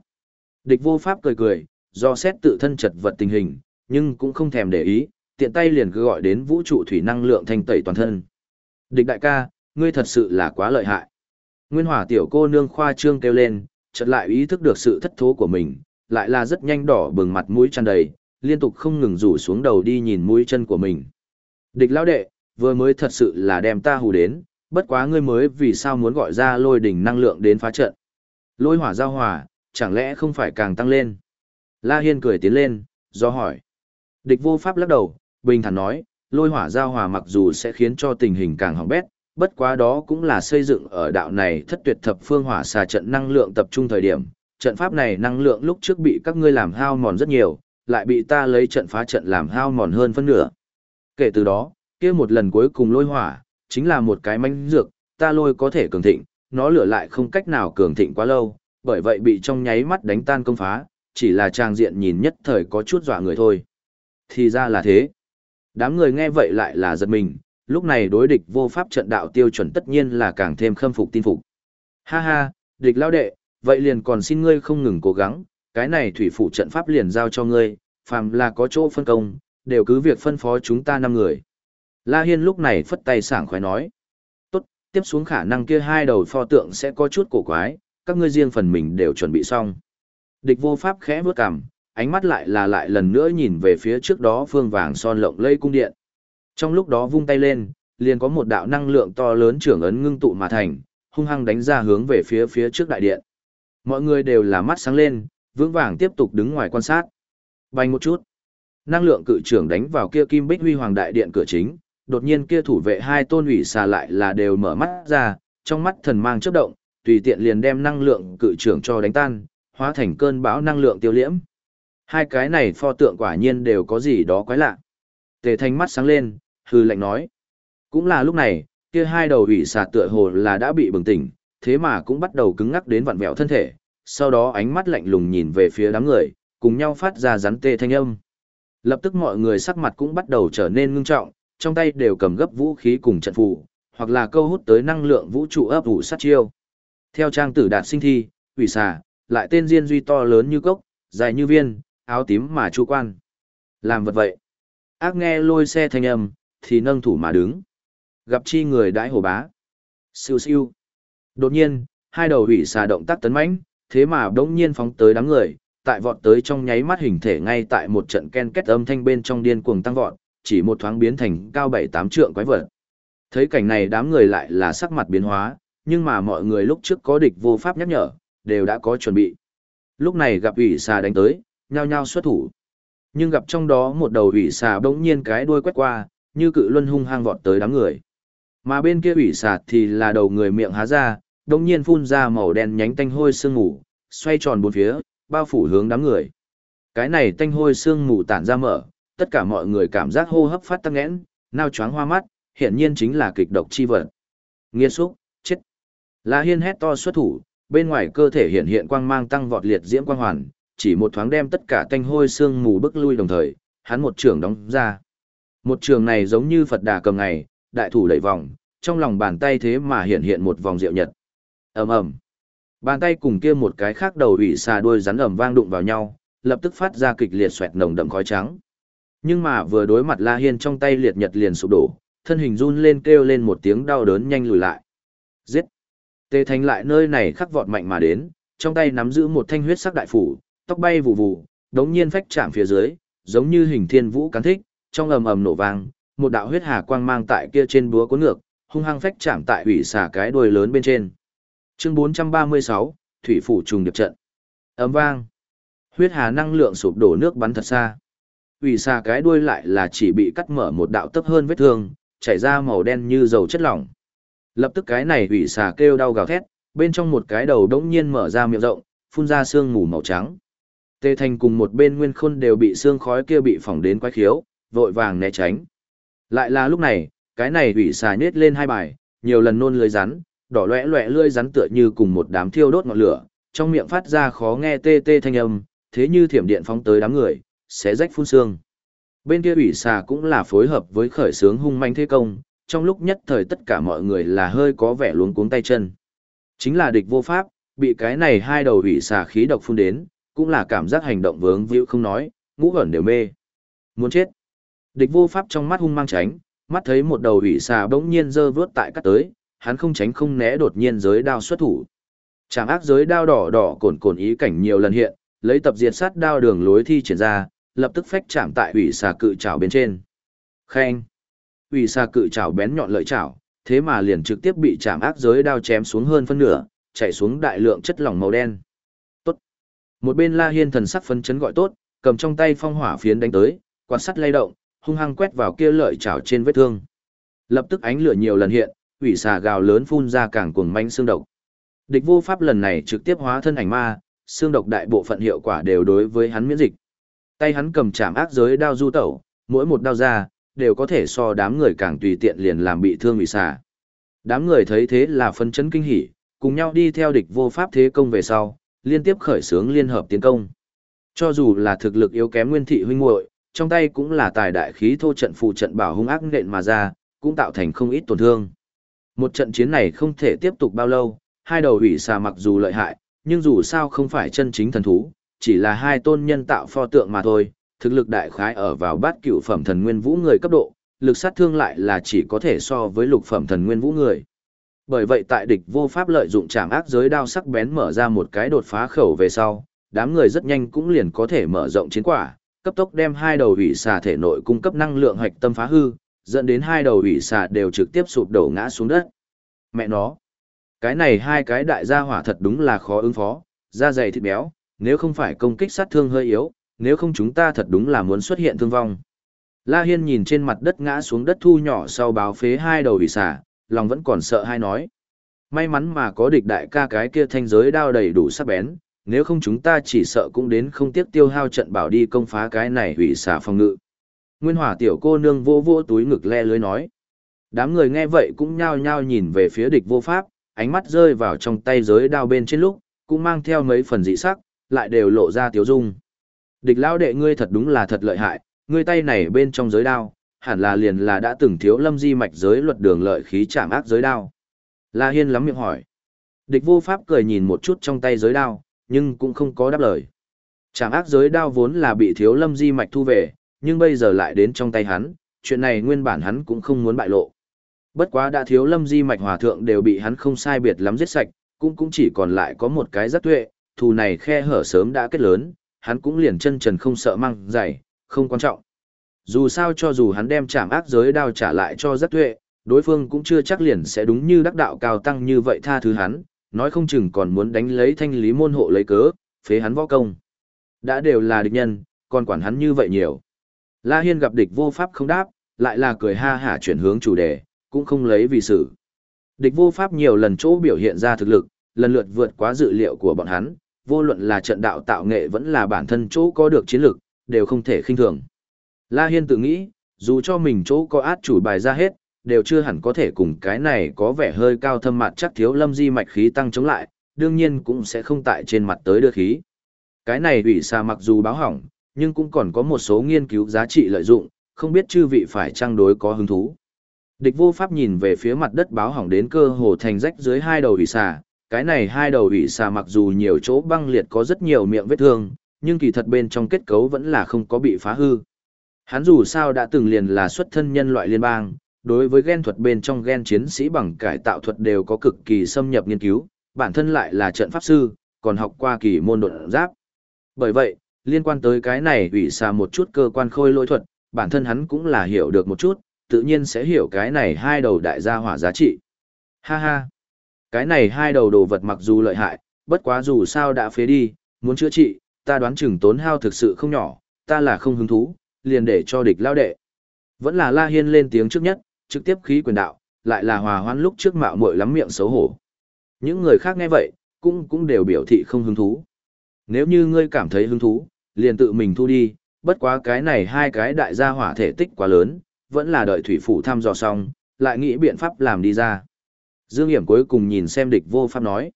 Speaker 1: Địch vô pháp cười cười, do xét tự thân chật vật tình hình, nhưng cũng không thèm để ý, tiện tay liền cứ gọi đến vũ trụ thủy năng lượng thanh tẩy toàn thân. Địch đại ca, ngươi thật sự là quá lợi hại. Nguyên hỏa tiểu cô nương khoa trương kêu lên, chợt lại ý thức được sự thất thố của mình, lại là rất nhanh đỏ bừng mặt mũi tràn đầy, liên tục không ngừng rủ xuống đầu đi nhìn mũi chân của mình. Địch lão đệ, vừa mới thật sự là đem ta hù đến, bất quá ngươi mới vì sao muốn gọi ra lôi đỉnh năng lượng đến phá trận. Lôi hỏa giao hỏa, chẳng lẽ không phải càng tăng lên? La Hiên cười tiến lên, do hỏi. Địch vô pháp lắc đầu, bình thản nói, lôi hỏa giao hòa mặc dù sẽ khiến cho tình hình càng hỏng bét, bất quá đó cũng là xây dựng ở đạo này thất tuyệt thập phương hỏa xà trận năng lượng tập trung thời điểm. Trận pháp này năng lượng lúc trước bị các ngươi làm hao mòn rất nhiều, lại bị ta lấy trận phá trận làm hao mòn hơn phân nửa. Kể từ đó, kia một lần cuối cùng lôi hỏa, chính là một cái manh dược, ta lôi có thể cường thịnh, nó lửa lại không cách nào cường thịnh quá lâu, bởi vậy bị trong nháy mắt đánh tan công phá, chỉ là trang diện nhìn nhất thời có chút dọa người thôi. Thì ra là thế. Đám người nghe vậy lại là giật mình, lúc này đối địch vô pháp trận đạo tiêu chuẩn tất nhiên là càng thêm khâm phục tin phục. Ha ha, địch lao đệ, vậy liền còn xin ngươi không ngừng cố gắng, cái này thủy phủ trận pháp liền giao cho ngươi, phàm là có chỗ phân công, đều cứ việc phân phó chúng ta năm người. La Hiên lúc này phất tay sảng khoái nói. Tốt, tiếp xuống khả năng kia hai đầu pho tượng sẽ có chút cổ quái, các ngươi riêng phần mình đều chuẩn bị xong. Địch vô pháp khẽ bước cằm, ánh mắt lại là lại lần nữa nhìn về phía trước đó phương vàng son lộng lây cung điện. Trong lúc đó vung tay lên, liền có một đạo năng lượng to lớn trưởng ấn ngưng tụ mà thành, hung hăng đánh ra hướng về phía phía trước đại điện. Mọi người đều là mắt sáng lên, vững vàng tiếp tục đứng ngoài quan sát. Bành một chút. Năng lượng cự trưởng đánh vào kia kim bích huy hoàng đại điện cửa chính, đột nhiên kia thủ vệ hai tôn ủy xà lại là đều mở mắt ra, trong mắt thần mang chớp động, tùy tiện liền đem năng lượng cự trưởng cho đánh tan, hóa thành cơn bão năng lượng tiêu liễm. Hai cái này pho tượng quả nhiên đều có gì đó quái lạ. Tề thanh mắt sáng lên, hư lệnh nói. Cũng là lúc này, kia hai đầu ủy xà tựa hồ là đã bị bừng tỉnh, thế mà cũng bắt đầu cứng ngắc đến vặn vẹo thân thể, sau đó ánh mắt lạnh lùng nhìn về phía đám người, cùng nhau phát ra rắn tê thanh âm. Lập tức mọi người sắc mặt cũng bắt đầu trở nên ngưng trọng, trong tay đều cầm gấp vũ khí cùng trận phù, hoặc là câu hút tới năng lượng vũ trụ ấp ủ sát chiêu. Theo trang tử đạt sinh thi, ủy xà, lại tên diên duy to lớn như cốc, dài như viên, áo tím mà chu quan. Làm vật vậy. Ác nghe lôi xe thanh âm, thì nâng thủ mà đứng. Gặp chi người đãi hồ bá. Siêu siêu. Đột nhiên, hai đầu hủy xà động tác tấn mãnh, thế mà đống nhiên phóng tới đám người, tại vọt tới trong nháy mắt hình thể ngay tại một trận ken kết âm thanh bên trong điên cuồng tăng vọt, chỉ một thoáng biến thành cao bảy tám trượng quái vật. Thấy cảnh này đám người lại là sắc mặt biến hóa, nhưng mà mọi người lúc trước có địch vô pháp nhắc nhở, đều đã có chuẩn bị. Lúc này gặp ủy xà đánh tới, nhao nhao xuất thủ. Nhưng gặp trong đó một đầu ủy xà bỗng nhiên cái đuôi quét qua, như cự luân hung hăng vọt tới đám người. Mà bên kia ủy xà thì là đầu người miệng há ra, bỗng nhiên phun ra màu đen nhánh tanh hôi sương mù, xoay tròn bốn phía, bao phủ hướng đám người. Cái này tanh hôi sương mù tản ra mở, tất cả mọi người cảm giác hô hấp phát tăng nghẽn, nao choáng hoa mắt, hiện nhiên chính là kịch độc chi vật. Nghiên xúc, chết. La Hiên hét to xuất thủ, bên ngoài cơ thể hiện hiện quang mang tăng vọt liệt diễm quang hoàn, chỉ một thoáng đem tất cả tanh hôi sương mù bức lui đồng thời, hắn một trường đóng ra. Một trường này giống như Phật đà cầm ngày, đại thủ đẩy vòng, trong lòng bàn tay thế mà hiện hiện một vòng rượu nhật. ầm ầm, bàn tay cùng kia một cái khác đầu ủy xà đuôi rắn ầm vang đụng vào nhau, lập tức phát ra kịch liệt xoẹt nồng đậm khói trắng. Nhưng mà vừa đối mặt La Hiên trong tay liệt nhật liền sụp đổ, thân hình run lên kêu lên một tiếng đau đớn nhanh lùi lại. Giết! Tề Thành lại nơi này khắc vọt mạnh mà đến, trong tay nắm giữ một thanh huyết sắc đại phủ, tóc bay vụ vụ, đống nhiên phách chạm phía dưới, giống như hình thiên vũ cán thích, trong ầm ầm nổ vang, một đạo huyết hà quang mang tại kia trên búa cuốn ngược, hung hăng phách chạm tại hủy xả cái đuôi lớn bên trên. Chương 436, Thủy phủ trùng điệp trận. ầm vang. Huyết hà năng lượng sụp đổ nước bắn thật xa. Hủy xả cái đuôi lại là chỉ bị cắt mở một đạo tấp hơn vết thương, chảy ra màu đen như dầu chất lỏng. Lập tức cái này hủy xả kêu đau gào thét, bên trong một cái đầu đống nhiên mở ra miệng rộng, phun ra sương mù màu trắng. Tề Thành cùng một bên Nguyên Khôn đều bị xương khói kia bị phỏng đến quái khiếu, vội vàng né tránh. Lại là lúc này, cái này hủy xà nhết lên hai bài, nhiều lần nôn lưới rắn, đỏ loẻ loẻ lưỡi rắn tựa như cùng một đám thiêu đốt ngọn lửa, trong miệng phát ra khó nghe tê tê thanh âm, thế như thiểm điện phóng tới đám người, xé rách phun xương. Bên kia ủy xà cũng là phối hợp với khởi sướng hung manh thế công, trong lúc nhất thời tất cả mọi người là hơi có vẻ luống cuống tay chân. Chính là địch vô pháp, bị cái này hai đầu ủy xà khí độc phun đến, cũng là cảm giác hành động vướng víu không nói, ngũ ẩn đều mê. Muốn chết. Địch vô pháp trong mắt hung mang tránh, mắt thấy một đầu ủy xà bỗng nhiên dơ vướt tại cắt tới, hắn không tránh không né đột nhiên giới đao xuất thủ. Trảm ác giới đao đỏ đỏ cồn cồn ý cảnh nhiều lần hiện, lấy tập diệt sát đao đường lối thi triển ra, lập tức phách chạm tại ủy xà cự trảo bên trên. Khen. Ủy xà cự trảo bén nhọn lợi trảo, thế mà liền trực tiếp bị chạm ác giới đao chém xuống hơn phân nửa, chảy xuống đại lượng chất lỏng màu đen. Một bên La Hiên thần sắc phấn chấn gọi tốt, cầm trong tay phong hỏa phiến đánh tới, quan sát lay động, hung hăng quét vào kia lợi chảo trên vết thương. Lập tức ánh lửa nhiều lần hiện, ủy xà gào lớn phun ra càng cuồng manh xương độc. Địch vô pháp lần này trực tiếp hóa thân ảnh ma, xương độc đại bộ phận hiệu quả đều đối với hắn miễn dịch. Tay hắn cầm chạm ác giới đao du tẩu, mỗi một đao ra, đều có thể so đám người càng tùy tiện liền làm bị thương ủy xà. Đám người thấy thế là phân chấn kinh hỉ, cùng nhau đi theo địch vô pháp thế công về sau, liên tiếp khởi xướng liên hợp tiến công. Cho dù là thực lực yếu kém nguyên thị huynh muội, trong tay cũng là tài đại khí thô trận phù trận bảo hung ác nện mà ra, cũng tạo thành không ít tổn thương. Một trận chiến này không thể tiếp tục bao lâu, hai đầu hủy xà mặc dù lợi hại, nhưng dù sao không phải chân chính thần thú, chỉ là hai tôn nhân tạo pho tượng mà thôi, thực lực đại khái ở vào bát cửu phẩm thần nguyên vũ người cấp độ, lực sát thương lại là chỉ có thể so với lục phẩm thần nguyên vũ người. Bởi vậy tại địch vô pháp lợi dụng trảm ác giới đao sắc bén mở ra một cái đột phá khẩu về sau, đám người rất nhanh cũng liền có thể mở rộng chiến quả, cấp tốc đem hai đầu hủy xà thể nội cung cấp năng lượng hạch tâm phá hư, dẫn đến hai đầu hủy xà đều trực tiếp sụp đổ ngã xuống đất. Mẹ nó, cái này hai cái đại gia hỏa thật đúng là khó ứng phó, da dày thịt béo, nếu không phải công kích sát thương hơi yếu, nếu không chúng ta thật đúng là muốn xuất hiện thương vong. La Hiên nhìn trên mặt đất ngã xuống đất thu nhỏ sau báo phế hai đầu hủy xà, lòng vẫn còn sợ hai nói. May mắn mà có địch đại ca cái kia thanh giới đao đầy đủ sắc bén, nếu không chúng ta chỉ sợ cũng đến không tiếc tiêu hao trận bảo đi công phá cái này hủy xả phòng ngự. Nguyên hỏa tiểu cô nương vô vô túi ngực le lưới nói. Đám người nghe vậy cũng nhao nhao nhìn về phía địch vô pháp, ánh mắt rơi vào trong tay giới đao bên trên lúc, cũng mang theo mấy phần dị sắc, lại đều lộ ra tiếu dung. Địch lao đệ ngươi thật đúng là thật lợi hại, ngươi tay này bên trong giới đao, hẳn là liền là đã từng thiếu lâm di mạch giới luật đường lợi khí chạm ác giới đao. La Hiên lắm miệng hỏi. Địch vô pháp cười nhìn một chút trong tay giới đao, nhưng cũng không có đáp lời. Chạm ác giới đao vốn là bị thiếu lâm di mạch thu về, nhưng bây giờ lại đến trong tay hắn, chuyện này nguyên bản hắn cũng không muốn bại lộ. Bất quá đã thiếu lâm di mạch hòa thượng đều bị hắn không sai biệt lắm giết sạch, cũng cũng chỉ còn lại có một cái rất tuệ, thù này khe hở sớm đã kết lớn, hắn cũng liền chân trần không sợ mang dày, không quan trọng. Dù sao cho dù hắn đem trảm ác giới đao trả lại cho rất tuệ, đối phương cũng chưa chắc liền sẽ đúng như đắc đạo cao tăng như vậy tha thứ hắn, nói không chừng còn muốn đánh lấy thanh lý môn hộ lấy cớ, phế hắn võ công. Đã đều là địch nhân, còn quản hắn như vậy nhiều. La Hiên gặp địch vô pháp không đáp, lại là cười ha hả chuyển hướng chủ đề, cũng không lấy vì sự. Địch vô pháp nhiều lần chỗ biểu hiện ra thực lực, lần lượt vượt quá dự liệu của bọn hắn, vô luận là trận đạo tạo nghệ vẫn là bản thân chỗ có được chiến lực, đều không thể khinh thường. La Hiên tự nghĩ, dù cho mình chỗ có át chủ bài ra hết, đều chưa hẳn có thể cùng cái này có vẻ hơi cao thâm mặt chắc thiếu lâm di mạch khí tăng chống lại, đương nhiên cũng sẽ không tại trên mặt tới đưa khí. Cái này ủy xa mặc dù báo hỏng, nhưng cũng còn có một số nghiên cứu giá trị lợi dụng, không biết chư vị phải trang đối có hứng thú. Địch vô pháp nhìn về phía mặt đất báo hỏng đến cơ hồ thành rách dưới hai đầu ủy xà, cái này hai đầu ủy xà mặc dù nhiều chỗ băng liệt có rất nhiều miệng vết thương, nhưng kỳ thật bên trong kết cấu vẫn là không có bị phá hư. Hắn dù sao đã từng liền là xuất thân nhân loại liên bang, đối với gen thuật bên trong gen chiến sĩ bằng cải tạo thuật đều có cực kỳ xâm nhập nghiên cứu, bản thân lại là trận pháp sư, còn học qua kỳ môn độn giáp. Bởi vậy, liên quan tới cái này ủy xà một chút cơ quan khôi lỗi thuật, bản thân hắn cũng là hiểu được một chút, tự nhiên sẽ hiểu cái này hai đầu đại gia hỏa giá trị. Ha ha! Cái này hai đầu đồ vật mặc dù lợi hại, bất quá dù sao đã phế đi, muốn chữa trị, ta đoán chừng tốn hao thực sự không nhỏ, ta là không hứng thú, liền để cho địch lao đệ. Vẫn là La Hiên lên tiếng trước nhất, trực tiếp khí quyền đạo, lại là hòa hoãn lúc trước mạo muội lắm miệng xấu hổ. Những người khác nghe vậy, cũng cũng đều biểu thị không hứng thú. Nếu như ngươi cảm thấy hứng thú, liền tự mình thu đi, bất quá cái này hai cái đại gia hỏa thể tích quá lớn, vẫn là đợi thủy phủ thăm dò xong, lại nghĩ biện pháp làm đi ra. Dương Hiểm cuối cùng nhìn xem địch vô pháp nói.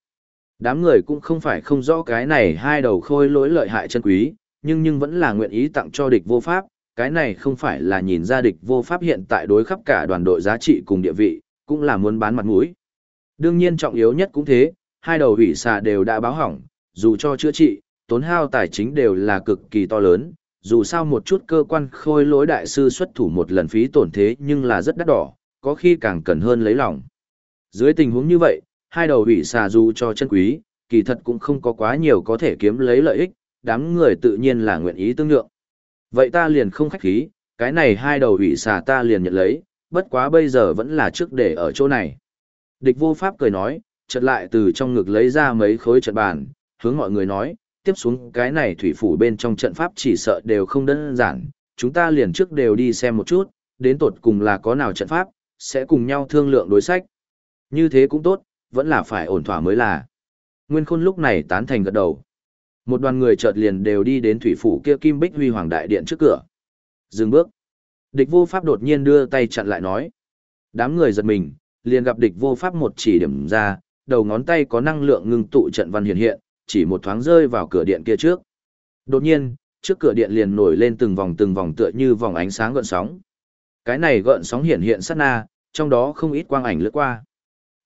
Speaker 1: Đám người cũng không phải không rõ cái này hai đầu khôi lỗi lợi hại chân quý, nhưng nhưng vẫn là nguyện ý tặng cho địch vô pháp, cái này không phải là nhìn ra địch vô pháp hiện tại đối khắp cả đoàn đội giá trị cùng địa vị, cũng là muốn bán mặt mũi. Đương nhiên trọng yếu nhất cũng thế, hai đầu hủy xà đều đã báo hỏng, dù cho chữa trị, tốn hao tài chính đều là cực kỳ to lớn, dù sao một chút cơ quan khôi lỗi đại sư xuất thủ một lần phí tổn thế nhưng là rất đắt đỏ, có khi càng cần hơn lấy lòng. Dưới tình huống như vậy, hai đầu hủy xà dù cho chân quý, kỳ thật cũng không có quá nhiều có thể kiếm lấy lợi ích, đám người tự nhiên là nguyện ý tương lượng. Vậy ta liền không khách khí, cái này hai đầu ủy xà ta liền nhận lấy, bất quá bây giờ vẫn là trước để ở chỗ này. Địch vô pháp cười nói, chợt lại từ trong ngực lấy ra mấy khối trận bàn, hướng mọi người nói, tiếp xuống cái này thủy phủ bên trong trận pháp chỉ sợ đều không đơn giản, chúng ta liền trước đều đi xem một chút, đến tột cùng là có nào trận pháp, sẽ cùng nhau thương lượng đối sách. Như thế cũng tốt, vẫn là phải ổn thỏa mới là. Nguyên khôn lúc này tán thành gật đầu. Một đoàn người chợt liền đều đi đến thủy phủ kia kim bích huy hoàng đại điện trước cửa. Dừng bước. Địch vô pháp đột nhiên đưa tay chặn lại nói. Đám người giật mình, liền gặp địch vô pháp một chỉ điểm ra, đầu ngón tay có năng lượng ngưng tụ trận văn hiện hiện, chỉ một thoáng rơi vào cửa điện kia trước. Đột nhiên, trước cửa điện liền nổi lên từng vòng từng vòng tựa như vòng ánh sáng gợn sóng. Cái này gợn sóng hiện hiện sát na, trong đó không ít quang ảnh lướt qua.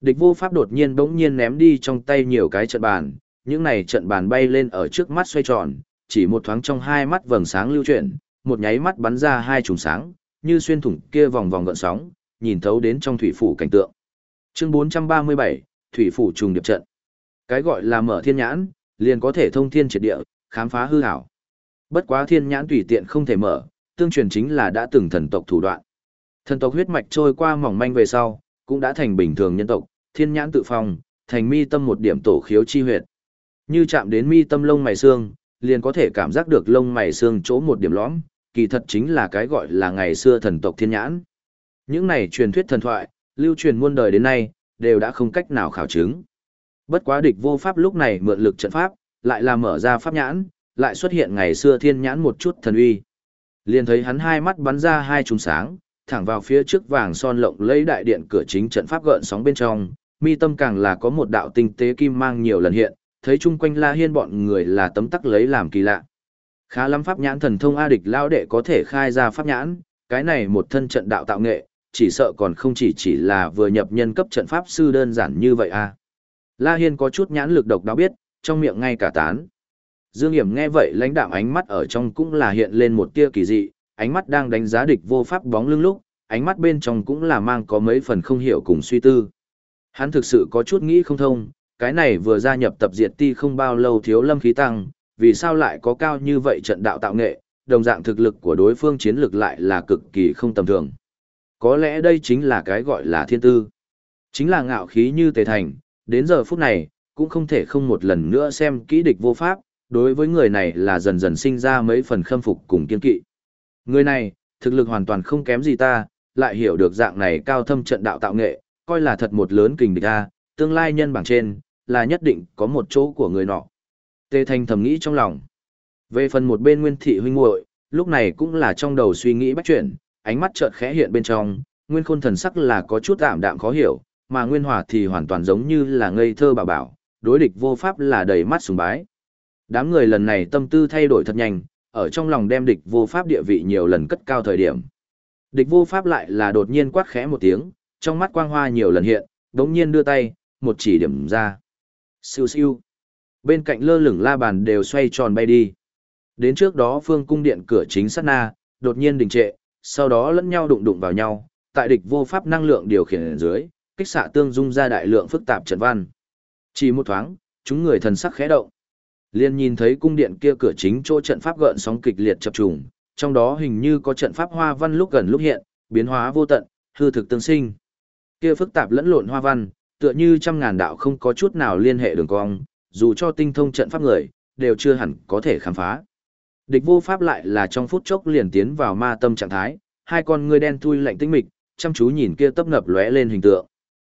Speaker 1: Địch vô pháp đột nhiên bỗng nhiên ném đi trong tay nhiều cái trận bàn, những này trận bàn bay lên ở trước mắt xoay tròn, chỉ một thoáng trong hai mắt vầng sáng lưu chuyển, một nháy mắt bắn ra hai trùng sáng, như xuyên thủng kia vòng vòng gợn sóng, nhìn thấu đến trong thủy phủ cảnh tượng. Chương 437, Thủy phủ trùng điệp trận. Cái gọi là mở thiên nhãn, liền có thể thông thiên triệt địa, khám phá hư ảo. Bất quá thiên nhãn tùy tiện không thể mở, tương truyền chính là đã từng thần tộc thủ đoạn. Thần tộc huyết mạch trôi qua mỏng manh về sau, cũng đã thành bình thường nhân tộc, thiên nhãn tự phong, thành mi tâm một điểm tổ khiếu chi huyệt. Như chạm đến mi tâm lông mày xương, liền có thể cảm giác được lông mày xương chỗ một điểm lõm, kỳ thật chính là cái gọi là ngày xưa thần tộc thiên nhãn. Những này truyền thuyết thần thoại, lưu truyền muôn đời đến nay, đều đã không cách nào khảo chứng. Bất quá địch vô pháp lúc này mượn lực trận pháp, lại là mở ra pháp nhãn, lại xuất hiện ngày xưa thiên nhãn một chút thần uy. Liền thấy hắn hai mắt bắn ra hai trùng sáng, thẳng vào phía trước vàng son lộng lấy đại điện cửa chính trận pháp gợn sóng bên trong, mi tâm càng là có một đạo tinh tế kim mang nhiều lần hiện, thấy chung quanh La Hiên bọn người là tấm tắc lấy làm kỳ lạ. Khá lắm pháp nhãn thần thông A địch lao đệ có thể khai ra pháp nhãn, cái này một thân trận đạo tạo nghệ, chỉ sợ còn không chỉ chỉ là vừa nhập nhân cấp trận pháp sư đơn giản như vậy a. La Hiên có chút nhãn lực độc đáo biết, trong miệng ngay cả tán. Dương Hiểm nghe vậy lãnh đạm ánh mắt ở trong cũng là hiện lên một tia kỳ dị, ánh mắt đang đánh giá địch vô pháp bóng lưng lúc, ánh mắt bên trong cũng là mang có mấy phần không hiểu cùng suy tư. Hắn thực sự có chút nghĩ không thông, cái này vừa gia nhập tập diệt ti không bao lâu thiếu lâm khí tăng, vì sao lại có cao như vậy trận đạo tạo nghệ, đồng dạng thực lực của đối phương chiến lực lại là cực kỳ không tầm thường. Có lẽ đây chính là cái gọi là thiên tư. Chính là ngạo khí như tề thành, đến giờ phút này, cũng không thể không một lần nữa xem kỹ địch vô pháp, đối với người này là dần dần sinh ra mấy phần khâm phục cùng kiên kỵ. Người này, thực lực hoàn toàn không kém gì ta, lại hiểu được dạng này cao thâm trận đạo tạo nghệ, coi là thật một lớn kình địch a, tương lai nhân bảng trên, là nhất định có một chỗ của người nọ. Tề Thanh thầm nghĩ trong lòng. Về phần một bên Nguyên thị huynh muội, lúc này cũng là trong đầu suy nghĩ bách chuyển, ánh mắt chợt khẽ hiện bên trong, Nguyên Khôn thần sắc là có chút tạm đạm khó hiểu, mà Nguyên Hòa thì hoàn toàn giống như là ngây thơ bà bảo, đối địch vô pháp là đầy mắt sùng bái. Đám người lần này tâm tư thay đổi thật nhanh, ở trong lòng đem địch vô pháp địa vị nhiều lần cất cao thời điểm. Địch vô pháp lại là đột nhiên quát khẽ một tiếng, trong mắt quang hoa nhiều lần hiện, đống nhiên đưa tay, một chỉ điểm ra. Siêu siêu. Bên cạnh lơ lửng la bàn đều xoay tròn bay đi. Đến trước đó phương cung điện cửa chính sát na, đột nhiên đình trệ, sau đó lẫn nhau đụng đụng vào nhau, tại địch vô pháp năng lượng điều khiển dưới, kích xạ tương dung ra đại lượng phức tạp trận văn. Chỉ một thoáng, chúng người thần sắc khẽ động. Liên nhìn thấy cung điện kia cửa chính chỗ trận pháp gợn sóng kịch liệt chập trùng, trong đó hình như có trận pháp hoa văn lúc gần lúc hiện, biến hóa vô tận, hư thực tương sinh. Kia phức tạp lẫn lộn hoa văn, tựa như trăm ngàn đạo không có chút nào liên hệ đường cong, dù cho tinh thông trận pháp người, đều chưa hẳn có thể khám phá. Địch vô pháp lại là trong phút chốc liền tiến vào ma tâm trạng thái, hai con ngươi đen thui lạnh tinh mịch, chăm chú nhìn kia tấp ngập lóe lên hình tượng.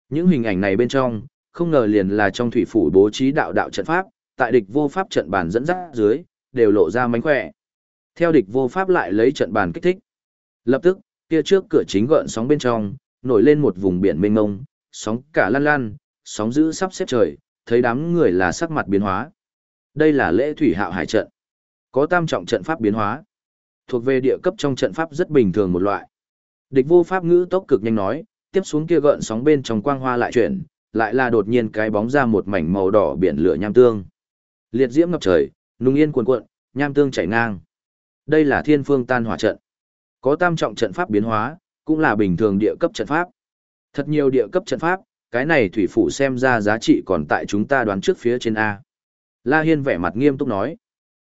Speaker 1: Những hình ảnh này bên trong, không ngờ liền là trong thủy phủ bố trí đạo đạo trận pháp, tại địch vô pháp trận bàn dẫn dắt dưới, đều lộ ra mánh khỏe. Theo địch vô pháp lại lấy trận bàn kích thích. Lập tức, kia trước cửa chính gợn sóng bên trong, nổi lên một vùng biển mênh mông, sóng cả lan lan, sóng dữ sắp xếp trời, thấy đám người là sắc mặt biến hóa. Đây là lễ thủy hạo hải trận. Có tam trọng trận pháp biến hóa. Thuộc về địa cấp trong trận pháp rất bình thường một loại. Địch vô pháp ngữ tốc cực nhanh nói, tiếp xuống kia gợn sóng bên trong quang hoa lại chuyển, lại là đột nhiên cái bóng ra một mảnh màu đỏ biển lửa nham tương. Liệt diễm ngập trời, nung yên cuồn cuộn, nham tương chảy ngang. Đây là thiên phương tan hỏa trận. Có tam trọng trận pháp biến hóa, cũng là bình thường địa cấp trận pháp. Thật nhiều địa cấp trận pháp, cái này thủy phủ xem ra giá trị còn tại chúng ta đoán trước phía trên A. La Hiên vẻ mặt nghiêm túc nói.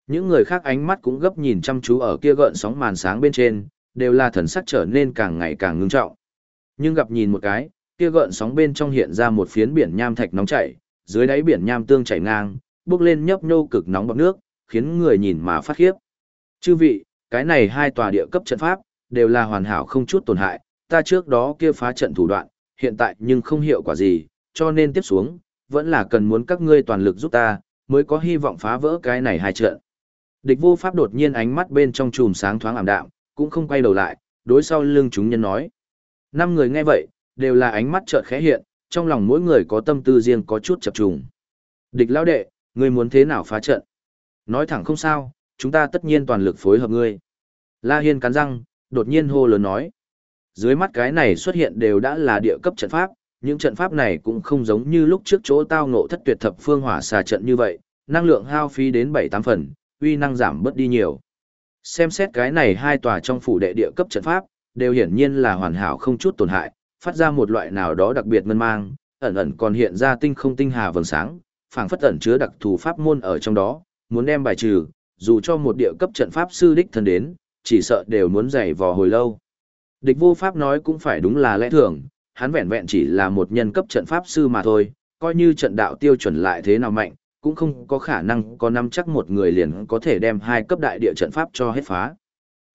Speaker 1: Những người khác ánh mắt cũng gấp nhìn chăm chú ở kia gợn sóng màn sáng bên trên, đều là thần sắc trở nên càng ngày càng ngưng trọng. Nhưng gặp nhìn một cái, kia gợn sóng bên trong hiện ra một phiến biển nham thạch nóng chảy, dưới đáy biển nham tương chảy ngang, bước lên nhấp nhô cực nóng bọt nước, khiến người nhìn mà phát khiếp. Chư vị, cái này hai tòa địa cấp trận pháp, đều là hoàn hảo không chút tổn hại, ta trước đó kia phá trận thủ đoạn, hiện tại nhưng không hiệu quả gì, cho nên tiếp xuống, vẫn là cần muốn các ngươi toàn lực giúp ta, mới có hy vọng phá vỡ cái này hai trận. Địch vô pháp đột nhiên ánh mắt bên trong chùm sáng thoáng ảm đạm, cũng không quay đầu lại, đối sau lưng chúng nhân nói. Năm người nghe vậy, đều là ánh mắt chợt khẽ hiện, trong lòng mỗi người có tâm tư riêng có chút chập trùng. Địch lão đệ, ngươi muốn thế nào phá trận? Nói thẳng không sao, chúng ta tất nhiên toàn lực phối hợp ngươi. La Hiên cắn răng, đột nhiên hô lớn nói. Dưới mắt cái này xuất hiện đều đã là địa cấp trận pháp, những trận pháp này cũng không giống như lúc trước chỗ tao ngộ thất tuyệt thập phương hỏa xà trận như vậy, năng lượng hao phí đến 7-8 phần, uy năng giảm bớt đi nhiều. Xem xét cái này hai tòa trong phủ đệ địa cấp trận pháp, đều hiển nhiên là hoàn hảo không chút tổn hại, phát ra một loại nào đó đặc biệt ngân mang, ẩn ẩn còn hiện ra tinh không tinh hà vầng sáng, phảng phất ẩn chứa đặc thù pháp môn ở trong đó, muốn đem bài trừ, dù cho một địa cấp trận pháp sư đích thân đến, chỉ sợ đều muốn dày vò hồi lâu. Địch vô pháp nói cũng phải đúng là lẽ thường, hắn vẹn vẹn chỉ là một nhân cấp trận pháp sư mà thôi, coi như trận đạo tiêu chuẩn lại thế nào mạnh, cũng không có khả năng có năm chắc một người liền có thể đem hai cấp đại địa trận pháp cho hết phá.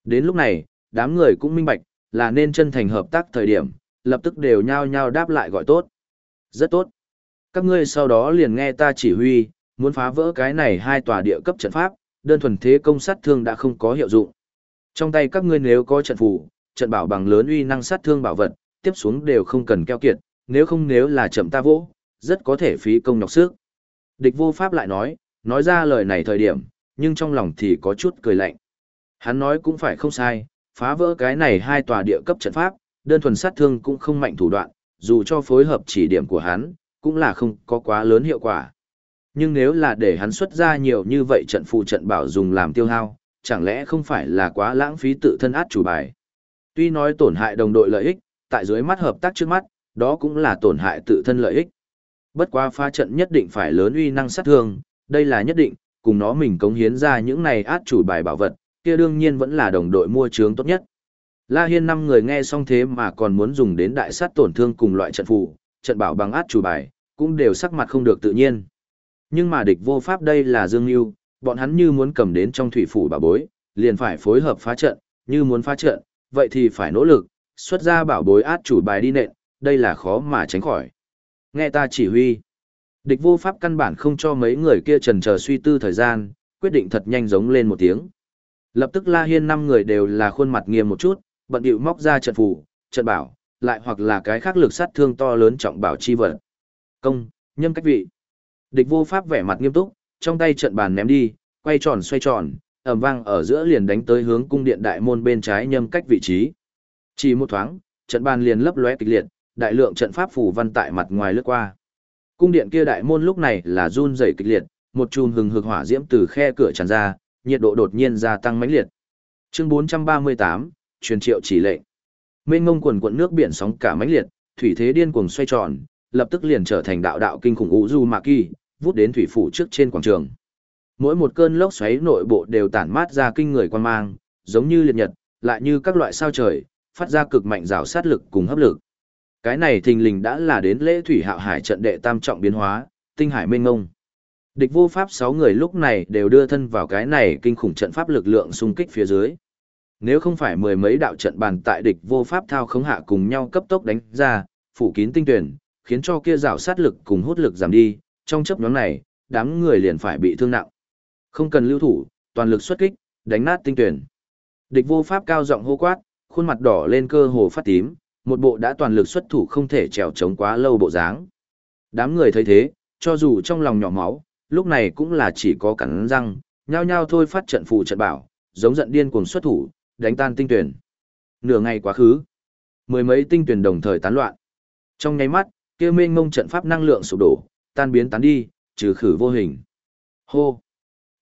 Speaker 1: Đến lúc này, đám người cũng minh bạch, là nên chân thành hợp tác thời điểm, lập tức đều nhao nhao đáp lại gọi tốt. Rất tốt. Các ngươi sau đó liền nghe ta chỉ huy, muốn phá vỡ cái này hai tòa địa cấp trận pháp, đơn thuần thế công sát thương đã không có hiệu dụng. Trong tay các ngươi nếu có trận phù, trận bảo bằng lớn uy năng sát thương bảo vật, tiếp xuống đều không cần keo kiệt, nếu không nếu là chậm ta vỗ, rất có thể phí công nhọc sức. Địch vô pháp lại nói, nói ra lời này thời điểm, nhưng trong lòng thì có chút cười lạnh. Hắn nói cũng phải không sai, phá vỡ cái này hai tòa địa cấp trận pháp, đơn thuần sát thương cũng không mạnh thủ đoạn, dù cho phối hợp chỉ điểm của hắn, cũng là không có quá lớn hiệu quả. Nhưng nếu là để hắn xuất ra nhiều như vậy trận phù trận bảo dùng làm tiêu hao, chẳng lẽ không phải là quá lãng phí tự thân át chủ bài. Tuy nói tổn hại đồng đội lợi ích, tại dưới mắt hợp tác trước mắt, đó cũng là tổn hại tự thân lợi ích. Bất quá pha trận nhất định phải lớn uy năng sát thương, đây là nhất định, cùng nó mình cống hiến ra những này át chủ bài bảo vật, kia đương nhiên vẫn là đồng đội mua trướng tốt nhất. La Hiên năm người nghe xong thế mà còn muốn dùng đến đại sát tổn thương cùng loại trận phù, trận bảo bằng át chủ bài, cũng đều sắc mặt không được tự nhiên. Nhưng mà địch vô pháp đây là Dương Nưu, bọn hắn như muốn cầm đến trong thủy phủ bà bối, liền phải phối hợp phá trận, như muốn phá trận, vậy thì phải nỗ lực, xuất ra bảo bối át chủ bài đi nện, đây là khó mà tránh khỏi. Nghe ta chỉ huy. Địch vô pháp căn bản không cho mấy người kia trần chờ suy tư thời gian, quyết định thật nhanh giống lên một tiếng. Lập tức La Hiên năm người đều là khuôn mặt nghiêm một chút, bận điệu móc ra trận phủ, trận bảo, lại hoặc là cái khác lực sát thương to lớn trọng bảo chi vật. Công, nhâm cách vị. Địch vô pháp vẻ mặt nghiêm túc, trong tay trận bàn ném đi, quay tròn xoay tròn, ầm vang ở giữa liền đánh tới hướng cung điện đại môn bên trái nhâm cách vị trí. Chỉ một thoáng, trận bàn liền lấp lóe kịch liệt, đại lượng trận pháp phủ văn tại mặt ngoài lướt qua. Cung điện kia đại môn lúc này là run rẩy kịch liệt, một chùm hừng hực hỏa diễm từ khe cửa tràn ra, nhiệt độ đột nhiên gia tăng mãnh liệt. Chương 438, truyền triệu chỉ lệnh. Mênh mông quần quần nước biển sóng cả mãnh liệt, thủy thế điên cuồng xoay tròn, lập tức liền trở thành đạo đạo kinh khủng u du ma kỳ, vút đến thủy phủ trước trên quảng trường. Mỗi một cơn lốc xoáy nội bộ đều tản mát ra kinh người quan mang, giống như liệt nhật, lại như các loại sao trời, phát ra cực mạnh rào sát lực cùng hấp lực. Cái này thình lình đã là đến lễ thủy hạo hải trận đệ tam trọng biến hóa, tinh hải mênh ngông. Địch vô pháp 6 người lúc này đều đưa thân vào cái này kinh khủng trận pháp lực lượng xung kích phía dưới. Nếu không phải mười mấy đạo trận bàn tại địch vô pháp thao khống hạ cùng nhau cấp tốc đánh ra, phủ kín tinh tuyển, khiến cho kia rào sát lực cùng hút lực giảm đi, trong chấp nhóm này, đám người liền phải bị thương nặng. Không cần lưu thủ, toàn lực xuất kích, đánh nát tinh tuyển. Địch vô pháp cao giọng hô quát, khuôn mặt đỏ lên cơ hồ phát tím, một bộ đã toàn lực xuất thủ không thể trèo chống quá lâu bộ dáng. Đám người thấy thế, cho dù trong lòng nhỏ máu, lúc này cũng là chỉ có cắn răng, nhao nhao thôi phát trận phù trận bảo, giống giận điên cuồng xuất thủ, đánh tan tinh tuyển. Nửa ngày quá khứ, mười mấy tinh tuyển đồng thời tán loạn. Trong nháy mắt, kia mênh mông trận pháp năng lượng sụp đổ, tan biến tán đi, trừ khử vô hình. Hô!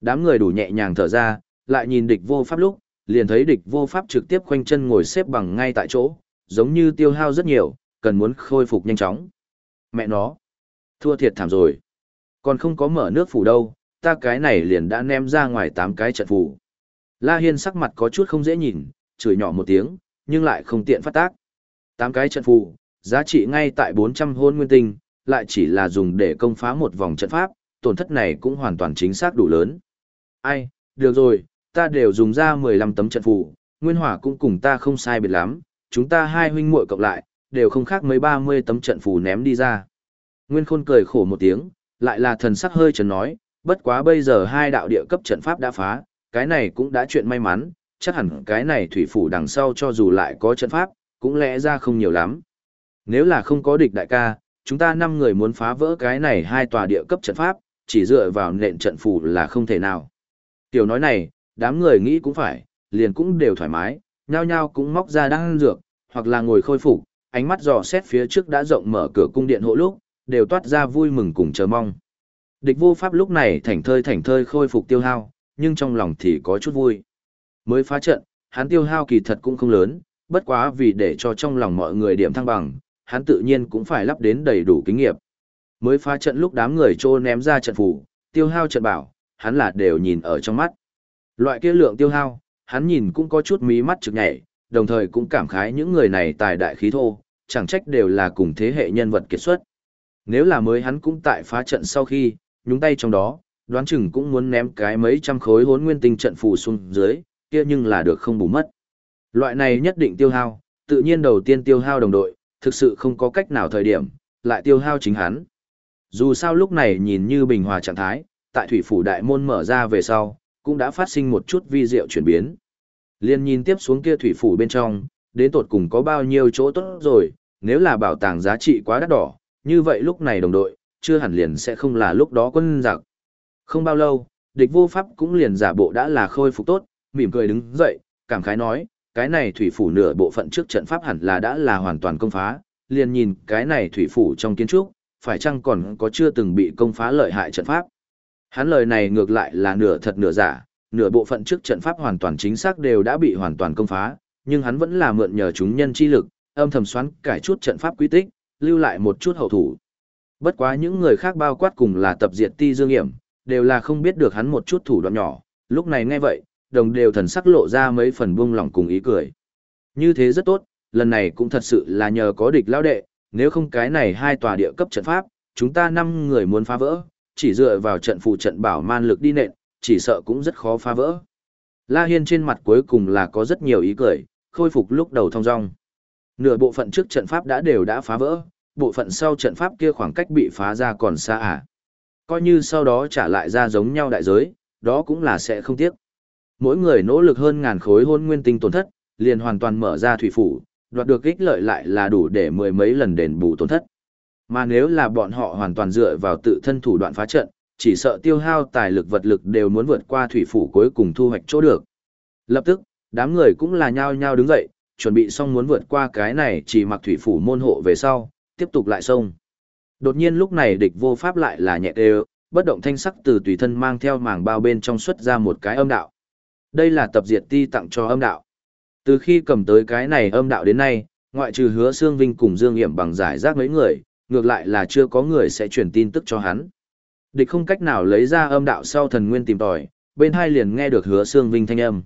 Speaker 1: Đám người đủ nhẹ nhàng thở ra, lại nhìn địch vô pháp lúc, liền thấy địch vô pháp trực tiếp khoanh chân ngồi xếp bằng ngay tại chỗ, giống như tiêu hao rất nhiều, cần muốn khôi phục nhanh chóng. Mẹ nó! Thua thiệt thảm rồi. Còn không có mở nước phủ đâu, ta cái này liền đã ném ra ngoài tám cái trận phủ. La Hiên sắc mặt có chút không dễ nhìn, chửi nhỏ một tiếng, nhưng lại không tiện phát tác. Tám cái trận phù, giá trị ngay tại 400 hôn nguyên tinh, lại chỉ là dùng để công phá một vòng trận pháp, tổn thất này cũng hoàn toàn chính xác đủ lớn. Ai, được rồi, ta đều dùng ra 15 tấm trận phù, nguyên hỏa cũng cùng ta không sai biệt lắm, chúng ta hai huynh muội cộng lại, đều không khác mấy 30 tấm trận phù ném đi ra. Nguyên khôn cười khổ một tiếng, lại là thần sắc hơi chấn nói, bất quá bây giờ hai đạo địa cấp trận pháp đã phá, cái này cũng đã chuyện may mắn, chắc hẳn cái này thủy phủ đằng sau cho dù lại có trận pháp, cũng lẽ ra không nhiều lắm. Nếu là không có địch đại ca, chúng ta năm người muốn phá vỡ cái này hai tòa địa cấp trận pháp, chỉ dựa vào nện trận phủ là không thể nào. Tiểu nói này, đám người nghĩ cũng phải, liền cũng đều thoải mái, nhao nhao cũng móc ra đang dược, hoặc là ngồi khôi phục, ánh mắt dò xét phía trước đã rộng mở cửa cung điện hộ lúc, đều toát ra vui mừng cùng chờ mong. Địch vô pháp lúc này thảnh thơi thảnh thơi khôi phục tiêu hao, nhưng trong lòng thì có chút vui. Mới phá trận, hắn tiêu hao kỳ thật cũng không lớn, bất quá vì để cho trong lòng mọi người điểm thăng bằng, hắn tự nhiên cũng phải lắp đến đầy đủ kinh nghiệm. Mới phá trận lúc đám người trô ném ra trận phủ, tiêu hao trận bảo, hắn là đều nhìn ở trong mắt. Loại kia lượng tiêu hao, hắn nhìn cũng có chút mí mắt trực nhảy, đồng thời cũng cảm khái những người này tài đại khí thô, chẳng trách đều là cùng thế hệ nhân vật kiệt xuất. Nếu là mới hắn cũng tại phá trận sau khi, nhúng tay trong đó, đoán chừng cũng muốn ném cái mấy trăm khối hốn nguyên tinh trận phù xuống dưới, kia nhưng là được không bù mất. Loại này nhất định tiêu hao, tự nhiên đầu tiên tiêu hao đồng đội, thực sự không có cách nào thời điểm, lại tiêu hao chính hắn. Dù sao lúc này nhìn như bình hòa trạng thái, tại thủy phủ đại môn mở ra về sau, cũng đã phát sinh một chút vi diệu chuyển biến. Liên nhìn tiếp xuống kia thủy phủ bên trong, đến tột cùng có bao nhiêu chỗ tốt rồi, nếu là bảo tàng giá trị quá đắt đỏ, như vậy lúc này đồng đội, chưa hẳn liền sẽ không là lúc đó quân giặc. Không bao lâu, địch vô pháp cũng liền giả bộ đã là khôi phục tốt, mỉm cười đứng dậy, cảm khái nói, cái này thủy phủ nửa bộ phận trước trận pháp hẳn là đã là hoàn toàn công phá, liền nhìn cái này thủy phủ trong kiến trúc, phải chăng còn có chưa từng bị công phá lợi hại trận pháp. Hắn lời này ngược lại là nửa thật nửa giả, nửa bộ phận trước trận pháp hoàn toàn chính xác đều đã bị hoàn toàn công phá, nhưng hắn vẫn là mượn nhờ chúng nhân chi lực, âm thầm xoắn cải chút trận pháp quy tích, lưu lại một chút hậu thủ. Bất quá những người khác bao quát cùng là tập diệt ti dương hiểm, đều là không biết được hắn một chút thủ đoạn nhỏ, lúc này nghe vậy, đồng đều thần sắc lộ ra mấy phần buông lỏng cùng ý cười. Như thế rất tốt, lần này cũng thật sự là nhờ có địch lao đệ, nếu không cái này hai tòa địa cấp trận pháp, chúng ta năm người muốn phá vỡ, chỉ dựa vào trận phụ trận bảo man lực đi nện, chỉ sợ cũng rất khó phá vỡ. La Hiên trên mặt cuối cùng là có rất nhiều ý cười, khôi phục lúc đầu thong dong. Nửa bộ phận trước trận pháp đã đều đã phá vỡ, bộ phận sau trận pháp kia khoảng cách bị phá ra còn xa à. Coi như sau đó trả lại ra giống nhau đại giới, đó cũng là sẽ không tiếc. Mỗi người nỗ lực hơn ngàn khối hôn nguyên tinh tổn thất, liền hoàn toàn mở ra thủy phủ, đoạt được ích lợi lại là đủ để mười mấy lần đền bù tổn thất. Mà nếu là bọn họ hoàn toàn dựa vào tự thân thủ đoạn phá trận, chỉ sợ tiêu hao tài lực vật lực đều muốn vượt qua thủy phủ cuối cùng thu hoạch chỗ được. Lập tức, đám người cũng là nhao nhao đứng dậy, chuẩn bị xong muốn vượt qua cái này chỉ mặc thủy phủ môn hộ về sau, tiếp tục lại sông. Đột nhiên lúc này địch vô pháp lại là nhẹ đều, bất động thanh sắc từ tùy thân mang theo màng bao bên trong xuất ra một cái âm đạo. Đây là tập diệt ti tặng cho âm đạo. Từ khi cầm tới cái này âm đạo đến nay, ngoại trừ hứa xương vinh cùng dương hiểm bằng giải rác mấy người, ngược lại là chưa có người sẽ truyền tin tức cho hắn. Địch không cách nào lấy ra âm đạo sau thần nguyên tìm tòi, bên hai liền nghe được hứa xương vinh thanh âm.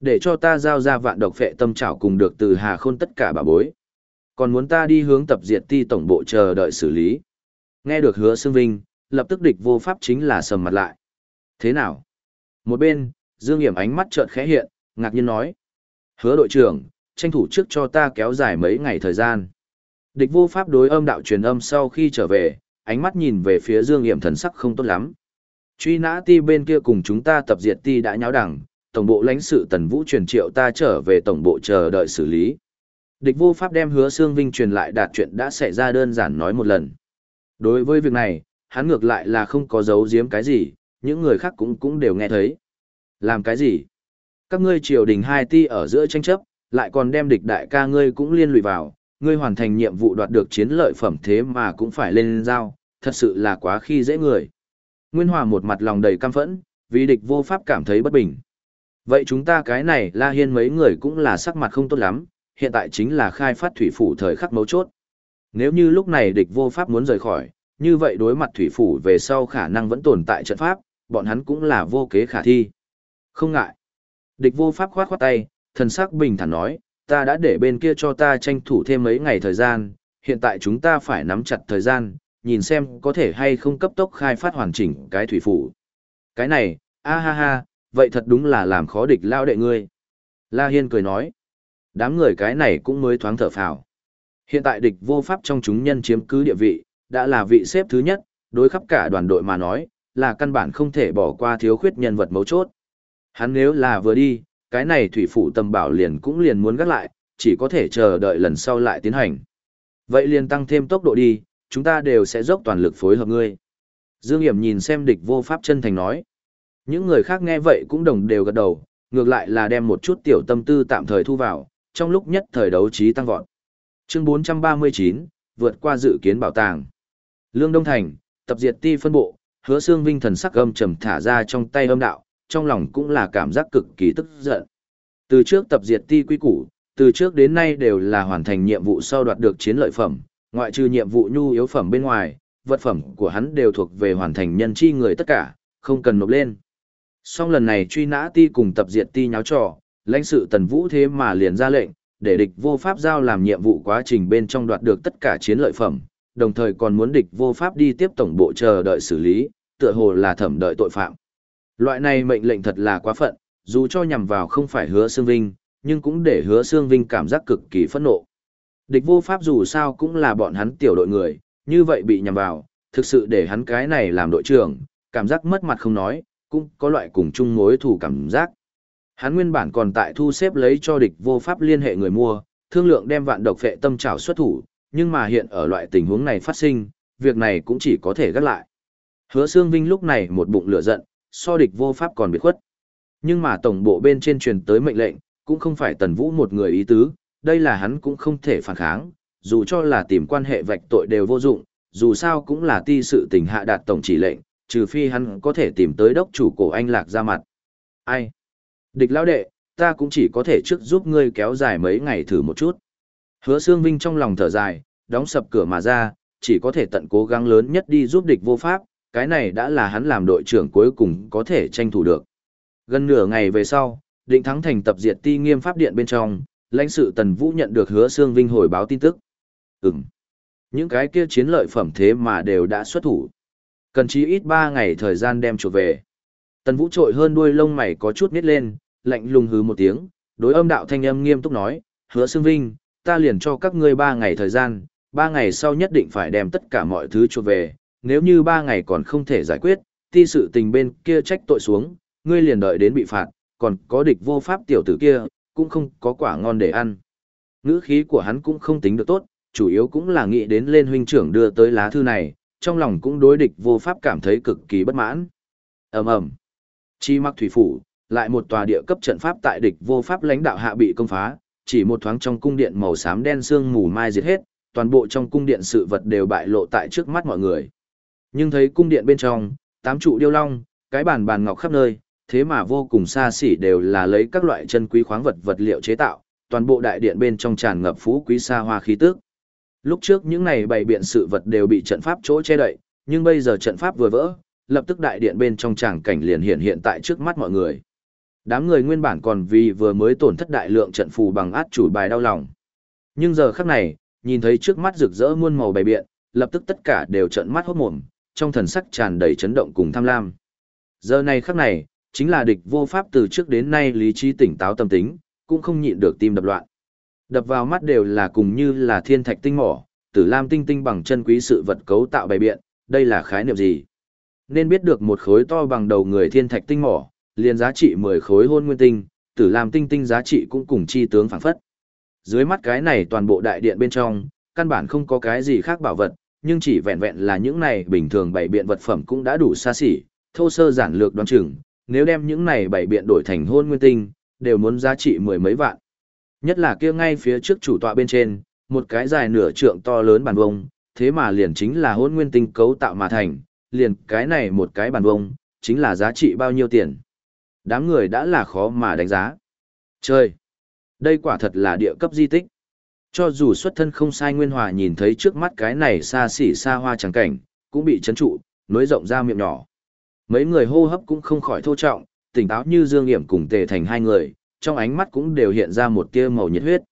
Speaker 1: Để cho ta giao ra vạn độc phệ tâm trảo cùng được từ hà khôn tất cả bà bối. Còn muốn ta đi hướng tập diệt ti tổng bộ chờ đợi xử lý. Nghe được hứa xương vinh, lập tức địch vô pháp chính là sầm mặt lại. Thế nào? Một bên, Dương Hiểm ánh mắt chợt khẽ hiện, ngạc nhiên nói. Hứa đội trưởng, tranh thủ trước cho ta kéo dài mấy ngày thời gian. Địch vô pháp đối âm đạo truyền âm sau khi trở về, ánh mắt nhìn về phía Dương Hiểm thần sắc không tốt lắm. Truy nã ti bên kia cùng chúng ta tập diệt ti đã nháo đẳng, tổng bộ lãnh sự tần vũ truyền triệu ta trở về tổng bộ chờ đợi xử lý. Địch vô pháp đem hứa Sương Vinh truyền lại đạt chuyện đã xảy ra đơn giản nói một lần. Đối với việc này, hắn ngược lại là không có giấu giếm cái gì, những người khác cũng cũng đều nghe thấy. Làm cái gì? Các ngươi triều đình hai ti ở giữa tranh chấp, lại còn đem địch đại ca ngươi cũng liên lụy vào, ngươi hoàn thành nhiệm vụ đoạt được chiến lợi phẩm thế mà cũng phải lên giao, thật sự là quá khi dễ người. Nguyên Hòa một mặt lòng đầy căm phẫn, vì địch vô pháp cảm thấy bất bình. Vậy chúng ta cái này La Hiên mấy người cũng là sắc mặt không tốt lắm, hiện tại chính là khai phát thủy phủ thời khắc mấu chốt. Nếu như lúc này địch vô pháp muốn rời khỏi, như vậy đối mặt thủy phủ về sau khả năng vẫn tồn tại trận pháp, bọn hắn cũng là vô kế khả thi. Không ngại. Địch vô pháp khoát khoát tay, thần sắc bình thản nói, ta đã để bên kia cho ta tranh thủ thêm mấy ngày thời gian, hiện tại chúng ta phải nắm chặt thời gian, nhìn xem có thể hay không cấp tốc khai phát hoàn chỉnh cái thủy phủ. Cái này, a ha ha, vậy thật đúng là làm khó địch lao đệ ngươi. La Hiên cười nói, đám người cái này cũng mới thoáng thở phào. Hiện tại địch vô pháp trong chúng nhân chiếm cứ địa vị, đã là vị xếp thứ nhất, đối khắp cả đoàn đội mà nói, là căn bản không thể bỏ qua thiếu khuyết nhân vật mấu chốt. Hắn nếu là vừa đi, cái này thủy phủ tầm bảo liền cũng liền muốn gác lại, chỉ có thể chờ đợi lần sau lại tiến hành. Vậy liền tăng thêm tốc độ đi, chúng ta đều sẽ dốc toàn lực phối hợp ngươi. Dương Hiểm nhìn xem địch vô pháp chân thành nói. Những người khác nghe vậy cũng đồng đều gật đầu, ngược lại là đem một chút tiểu tâm tư tạm thời thu vào, trong lúc nhất thời đấu trí tăng vọt. Chương 439, vượt qua dự kiến bảo tàng. Lương Đông Thành, tập diệt ti phân bộ, hứa xương vinh thần sắc âm trầm thả ra trong tay âm đạo, trong lòng cũng là cảm giác cực kỳ tức giận. Từ trước tập diệt ti quy củ, từ trước đến nay đều là hoàn thành nhiệm vụ sau đoạt được chiến lợi phẩm, ngoại trừ nhiệm vụ nhu yếu phẩm bên ngoài, vật phẩm của hắn đều thuộc về hoàn thành nhân chi người tất cả, không cần nộp lên. Song lần này truy nã ti cùng tập diệt ti nháo trò, lãnh sự tần vũ thế mà liền ra lệnh, để địch vô pháp giao làm nhiệm vụ quá trình bên trong đoạt được tất cả chiến lợi phẩm, đồng thời còn muốn địch vô pháp đi tiếp tổng bộ chờ đợi xử lý, tựa hồ là thẩm đợi tội phạm. Loại này mệnh lệnh thật là quá phận, dù cho nhằm vào không phải hứa xương vinh, nhưng cũng để hứa xương vinh cảm giác cực kỳ phẫn nộ. Địch vô pháp dù sao cũng là bọn hắn tiểu đội người, như vậy bị nhằm vào, thực sự để hắn cái này làm đội trưởng, cảm giác mất mặt không nói, cũng có loại cùng chung mối thù cảm giác. Hắn nguyên bản còn tại thu xếp lấy cho địch vô pháp liên hệ người mua, thương lượng đem vạn độc phệ tâm trảo xuất thủ, nhưng mà hiện ở loại tình huống này phát sinh, việc này cũng chỉ có thể gác lại. Hứa Sương Vinh lúc này một bụng lửa giận, so địch vô pháp còn biệt khuất. Nhưng mà tổng bộ bên trên truyền tới mệnh lệnh, cũng không phải Tần Vũ một người ý tứ, đây là hắn cũng không thể phản kháng, dù cho là tìm quan hệ vạch tội đều vô dụng, dù sao cũng là ti sự tình hạ đạt tổng chỉ lệnh, trừ phi hắn có thể tìm tới đốc chủ cổ anh lạc ra mặt. Ai? Địch lão đệ, ta cũng chỉ có thể trước giúp ngươi kéo dài mấy ngày thử một chút. Hứa Sương Vinh trong lòng thở dài, đóng sập cửa mà ra, chỉ có thể tận cố gắng lớn nhất đi giúp địch vô pháp, cái này đã là hắn làm đội trưởng cuối cùng có thể tranh thủ được. Gần nửa ngày về sau, định thắng thành tập diệt ti nghiêm pháp điện bên trong, lãnh sự Tần Vũ nhận được hứa xương Vinh hồi báo tin tức. Ừm. Những cái kia chiến lợi phẩm thế mà đều đã xuất thủ. Cần chí ít 3 ngày thời gian đem chuột về. Tần Vũ trội hơn đuôi lông mày có chút nít lên, lạnh lùng hứ một tiếng, đối âm đạo thanh âm nghiêm túc nói, hứa xương Vinh, ta liền cho các ngươi ba ngày thời gian, ba ngày sau nhất định phải đem tất cả mọi thứ chuột về, nếu như ba ngày còn không thể giải quyết, ti sự tình bên kia trách tội xuống, ngươi liền đợi đến bị phạt, còn có địch vô pháp tiểu tử kia, cũng không có quả ngon để ăn. Ngữ khí của hắn cũng không tính được tốt, chủ yếu cũng là nghĩ đến lên huynh trưởng đưa tới lá thư này, trong lòng cũng đối địch vô pháp cảm thấy cực kỳ bất mãn. ầm ầm Chi mặc thủy phủ, lại một tòa địa cấp trận pháp tại địch vô pháp lãnh đạo hạ bị công phá, chỉ một thoáng trong cung điện màu xám đen sương mù mai diệt hết, toàn bộ trong cung điện sự vật đều bại lộ tại trước mắt mọi người. Nhưng thấy cung điện bên trong, tám trụ điêu long, cái bàn bàn ngọc khắp nơi, thế mà vô cùng xa xỉ đều là lấy các loại chân quý khoáng vật vật liệu chế tạo, toàn bộ đại điện bên trong tràn ngập phú quý xa hoa khí tức. Lúc trước những này bày biện sự vật đều bị trận pháp chỗ che đậy, nhưng bây giờ trận pháp vừa vỡ, lập tức đại điện bên trong tràng cảnh liền hiện hiện tại trước mắt mọi người. Đám người nguyên bản còn vì vừa mới tổn thất đại lượng trận phù bằng át chủ bài đau lòng. Nhưng giờ khắc này, nhìn thấy trước mắt rực rỡ muôn màu bày biện, lập tức tất cả đều trợn mắt hốt mồm, trong thần sắc tràn đầy chấn động cùng tham lam. Giờ này khắc này, chính là địch vô pháp từ trước đến nay lý trí tỉnh táo tâm tính, cũng không nhịn được tim đập loạn. Đập vào mắt đều là cùng như là thiên thạch tinh mỏ, tử lam tinh tinh bằng chân quý sự vật cấu tạo bày biện, đây là khái niệm gì? Nên biết được một khối to bằng đầu người thiên thạch tinh mỏ, liền giá trị 10 khối hôn nguyên tinh, tử lam tinh tinh giá trị cũng cùng chi tướng phản phất. Dưới mắt cái này toàn bộ đại điện bên trong, căn bản không có cái gì khác bảo vật, nhưng chỉ vẹn vẹn là những này bình thường bảy biện vật phẩm cũng đã đủ xa xỉ, thô sơ giản lược đoán chừng, nếu đem những này bảy biện đổi thành hôn nguyên tinh, đều muốn giá trị mười mấy vạn. Nhất là kia ngay phía trước chủ tọa bên trên, một cái dài nửa trượng to lớn bàn vông, thế mà liền chính là hôn nguyên tinh cấu tạo mà thành, liền cái này một cái bàn vông, chính là giá trị bao nhiêu tiền. Đám người đã là khó mà đánh giá. trời Đây quả thật là địa cấp di tích. Cho dù xuất thân không sai Nguyên Hòa nhìn thấy trước mắt cái này xa xỉ xa hoa trắng cảnh, cũng bị chấn trụ, nối rộng ra miệng nhỏ. Mấy người hô hấp cũng không khỏi thô trọng, tỉnh táo như Dương Hiểm cùng tề thành hai người, trong ánh mắt cũng đều hiện ra một tia màu nhiệt huyết.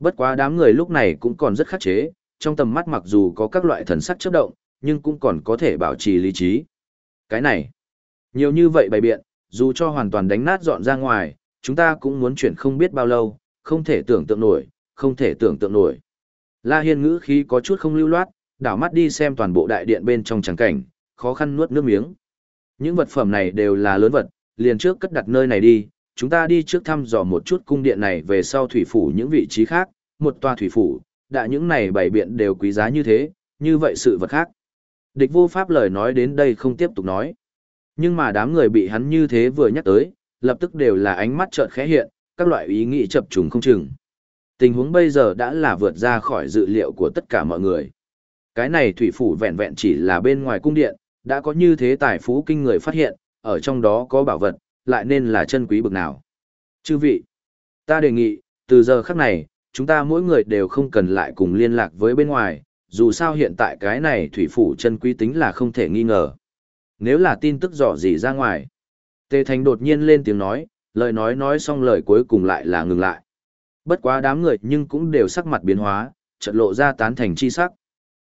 Speaker 1: Bất quá đám người lúc này cũng còn rất khắc chế, trong tầm mắt mặc dù có các loại thần sắc chớp động, nhưng cũng còn có thể bảo trì lý trí. Cái này, nhiều như vậy bày biện, dù cho hoàn toàn đánh nát dọn ra ngoài, chúng ta cũng muốn chuyển không biết bao lâu, không thể tưởng tượng nổi, không thể tưởng tượng nổi. La Hiên ngữ khí có chút không lưu loát, đảo mắt đi xem toàn bộ đại điện bên trong tràng cảnh, khó khăn nuốt nước miếng. Những vật phẩm này đều là lớn vật, liền trước cất đặt nơi này đi, chúng ta đi trước thăm dò một chút cung điện này về sau thủy phủ những vị trí khác, một tòa thủy phủ, đã những này bảy biện đều quý giá như thế, như vậy sự vật khác. Địch vô pháp lời nói đến đây không tiếp tục nói. Nhưng mà đám người bị hắn như thế vừa nhắc tới, lập tức đều là ánh mắt chợt khẽ hiện, các loại ý nghĩ chập trùng không chừng. Tình huống bây giờ đã là vượt ra khỏi dự liệu của tất cả mọi người. Cái này thủy phủ vẹn vẹn chỉ là bên ngoài cung điện, đã có như thế tài phú kinh người phát hiện, ở trong đó có bảo vật, lại nên là chân quý bực nào. Chư vị, ta đề nghị, từ giờ khắc này, chúng ta mỗi người đều không cần lại cùng liên lạc với bên ngoài, dù sao hiện tại cái này thủy phủ chân quý tính là không thể nghi ngờ. Nếu là tin tức rõ gì ra ngoài, Tề Thành đột nhiên lên tiếng nói, lời nói nói xong lời cuối cùng lại là ngừng lại. Bất quá đám người nhưng cũng đều sắc mặt biến hóa, chợt lộ ra tán thành chi sắc.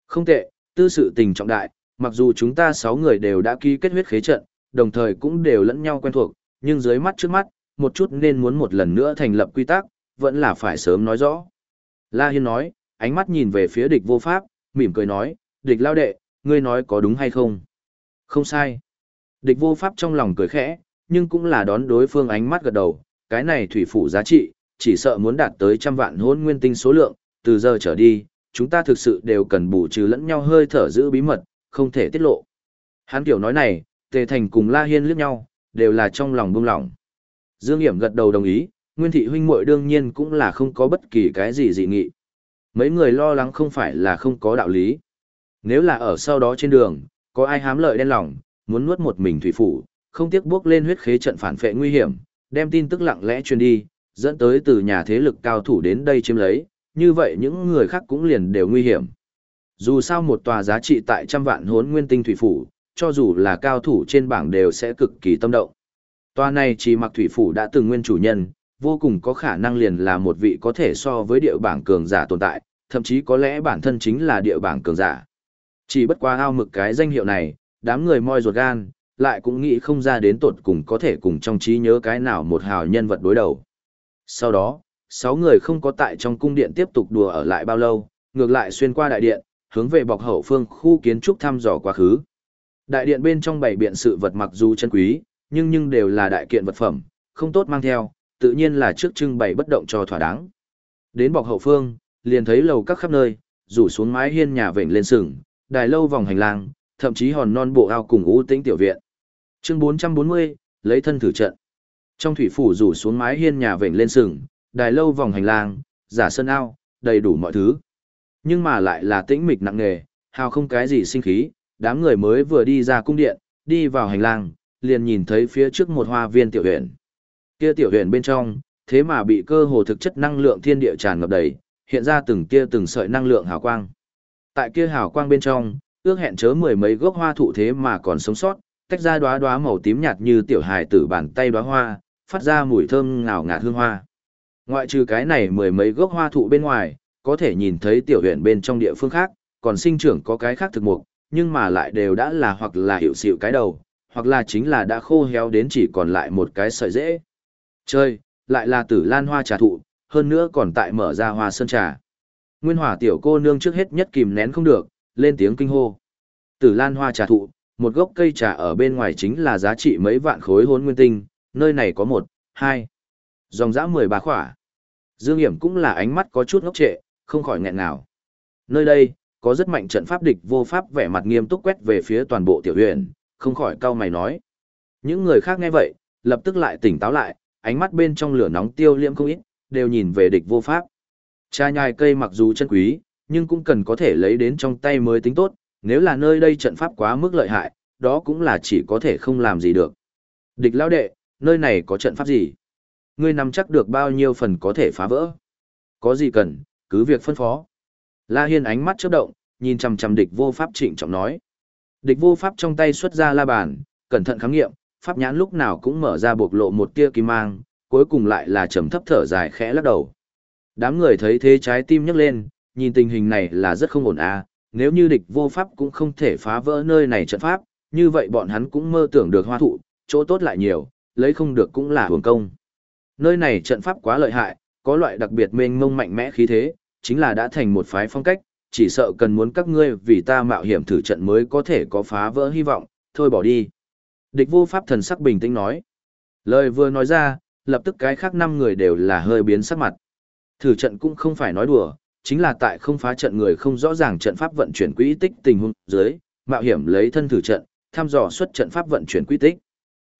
Speaker 1: Không tệ, tư sự tình trọng đại, mặc dù chúng ta sáu người đều đã ký kết huyết khế trận, đồng thời cũng đều lẫn nhau quen thuộc, nhưng dưới mắt trước mắt, một chút nên muốn một lần nữa thành lập quy tắc, vẫn là phải sớm nói rõ. La Hiên nói, ánh mắt nhìn về phía địch vô pháp, mỉm cười nói, địch lao đệ, ngươi nói có đúng hay không? Không sai. Địch vô pháp trong lòng cười khẽ, nhưng cũng là đón đối phương ánh mắt gật đầu, cái này thủy phủ giá trị, chỉ sợ muốn đạt tới trăm vạn hôn nguyên tinh số lượng, từ giờ trở đi, chúng ta thực sự đều cần bù trừ lẫn nhau hơi thở giữ bí mật, không thể tiết lộ. Hắn kiểu nói này, Tề Thành cùng La Hiên liếc nhau, đều là trong lòng buông lỏng. Dương Hiểm gật đầu đồng ý, Nguyên thị huynh muội đương nhiên cũng là không có bất kỳ cái gì dị nghị. Mấy người lo lắng không phải là không có đạo lý. Nếu là ở sau đó trên đường, có ai hám lợi đen lòng, muốn nuốt một mình thủy phủ, không tiếc bước lên huyết khế trận phản phệ nguy hiểm, đem tin tức lặng lẽ truyền đi, dẫn tới từ nhà thế lực cao thủ đến đây chiếm lấy, như vậy những người khác cũng liền đều nguy hiểm. Dù sao một tòa giá trị tại trăm vạn hốn nguyên tinh thủy phủ, cho dù là cao thủ trên bảng đều sẽ cực kỳ tâm động. Tòa này chỉ mặc thủy phủ đã từng nguyên chủ nhân, vô cùng có khả năng liền là một vị có thể so với địa bảng cường giả tồn tại, thậm chí có lẽ bản thân chính là địa bảng cường giả. Chỉ bất quá ao mực cái danh hiệu này, đám người moi ruột gan, lại cũng nghĩ không ra đến tột cùng có thể cùng trong trí nhớ cái nào một hào nhân vật đối đầu. Sau đó, sáu người không có tại trong cung điện tiếp tục đùa ở lại bao lâu, ngược lại xuyên qua đại điện, hướng về bọc hậu phương khu kiến trúc thăm dò quá khứ. Đại điện bên trong bảy biện sự vật mặc dù chân quý, nhưng nhưng đều là đại kiện vật phẩm, không tốt mang theo, tự nhiên là trước trưng bày bất động cho thỏa đáng. Đến bọc hậu phương, liền thấy lầu các khắp nơi, rủ xuống mái hiên nhà vểnh lên sừng, đài lâu vòng hành lang, thậm chí hòn non bộ ao cùng ưu tĩnh tiểu viện. Chương 440, lấy thân thử trận. Trong thủy phủ rủ xuống mái hiên nhà vểnh lên sừng, đài lâu vòng hành lang, giả sân ao, đầy đủ mọi thứ. Nhưng mà lại là tĩnh mịch nặng nề, hào không cái gì sinh khí, đám người mới vừa đi ra cung điện, đi vào hành lang, liền nhìn thấy phía trước một hoa viên tiểu huyện. Kia tiểu huyện bên trong, thế mà bị cơ hồ thực chất năng lượng thiên địa tràn ngập đầy, hiện ra từng kia từng sợi năng lượng hào quang. Tại kia hào quang bên trong, ước hẹn chớ mười mấy gốc hoa thụ thế mà còn sống sót, tách ra đóa đóa màu tím nhạt như tiểu hài tử bàn tay đóa hoa, phát ra mùi thơm ngào ngạt hương hoa. Ngoại trừ cái này mười mấy gốc hoa thụ bên ngoài, có thể nhìn thấy tiểu huyện bên trong địa phương khác, còn sinh trưởng có cái khác thực mục, nhưng mà lại đều đã là hoặc là hiệu xịu cái đầu, hoặc là chính là đã khô héo đến chỉ còn lại một cái sợi rễ. Chơi, lại là tử lan hoa trà thụ, hơn nữa còn tại mở ra hoa sơn trà. Nguyên hỏa tiểu cô nương trước hết nhất kìm nén không được, lên tiếng kinh hô. Tử lan hoa trà thụ, một gốc cây trà ở bên ngoài chính là giá trị mấy vạn khối hốn nguyên tinh, nơi này có một, hai, dòng dã mười ba khỏa. Dương Hiểm cũng là ánh mắt có chút ngốc trệ, không khỏi nghẹn nào. Nơi đây, có rất mạnh trận pháp địch vô pháp vẻ mặt nghiêm túc quét về phía toàn bộ tiểu huyện, không khỏi cau mày nói. Những người khác nghe vậy, lập tức lại tỉnh táo lại, ánh mắt bên trong lửa nóng tiêu liêm không ít, đều nhìn về địch vô pháp. Cha nhai cây mặc dù chân quý, nhưng cũng cần có thể lấy đến trong tay mới tính tốt, nếu là nơi đây trận pháp quá mức lợi hại, đó cũng là chỉ có thể không làm gì được. Địch lão đệ, nơi này có trận pháp gì? Ngươi nắm chắc được bao nhiêu phần có thể phá vỡ? Có gì cần, cứ việc phân phó. La Hiên ánh mắt chớp động, nhìn chằm chằm địch vô pháp trịnh trọng nói. Địch vô pháp trong tay xuất ra la bàn, cẩn thận khám nghiệm, pháp nhãn lúc nào cũng mở ra bộc lộ một tia kim mang, cuối cùng lại là trầm thấp thở dài khẽ lắc đầu. Đám người thấy thế trái tim nhấc lên, nhìn tình hình này là rất không ổn à, nếu như địch vô pháp cũng không thể phá vỡ nơi này trận pháp, như vậy bọn hắn cũng mơ tưởng được hoa thụ, chỗ tốt lại nhiều, lấy không được cũng là hưởng công. Nơi này trận pháp quá lợi hại, có loại đặc biệt mênh mông mạnh mẽ khí thế, chính là đã thành một phái phong cách, chỉ sợ cần muốn các ngươi vì ta mạo hiểm thử trận mới có thể có phá vỡ hy vọng, thôi bỏ đi. Địch vô pháp thần sắc bình tĩnh nói. Lời vừa nói ra, lập tức cái khác năm người đều là hơi biến sắc mặt. Thử trận cũng không phải nói đùa, chính là tại không phá trận người không rõ ràng trận pháp vận chuyển quỹ tích tình huống dưới, mạo hiểm lấy thân thử trận, thăm dò xuất trận pháp vận chuyển quỹ tích.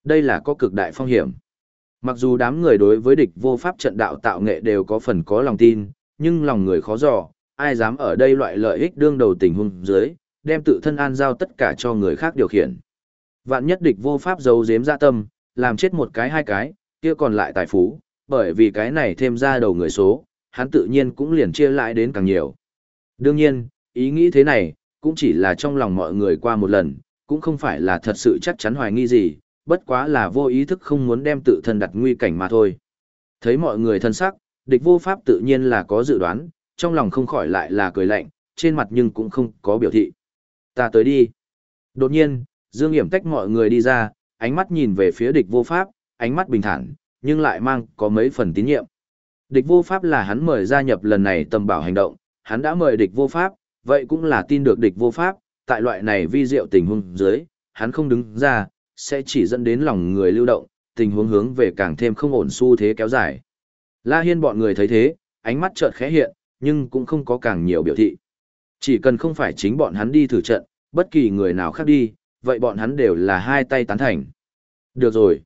Speaker 1: Đây là có cực đại phong hiểm. Mặc dù đám người đối với địch vô pháp trận đạo tạo nghệ đều có phần có lòng tin, nhưng lòng người khó dò, ai dám ở đây loại lợi ích đương đầu tình huống dưới, đem tự thân an giao tất cả cho người khác điều khiển. Vạn nhất địch vô pháp giấu giếm dạ tâm, làm chết một cái hai cái, kia còn lại tài phú, bởi vì cái này thêm ra đầu người số, hắn tự nhiên cũng liền chia lại đến càng nhiều. Đương nhiên, ý nghĩ thế này, cũng chỉ là trong lòng mọi người qua một lần, cũng không phải là thật sự chắc chắn hoài nghi gì, bất quá là vô ý thức không muốn đem tự thân đặt nguy cảnh mà thôi. Thấy mọi người thân sắc, địch vô pháp tự nhiên là có dự đoán, trong lòng không khỏi lại là cười lạnh, trên mặt nhưng cũng không có biểu thị. Ta tới đi. Đột nhiên, Dương Hiểm tách mọi người đi ra, ánh mắt nhìn về phía địch vô pháp, ánh mắt bình thản, nhưng lại mang có mấy phần tín nhiệm. Địch vô pháp là hắn mời gia nhập lần này tầm bảo hành động, hắn đã mời địch vô pháp, vậy cũng là tin được địch vô pháp, tại loại này vi diệu tình huống dưới, hắn không đứng ra, sẽ chỉ dẫn đến lòng người lưu động, tình huống hướng về càng thêm không ổn xu thế kéo dài. La Hiên bọn người thấy thế, ánh mắt chợt khẽ hiện, nhưng cũng không có càng nhiều biểu thị. Chỉ cần không phải chính bọn hắn đi thử trận, bất kỳ người nào khác đi, vậy bọn hắn đều là hai tay tán thành. Được rồi.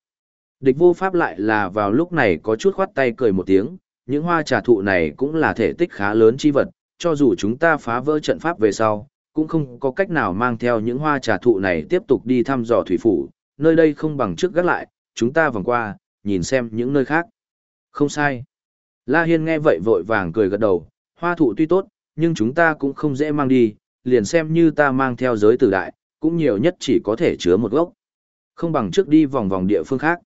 Speaker 1: Địch vô pháp lại là vào lúc này có chút khoát tay cười một tiếng, những hoa trà thụ này cũng là thể tích khá lớn chi vật, cho dù chúng ta phá vỡ trận pháp về sau, cũng không có cách nào mang theo những hoa trà thụ này tiếp tục đi thăm dò thủy phủ, nơi đây không bằng trước gác lại, chúng ta vòng qua, nhìn xem những nơi khác. Không sai. La Hiên nghe vậy vội vàng cười gật đầu, hoa thụ tuy tốt, nhưng chúng ta cũng không dễ mang đi, liền xem như ta mang theo giới tử đại, cũng nhiều nhất chỉ có thể chứa một gốc. Không bằng trước đi vòng vòng địa phương khác.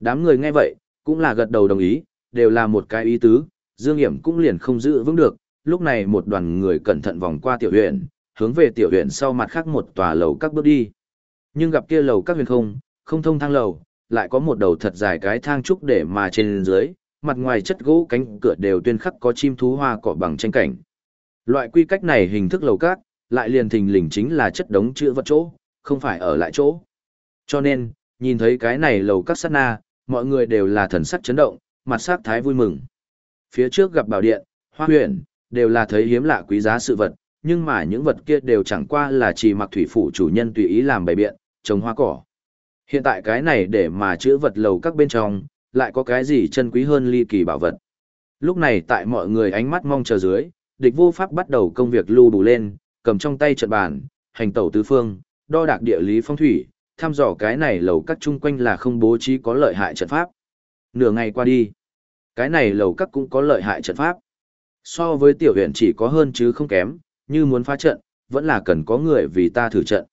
Speaker 1: Đám người nghe vậy, cũng là gật đầu đồng ý, đều là một cái ý tứ, Dương Hiểm cũng liền không giữ vững được, lúc này một đoàn người cẩn thận vòng qua tiểu huyện, hướng về tiểu huyện sau mặt khác một tòa lầu các bước đi. Nhưng gặp kia lầu các huyền không, không thông thang lầu, lại có một đầu thật dài cái thang trúc để mà trên dưới, mặt ngoài chất gỗ cánh cửa đều tuyên khắc có chim thú hoa cỏ bằng tranh cảnh. Loại quy cách này hình thức lầu các lại liền thình lình chính là chất đống chữ vật chỗ, không phải ở lại chỗ. Cho nên, nhìn thấy cái này lầu các sát na, mọi người đều là thần sắc chấn động, mặt sắc thái vui mừng. Phía trước gặp bảo điện, hoa huyền, đều là thấy hiếm lạ quý giá sự vật, nhưng mà những vật kia đều chẳng qua là chỉ mặc thủy phủ chủ nhân tùy ý làm bày biện, trồng hoa cỏ. Hiện tại cái này để mà chữa vật lầu các bên trong, lại có cái gì chân quý hơn ly kỳ bảo vật. Lúc này tại mọi người ánh mắt mong chờ dưới, địch vô pháp bắt đầu công việc lưu đủ lên, cầm trong tay trận bàn, hành tẩu tứ phương, đo đạc địa lý phong thủy, thăm dò cái này lầu các chung quanh là không bố trí có lợi hại trận pháp. Nửa ngày qua đi, cái này lầu các cũng có lợi hại trận pháp. So với tiểu huyện chỉ có hơn chứ không kém, như muốn phá trận, vẫn là cần có người vì ta thử trận.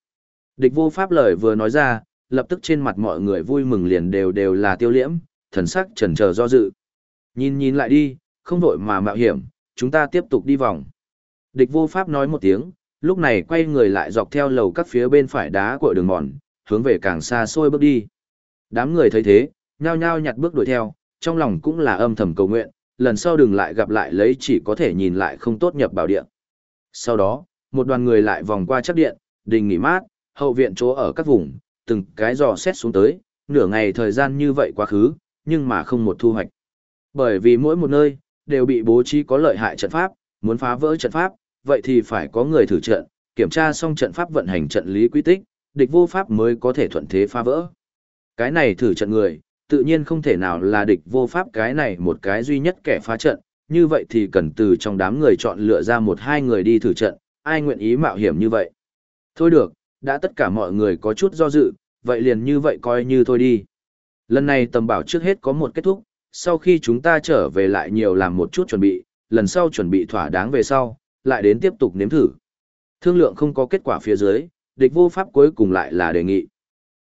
Speaker 1: Địch vô pháp lời vừa nói ra, lập tức trên mặt mọi người vui mừng liền đều đều là tiêu liễm, thần sắc chần chờ do dự. Nhìn nhìn lại đi, không vội mà mạo hiểm, chúng ta tiếp tục đi vòng. Địch vô pháp nói một tiếng, lúc này quay người lại dọc theo lầu các phía bên phải đá của đường mòn, hướng về càng xa xôi bước đi. Đám người thấy thế, nhao nhao nhặt bước đuổi theo, trong lòng cũng là âm thầm cầu nguyện, lần sau đừng lại gặp lại lấy chỉ có thể nhìn lại không tốt nhập bảo điện. Sau đó, một đoàn người lại vòng qua chắc điện, đình nghỉ mát, hậu viện chỗ ở các vùng, từng cái dò xét xuống tới, nửa ngày thời gian như vậy quá khứ, nhưng mà không một thu hoạch. Bởi vì mỗi một nơi, đều bị bố trí có lợi hại trận pháp, muốn phá vỡ trận pháp, vậy thì phải có người thử trận, kiểm tra xong trận pháp vận hành trận lý quy tích, địch vô pháp mới có thể thuận thế phá vỡ. Cái này thử trận người, tự nhiên không thể nào là địch vô pháp cái này một cái duy nhất kẻ phá trận, như vậy thì cần từ trong đám người chọn lựa ra một hai người đi thử trận, ai nguyện ý mạo hiểm như vậy. Thôi được, đã tất cả mọi người có chút do dự, vậy liền như vậy coi như thôi đi. Lần này tầm bảo trước hết có một kết thúc, sau khi chúng ta trở về lại nhiều làm một chút chuẩn bị, lần sau chuẩn bị thỏa đáng về sau, lại đến tiếp tục nếm thử. Thương lượng không có kết quả phía dưới, địch vô pháp cuối cùng lại là đề nghị.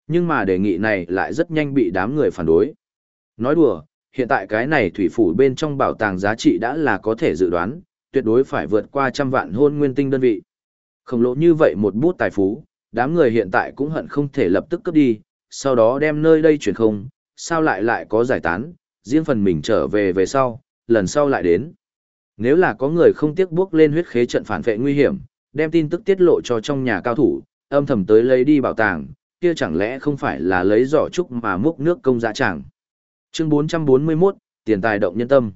Speaker 1: Nhưng mà đề nghị này lại rất nhanh bị đám người phản đối. Nói đùa, hiện tại cái này thủy phủ bên trong bảo tàng giá trị đã là có thể dự đoán, tuyệt đối phải vượt qua trăm vạn hôn nguyên tinh đơn vị. Khổng lồ như vậy một bút tài phú, đám người hiện tại cũng hận không thể lập tức cướp đi, sau đó đem nơi đây chuyển không, sao lại lại có giải tán, riêng phần mình trở về về sau, lần sau lại đến. Nếu là có người không tiếc bước lên huyết khế trận phản vệ nguy hiểm, đem tin tức tiết lộ cho trong nhà cao thủ, âm thầm tới lấy đi bảo tàng, kia chẳng lẽ không phải là lấy giỏ trúc mà múc nước công dạ chẳng. Chương 441, tiền tài động nhân tâm.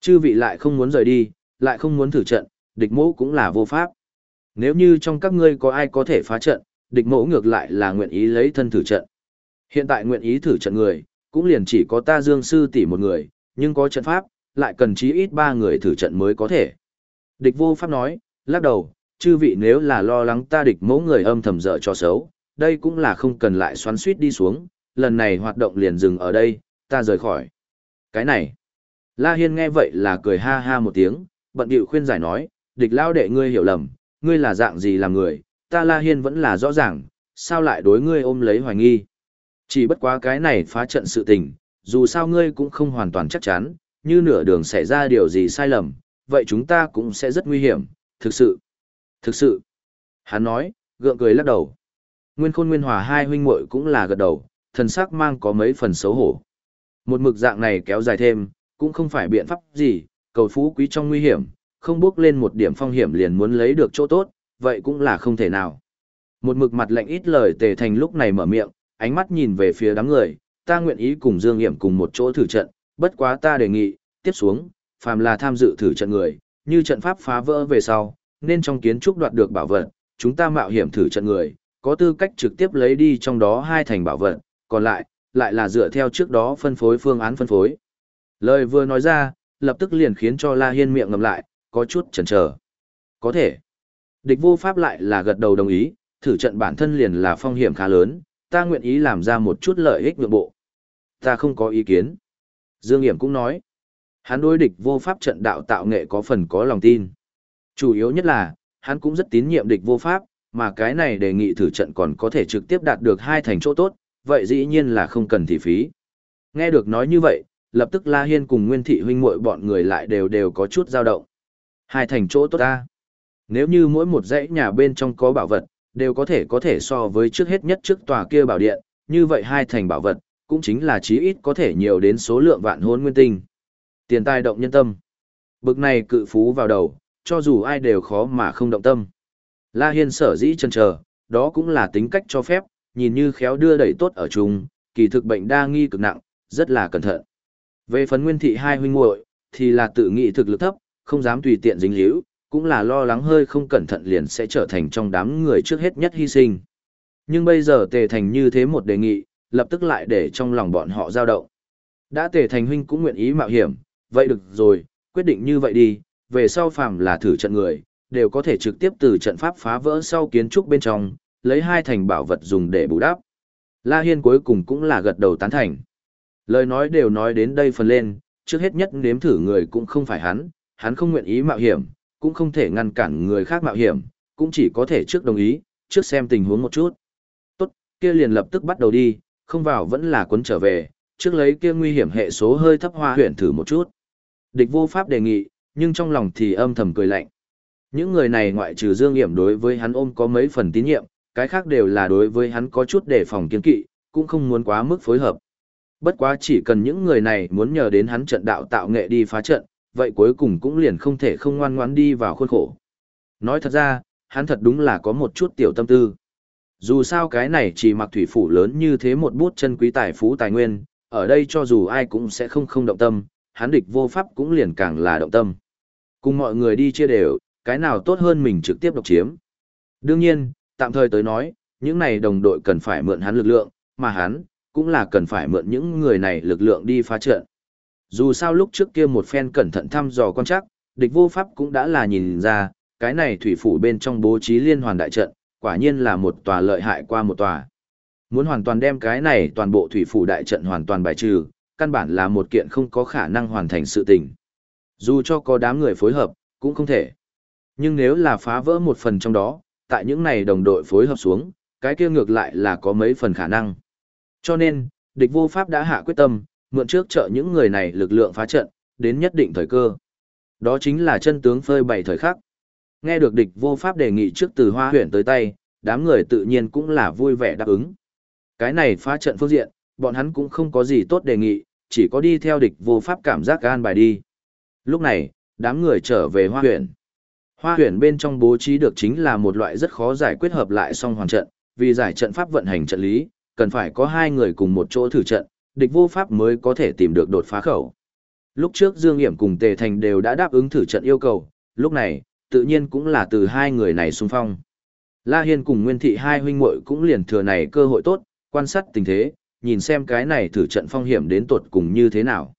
Speaker 1: Chư vị lại không muốn rời đi, lại không muốn thử trận, địch mẫu cũng là vô pháp. Nếu như trong các ngươi có ai có thể phá trận, địch mẫu ngược lại là nguyện ý lấy thân thử trận. Hiện tại nguyện ý thử trận người, cũng liền chỉ có ta dương sư tỷ một người, nhưng có trận pháp, lại cần chí ít ba người thử trận mới có thể. Địch vô pháp nói, lắc đầu, chư vị nếu là lo lắng ta địch mẫu người âm thầm dở cho xấu, đây cũng là không cần lại xoắn suýt đi xuống, lần này hoạt động liền dừng ở đây, ta rời khỏi. Cái này, La Hiên nghe vậy là cười ha ha một tiếng, bận điệu khuyên giải nói, địch lao đệ ngươi hiểu lầm, ngươi là dạng gì làm người, ta La Hiên vẫn là rõ ràng, sao lại đối ngươi ôm lấy hoài nghi. Chỉ bất quá cái này phá trận sự tình, dù sao ngươi cũng không hoàn toàn chắc chắn, như nửa đường xảy ra điều gì sai lầm, vậy chúng ta cũng sẽ rất nguy hiểm, thực sự. Thực sự. Hắn nói, gượng cười lắc đầu. Nguyên khôn nguyên hòa hai huynh muội cũng là gật đầu, thần sắc mang có mấy phần xấu hổ. Một mực dạng này kéo dài thêm, cũng không phải biện pháp gì, cầu phú quý trong nguy hiểm, không bước lên một điểm phong hiểm liền muốn lấy được chỗ tốt, vậy cũng là không thể nào. Một mực mặt lạnh ít lời tề thành lúc này mở miệng, ánh mắt nhìn về phía đám người, ta nguyện ý cùng Dương Hiểm cùng một chỗ thử trận, bất quá ta đề nghị, tiếp xuống, phàm là tham dự thử trận người, như trận pháp phá vỡ về sau, nên trong kiến trúc đoạt được bảo vật, chúng ta mạo hiểm thử trận người, có tư cách trực tiếp lấy đi trong đó hai thành bảo vật, còn lại, lại là dựa theo trước đó phân phối phương án phân phối. Lời vừa nói ra, lập tức liền khiến cho La Hiên miệng ngậm lại, có chút chần chờ. Có thể. Địch vô pháp lại là gật đầu đồng ý, thử trận bản thân liền là phong hiểm khá lớn, ta nguyện ý làm ra một chút lợi ích nhượng bộ. Ta không có ý kiến. Dương Hiểm cũng nói. Hắn đối địch vô pháp trận đạo tạo nghệ có phần có lòng tin. Chủ yếu nhất là, hắn cũng rất tín nhiệm địch vô pháp, mà cái này đề nghị thử trận còn có thể trực tiếp đạt được hai thành chỗ tốt, vậy dĩ nhiên là không cần thị phí. Nghe được nói như vậy, lập tức La Hiên cùng Nguyên Thị huynh muội bọn người lại đều đều có chút dao động. Hai thành chỗ tốt ta. Nếu như mỗi một dãy nhà bên trong có bảo vật, đều có thể có thể so với trước hết nhất trước tòa kia bảo điện, như vậy hai thành bảo vật, cũng chính là chí ít có thể nhiều đến số lượng vạn hôn nguyên tinh. Tiền tài động nhân tâm. Bực này cự phú vào đầu, cho dù ai đều khó mà không động tâm. La Hiên sở dĩ chân chờ, đó cũng là tính cách cho phép, nhìn như khéo đưa đẩy tốt ở chung, kỳ thực bệnh đa nghi cực nặng, rất là cẩn thận. Về phần nguyên thị hai huynh muội thì là tự nghĩ thực lực thấp, không dám tùy tiện dính líu, cũng là lo lắng hơi không cẩn thận liền sẽ trở thành trong đám người trước hết nhất hy sinh. Nhưng bây giờ tề thành như thế một đề nghị, lập tức lại để trong lòng bọn họ dao động. Đã tề thành huynh cũng nguyện ý mạo hiểm, vậy được rồi, quyết định như vậy đi, về sau phàm là thử trận người, đều có thể trực tiếp từ trận pháp phá vỡ sau kiến trúc bên trong, lấy hai thành bảo vật dùng để bù đắp. La Hiên cuối cùng cũng là gật đầu tán thành. Lời nói đều nói đến đây phần lên, trước hết nhất nếm thử người cũng không phải hắn, hắn không nguyện ý mạo hiểm, cũng không thể ngăn cản người khác mạo hiểm, cũng chỉ có thể trước đồng ý, trước xem tình huống một chút. Tốt, kia liền lập tức bắt đầu đi, không vào vẫn là cuốn trở về, trước lấy kia nguy hiểm hệ số hơi thấp hoa huyện thử một chút. Địch vô pháp đề nghị, nhưng trong lòng thì âm thầm cười lạnh. Những người này ngoại trừ Dương Hiểm đối với hắn ôm có mấy phần tín nhiệm, cái khác đều là đối với hắn có chút đề phòng kiên kỵ, cũng không muốn quá mức phối hợp. Bất quá chỉ cần những người này muốn nhờ đến hắn trận đạo tạo nghệ đi phá trận, vậy cuối cùng cũng liền không thể không ngoan ngoãn đi vào khuôn khổ. Nói thật ra, hắn thật đúng là có một chút tiểu tâm tư. Dù sao cái này chỉ mặc thủy phủ lớn như thế một bút chân quý tài phú tài nguyên, ở đây cho dù ai cũng sẽ không không động tâm, hắn địch vô pháp cũng liền càng là động tâm. Cùng mọi người đi chia đều, cái nào tốt hơn mình trực tiếp độc chiếm. Đương nhiên, tạm thời tới nói, những này đồng đội cần phải mượn hắn lực lượng, mà hắn, cũng là cần phải mượn những người này lực lượng đi phá trận. Dù sao lúc trước kia một phen cẩn thận thăm dò quan chắc, địch vô pháp cũng đã là nhìn ra, cái này thủy phủ bên trong bố trí liên hoàn đại trận, quả nhiên là một tòa lợi hại qua một tòa. Muốn hoàn toàn đem cái này toàn bộ thủy phủ đại trận hoàn toàn bài trừ, căn bản là một kiện không có khả năng hoàn thành sự tình. Dù cho có đám người phối hợp, cũng không thể. Nhưng nếu là phá vỡ một phần trong đó, tại những này đồng đội phối hợp xuống, cái kia ngược lại là có mấy phần khả năng. Cho nên, địch vô pháp đã hạ quyết tâm, mượn trước trợ những người này lực lượng phá trận, đến nhất định thời cơ. Đó chính là chân tướng phơi bày thời khắc. Nghe được địch vô pháp đề nghị trước từ hoa huyển tới tay, đám người tự nhiên cũng là vui vẻ đáp ứng. Cái này phá trận phương diện, bọn hắn cũng không có gì tốt đề nghị, chỉ có đi theo địch vô pháp cảm giác gan bài đi. Lúc này, đám người trở về hoa huyển. Hoa huyền bên trong bố trí được chính là một loại rất khó giải quyết hợp lại song hoàn trận, vì giải trận pháp vận hành trận lý, cần phải có hai người cùng một chỗ thử trận, địch vô pháp mới có thể tìm được đột phá khẩu. Lúc trước Dương Hiểm cùng Tề Thành đều đã đáp ứng thử trận yêu cầu, lúc này, tự nhiên cũng là từ hai người này xung phong. La Hiên cùng Nguyên Thị hai huynh muội cũng liền thừa này cơ hội tốt, quan sát tình thế, nhìn xem cái này thử trận phong hiểm đến tột cùng như thế nào.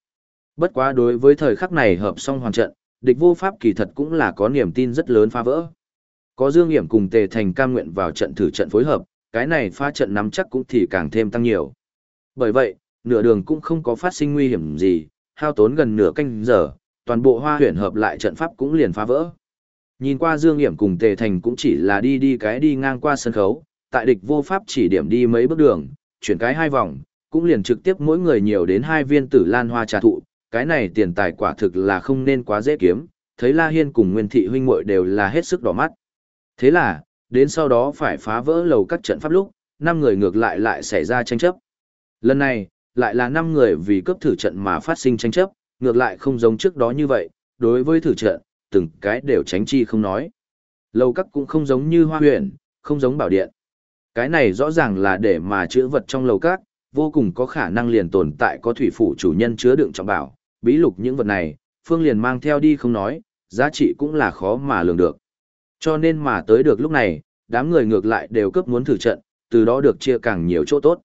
Speaker 1: Bất quá đối với thời khắc này hợp xong hoàn trận, địch vô pháp kỳ thật cũng là có niềm tin rất lớn phá vỡ. Có Dương Hiểm cùng Tề Thành cam nguyện vào trận thử trận phối hợp, cái này pha trận nắm chắc cũng thì càng thêm tăng nhiều. Bởi vậy, nửa đường cũng không có phát sinh nguy hiểm gì, hao tốn gần nửa canh giờ, toàn bộ hoa huyền hợp lại trận pháp cũng liền phá vỡ. Nhìn qua Dương Hiểm cùng Tề Thành cũng chỉ là đi đi cái đi ngang qua sân khấu, tại địch vô pháp chỉ điểm đi mấy bước đường, chuyển cái hai vòng, cũng liền trực tiếp mỗi người nhiều đến hai viên tử lan hoa trà thụ, cái này tiền tài quả thực là không nên quá dễ kiếm, thấy La Hiên cùng Nguyên Thị huynh muội đều là hết sức đỏ mắt. Thế là, đến sau đó phải phá vỡ lầu các trận pháp lúc, năm người ngược lại lại xảy ra tranh chấp. Lần này, lại là năm người vì cấp thử trận mà phát sinh tranh chấp, ngược lại không giống trước đó như vậy, đối với thử trận, từng cái đều tránh chi không nói. Lầu các cũng không giống như hoa huyền, không giống bảo điện. Cái này rõ ràng là để mà chữa vật trong lầu các, vô cùng có khả năng liền tồn tại có thủy phủ chủ nhân chứa đựng trọng bảo, bí lục những vật này, phương liền mang theo đi không nói, giá trị cũng là khó mà lường được. Cho nên mà tới được lúc này, đám người ngược lại đều cấp muốn thử trận, từ đó được chia càng nhiều chỗ tốt.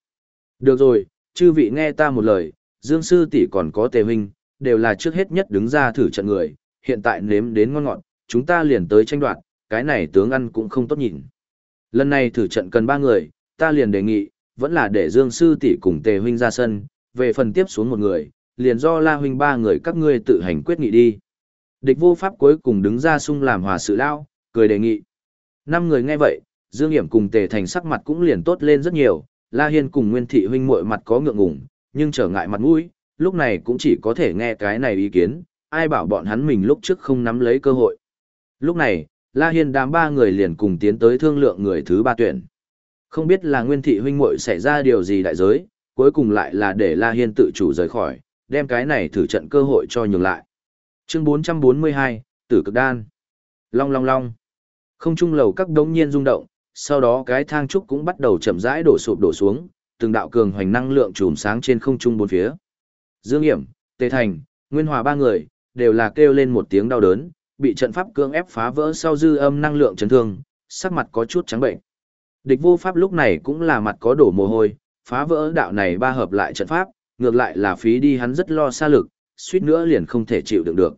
Speaker 1: Được rồi, chư vị nghe ta một lời, Dương Sư tỷ còn có Tề Huynh, đều là trước hết nhất đứng ra thử trận người, hiện tại nếm đến ngon ngọt, chúng ta liền tới tranh đoạt, cái này tướng ăn cũng không tốt nhìn. Lần này thử trận cần ba người, ta liền đề nghị, vẫn là để Dương Sư tỷ cùng Tề Huynh ra sân, về phần tiếp xuống một người, liền do La Huynh ba người các ngươi tự hành quyết nghị đi. Địch vô pháp cuối cùng đứng ra sung làm hòa sự lao, cười đề nghị. Năm người nghe vậy, Dương Hiểm cùng Tề Thành sắc mặt cũng liền tốt lên rất nhiều, La Hiên cùng Nguyên Thị huynh muội mặt có ngượng ngùng, nhưng trở ngại mặt mũi, lúc này cũng chỉ có thể nghe cái này ý kiến, ai bảo bọn hắn mình lúc trước không nắm lấy cơ hội. Lúc này, La Hiên đám ba người liền cùng tiến tới thương lượng người thứ ba tuyển. Không biết là Nguyên Thị huynh muội xảy ra điều gì đại giới, cuối cùng lại là để La Hiên tự chủ rời khỏi, đem cái này thử trận cơ hội cho nhường lại. Chương 442, Tử cực đan. Long long long. Không trung lầu các đống nhiên rung động, sau đó cái thang trúc cũng bắt đầu chậm rãi đổ sụp đổ xuống, từng đạo cường hoành năng lượng trùm sáng trên không trung bốn phía. Dương Hiểm, Tề Thành, Nguyên Hòa ba người, đều là kêu lên một tiếng đau đớn, bị trận pháp cưỡng ép phá vỡ sau dư âm năng lượng chấn thương, sắc mặt có chút trắng bệnh. Địch vô pháp lúc này cũng là mặt có đổ mồ hôi, phá vỡ đạo này ba hợp lại trận pháp, ngược lại là phí đi hắn rất lo xa lực, suýt nữa liền không thể chịu đựng được.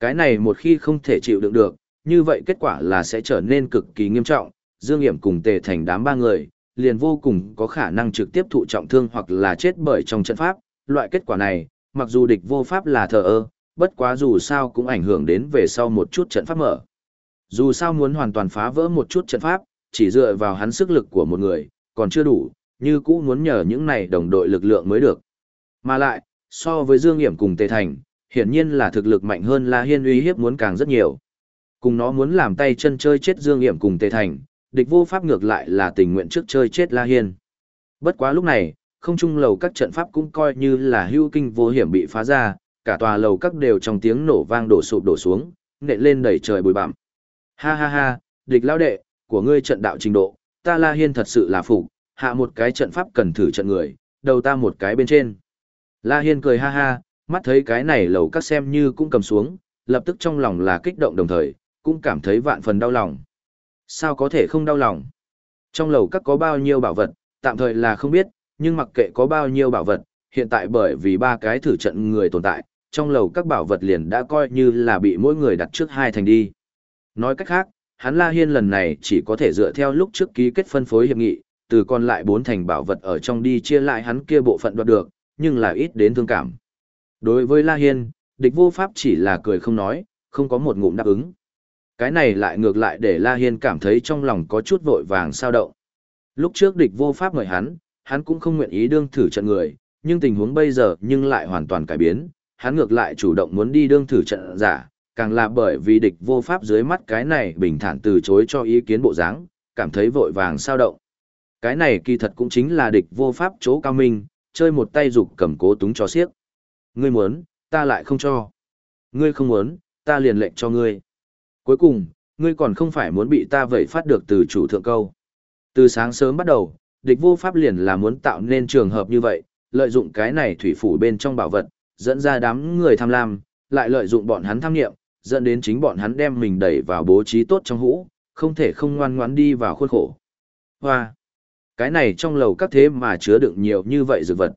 Speaker 1: Cái này một khi không thể chịu đựng được, như vậy kết quả là sẽ trở nên cực kỳ nghiêm trọng, Dương Hiểm cùng tề thành đám ba người, liền vô cùng có khả năng trực tiếp thụ trọng thương hoặc là chết bởi trong trận pháp, loại kết quả này, mặc dù địch vô pháp là thờ ơ, bất quá dù sao cũng ảnh hưởng đến về sau một chút trận pháp mở. Dù sao muốn hoàn toàn phá vỡ một chút trận pháp, chỉ dựa vào hắn sức lực của một người, còn chưa đủ, như cũ muốn nhờ những này đồng đội lực lượng mới được. Mà lại, so với Dương Nghiễm cùng Tề Thành, hiển nhiên là thực lực mạnh hơn La Hiên uy hiếp muốn càng rất nhiều. Cùng nó muốn làm tay chân chơi chết Dương Nghiễm cùng Tề Thành, địch vô pháp ngược lại là tình nguyện trước chơi chết La Hiên. Bất quá lúc này, không trung lầu các trận pháp cũng coi như là hưu kinh vô hiểm bị phá ra, cả tòa lầu các đều trong tiếng nổ vang đổ sụp đổ xuống, nện lên đẩy trời bụi bặm. Ha ha ha, địch lao đệ, của ngươi trận đạo trình độ, ta La Hiên thật sự là phục, hạ một cái trận pháp cần thử trận người, đầu ta một cái bên trên. La Hiên cười ha ha, mắt thấy cái này lầu các xem như cũng cầm xuống, lập tức trong lòng là kích động đồng thời, cũng cảm thấy vạn phần đau lòng. Sao có thể không đau lòng? Trong lầu các có bao nhiêu bảo vật, tạm thời là không biết, nhưng mặc kệ có bao nhiêu bảo vật, hiện tại bởi vì ba cái thử trận người tồn tại, trong lầu các bảo vật liền đã coi như là bị mỗi người đặt trước hai thành đi. Nói cách khác, hắn La Hiên lần này chỉ có thể dựa theo lúc trước ký kết phân phối hiệp nghị, từ còn lại bốn thành bảo vật ở trong đi chia lại hắn kia bộ phận đoạt được, nhưng là ít đến thương cảm. Đối với La Hiên, địch vô pháp chỉ là cười không nói, không có một ngụm đáp ứng. Cái này lại ngược lại để La Hiên cảm thấy trong lòng có chút vội vàng sao động. Lúc trước địch vô pháp mời hắn, hắn cũng không nguyện ý đương thử trận người, nhưng tình huống bây giờ nhưng lại hoàn toàn cải biến, hắn ngược lại chủ động muốn đi đương thử trận giả, càng là bởi vì địch vô pháp dưới mắt cái này bình thản từ chối cho ý kiến bộ dáng, cảm thấy vội vàng sao động. Cái này kỳ thật cũng chính là địch vô pháp chỗ cao minh, chơi một tay dục cầm cố túng cho xiếc. Ngươi muốn, ta lại không cho. Ngươi không muốn, ta liền lệnh cho ngươi. Cuối cùng, ngươi còn không phải muốn bị ta vậy phát được từ chủ thượng câu. Từ sáng sớm bắt đầu, địch vô pháp liền là muốn tạo nên trường hợp như vậy, lợi dụng cái này thủy phủ bên trong bảo vật, dẫn ra đám người tham lam, lại lợi dụng bọn hắn tham nghiệm, dẫn đến chính bọn hắn đem mình đẩy vào bố trí tốt trong hũ, không thể không ngoan ngoãn đi vào khuôn khổ. Hoa! Cái này trong lầu các thế mà chứa đựng nhiều như vậy dược vật.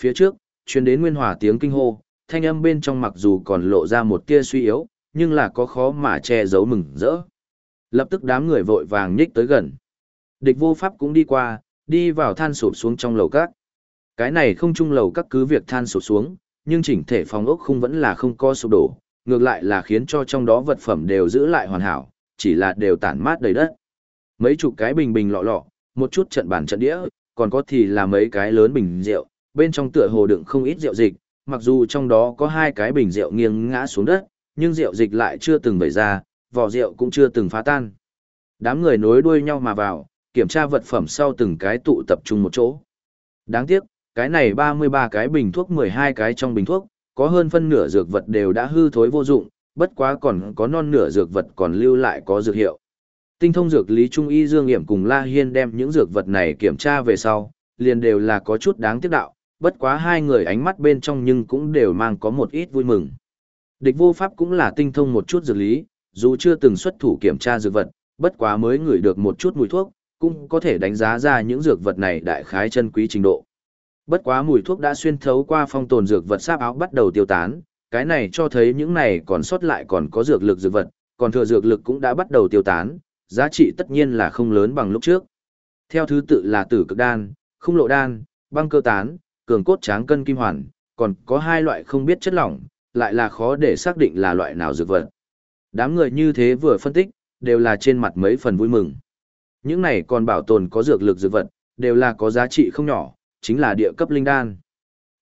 Speaker 1: Phía trước, truyền đến nguyên hòa tiếng kinh hô, thanh âm bên trong mặc dù còn lộ ra một tia suy yếu, nhưng là có khó mà che giấu mừng rỡ. Lập tức đám người vội vàng nhích tới gần. Địch vô pháp cũng đi qua, đi vào than sụp xuống trong lầu các. Cái này không chung lầu các cứ việc than sụp xuống, nhưng chỉnh thể phòng ốc không vẫn là không có sụp đổ, ngược lại là khiến cho trong đó vật phẩm đều giữ lại hoàn hảo, chỉ là đều tản mát đầy đất. Mấy chục cái bình bình lọ lọ, một chút trận bản trận đĩa, còn có thì là mấy cái lớn bình rượu, bên trong tựa hồ đựng không ít rượu dịch, mặc dù trong đó có hai cái bình rượu nghiêng ngã xuống đất, nhưng rượu dịch lại chưa từng vẩy ra, vỏ rượu cũng chưa từng phá tan. Đám người nối đuôi nhau mà vào, kiểm tra vật phẩm sau từng cái tụ tập trung một chỗ. Đáng tiếc, cái này 33 cái bình thuốc 12 cái trong bình thuốc, có hơn phân nửa dược vật đều đã hư thối vô dụng, bất quá còn có non nửa dược vật còn lưu lại có dược hiệu. Tinh thông dược lý trung y Dương Nghiệm cùng La Hiên đem những dược vật này kiểm tra về sau, liền đều là có chút đáng tiếc đạo, bất quá hai người ánh mắt bên trong nhưng cũng đều mang có một ít vui mừng. Địch vô pháp cũng là tinh thông một chút dược lý, dù chưa từng xuất thủ kiểm tra dược vật, bất quá mới ngửi được một chút mùi thuốc, cũng có thể đánh giá ra những dược vật này đại khái chân quý trình độ. Bất quá mùi thuốc đã xuyên thấu qua phong tồn dược vật sáp áo bắt đầu tiêu tán, cái này cho thấy những này còn sót lại còn có dược lực dược vật, còn thừa dược lực cũng đã bắt đầu tiêu tán, giá trị tất nhiên là không lớn bằng lúc trước. Theo thứ tự là tử cực đan, không lộ đan, băng cơ tán, cường cốt tráng cân kim hoàn, còn có hai loại không biết chất lỏng, lại là khó để xác định là loại nào dược vật. Đám người như thế vừa phân tích, đều là trên mặt mấy phần vui mừng. Những này còn bảo tồn có dược lực dược vật, đều là có giá trị không nhỏ, chính là địa cấp linh đan.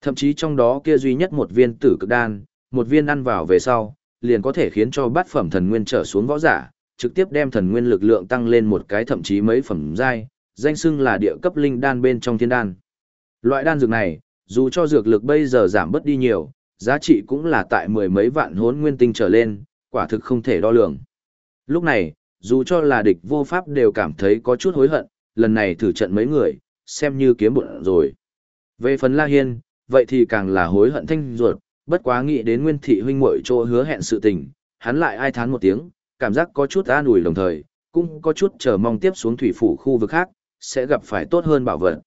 Speaker 1: Thậm chí trong đó kia duy nhất một viên tử cực đan, một viên ăn vào về sau, liền có thể khiến cho bát phẩm thần nguyên trở xuống võ giả, trực tiếp đem thần nguyên lực lượng tăng lên một cái thậm chí mấy phẩm giai, danh xưng là địa cấp linh đan bên trong thiên đan. Loại đan dược này, Dù cho dược lực bây giờ giảm bớt đi nhiều, giá trị cũng là tại mười mấy vạn hốn nguyên tinh trở lên, quả thực không thể đo lường. Lúc này, dù cho là địch vô pháp đều cảm thấy có chút hối hận, lần này thử trận mấy người, xem như kiếm bụng rồi. Về phần La Hiên, vậy thì càng là hối hận thanh ruột, bất quá nghĩ đến nguyên thị huynh muội chỗ hứa hẹn sự tình, hắn lại ai thán một tiếng, cảm giác có chút an ủi đồng thời, cũng có chút chờ mong tiếp xuống thủy phủ khu vực khác, sẽ gặp phải tốt hơn bảo vật.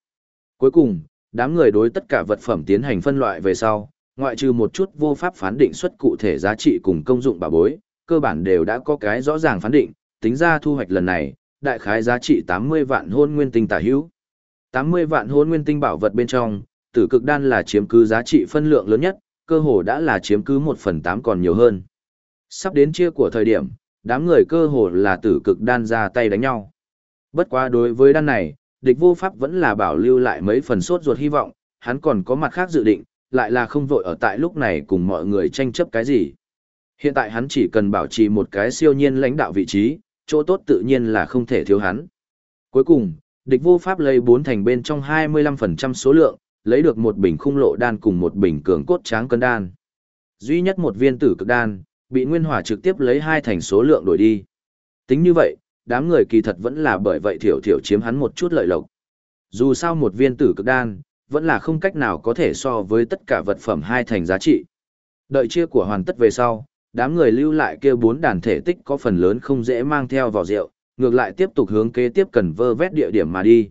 Speaker 1: Cuối cùng, đám người đối tất cả vật phẩm tiến hành phân loại về sau, ngoại trừ một chút vô pháp phán định xuất cụ thể giá trị cùng công dụng bảo bối, cơ bản đều đã có cái rõ ràng phán định, tính ra thu hoạch lần này, đại khái giá trị 80 vạn hôn nguyên tinh tả hữu. 80 vạn hôn nguyên tinh bảo vật bên trong, tử cực đan là chiếm cứ giá trị phân lượng lớn nhất, cơ hồ đã là chiếm cứ 1 phần 8 còn nhiều hơn. Sắp đến chia của thời điểm, đám người cơ hồ là tử cực đan ra tay đánh nhau. Bất quá đối với đan này, địch vô pháp vẫn là bảo lưu lại mấy phần sốt ruột hy vọng, hắn còn có mặt khác dự định, lại là không vội ở tại lúc này cùng mọi người tranh chấp cái gì. Hiện tại hắn chỉ cần bảo trì một cái siêu nhiên lãnh đạo vị trí, chỗ tốt tự nhiên là không thể thiếu hắn. Cuối cùng, địch vô pháp lấy 4 thành bên trong 25% số lượng, lấy được một bình khung lộ đan cùng một bình cường cốt tráng cân đan. Duy nhất một viên tử cực đan, bị Nguyên Hỏa trực tiếp lấy hai thành số lượng đổi đi. Tính như vậy, đám người kỳ thật vẫn là bởi vậy thiểu thiểu chiếm hắn một chút lợi lộc. Dù sao một viên tử cực đan, vẫn là không cách nào có thể so với tất cả vật phẩm hai thành giá trị. Đợi chia của hoàn tất về sau, đám người lưu lại kia bốn đàn thể tích có phần lớn không dễ mang theo vào rượu, ngược lại tiếp tục hướng kế tiếp cần vơ vét địa điểm mà đi.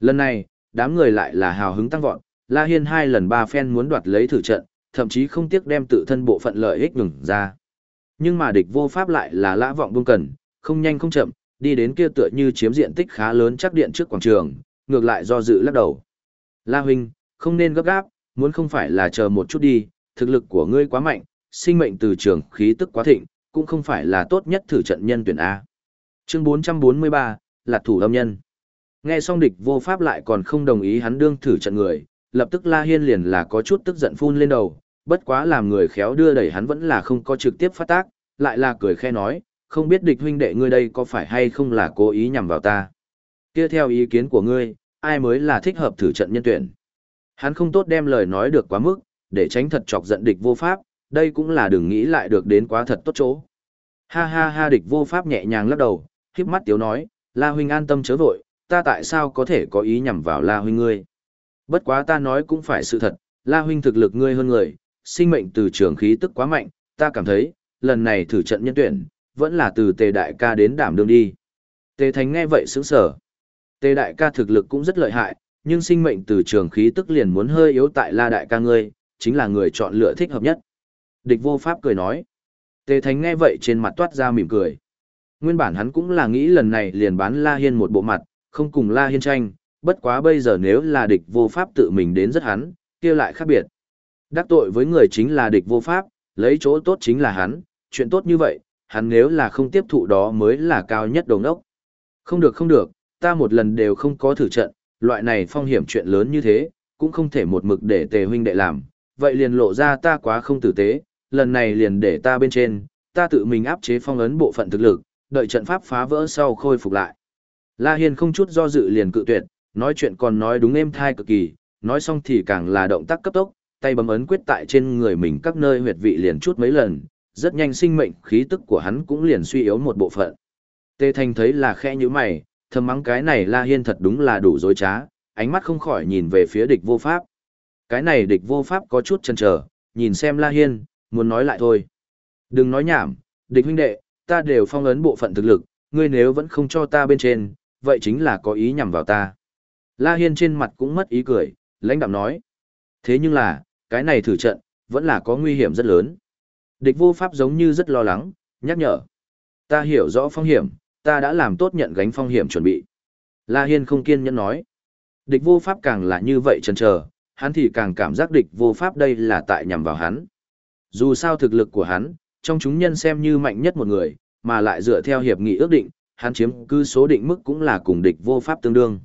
Speaker 1: Lần này, đám người lại là hào hứng tăng vọt, La Hiên hai lần ba phen muốn đoạt lấy thử trận, thậm chí không tiếc đem tự thân bộ phận lợi ích ngừng ra. Nhưng mà địch vô pháp lại là lã vọng buông cần, không nhanh không chậm, đi đến kia tựa như chiếm diện tích khá lớn chắc điện trước quảng trường, ngược lại do dự lắc đầu. La huynh, không nên gấp gáp, muốn không phải là chờ một chút đi, thực lực của ngươi quá mạnh, sinh mệnh từ trường khí tức quá thịnh, cũng không phải là tốt nhất thử trận nhân tuyển A. Chương 443, là thủ âm nhân. Nghe xong địch vô pháp lại còn không đồng ý hắn đương thử trận người, lập tức La Hiên liền là có chút tức giận phun lên đầu, bất quá làm người khéo đưa đẩy hắn vẫn là không có trực tiếp phát tác, lại là cười khe nói, không biết địch huynh đệ ngươi đây có phải hay không là cố ý nhằm vào ta. Kia theo ý kiến của ngươi, ai mới là thích hợp thử trận nhân tuyển. Hắn không tốt đem lời nói được quá mức, để tránh thật chọc giận địch vô pháp, đây cũng là đừng nghĩ lại được đến quá thật tốt chỗ. Ha ha ha địch vô pháp nhẹ nhàng lắc đầu, khiếp mắt tiếu nói, La huynh an tâm chớ vội, ta tại sao có thể có ý nhằm vào La huynh ngươi. Bất quá ta nói cũng phải sự thật, La huynh thực lực ngươi hơn người, sinh mệnh từ trường khí tức quá mạnh, ta cảm thấy, lần này thử trận nhân tuyển, vẫn là từ tề đại ca đến đảm đương đi. Tề Thánh nghe vậy sững sở. Tề đại ca thực lực cũng rất lợi hại, nhưng sinh mệnh từ trường khí tức liền muốn hơi yếu tại la đại ca ngươi, chính là người chọn lựa thích hợp nhất. Địch vô pháp cười nói. Tề Thánh nghe vậy trên mặt toát ra mỉm cười. Nguyên bản hắn cũng là nghĩ lần này liền bán La Hiên một bộ mặt, không cùng La Hiên tranh, bất quá bây giờ nếu là địch vô pháp tự mình đến rất hắn, kia lại khác biệt. Đắc tội với người chính là địch vô pháp, lấy chỗ tốt chính là hắn, chuyện tốt như vậy, hắn nếu là không tiếp thụ đó mới là cao nhất đồng ốc. Không được không được, ta một lần đều không có thử trận, loại này phong hiểm chuyện lớn như thế, cũng không thể một mực để tề huynh đệ làm, vậy liền lộ ra ta quá không tử tế, lần này liền để ta bên trên, ta tự mình áp chế phong ấn bộ phận thực lực, đợi trận pháp phá vỡ sau khôi phục lại. La Hiên không chút do dự liền cự tuyệt, nói chuyện còn nói đúng êm thai cực kỳ, nói xong thì càng là động tác cấp tốc, tay bấm ấn quyết tại trên người mình các nơi huyệt vị liền chút mấy lần, rất nhanh sinh mệnh khí tức của hắn cũng liền suy yếu một bộ phận. Tê Thanh thấy là khẽ như mày, thầm mắng cái này La Hiên thật đúng là đủ dối trá, ánh mắt không khỏi nhìn về phía địch vô pháp. Cái này địch vô pháp có chút chần chờ, nhìn xem La Hiên, muốn nói lại thôi. Đừng nói nhảm, địch huynh đệ, ta đều phong ấn bộ phận thực lực, ngươi nếu vẫn không cho ta bên trên, vậy chính là có ý nhằm vào ta. La Hiên trên mặt cũng mất ý cười, lãnh đạm nói. Thế nhưng là, cái này thử trận, vẫn là có nguy hiểm rất lớn. Địch vô pháp giống như rất lo lắng, nhắc nhở. Ta hiểu rõ phong hiểm, ta đã làm tốt nhận gánh phong hiểm chuẩn bị. La Hiên không kiên nhẫn nói. Địch vô pháp càng là như vậy chần chờ, hắn thì càng cảm giác địch vô pháp đây là tại nhằm vào hắn. Dù sao thực lực của hắn, trong chúng nhân xem như mạnh nhất một người, mà lại dựa theo hiệp nghị ước định, hắn chiếm cư số định mức cũng là cùng địch vô pháp tương đương.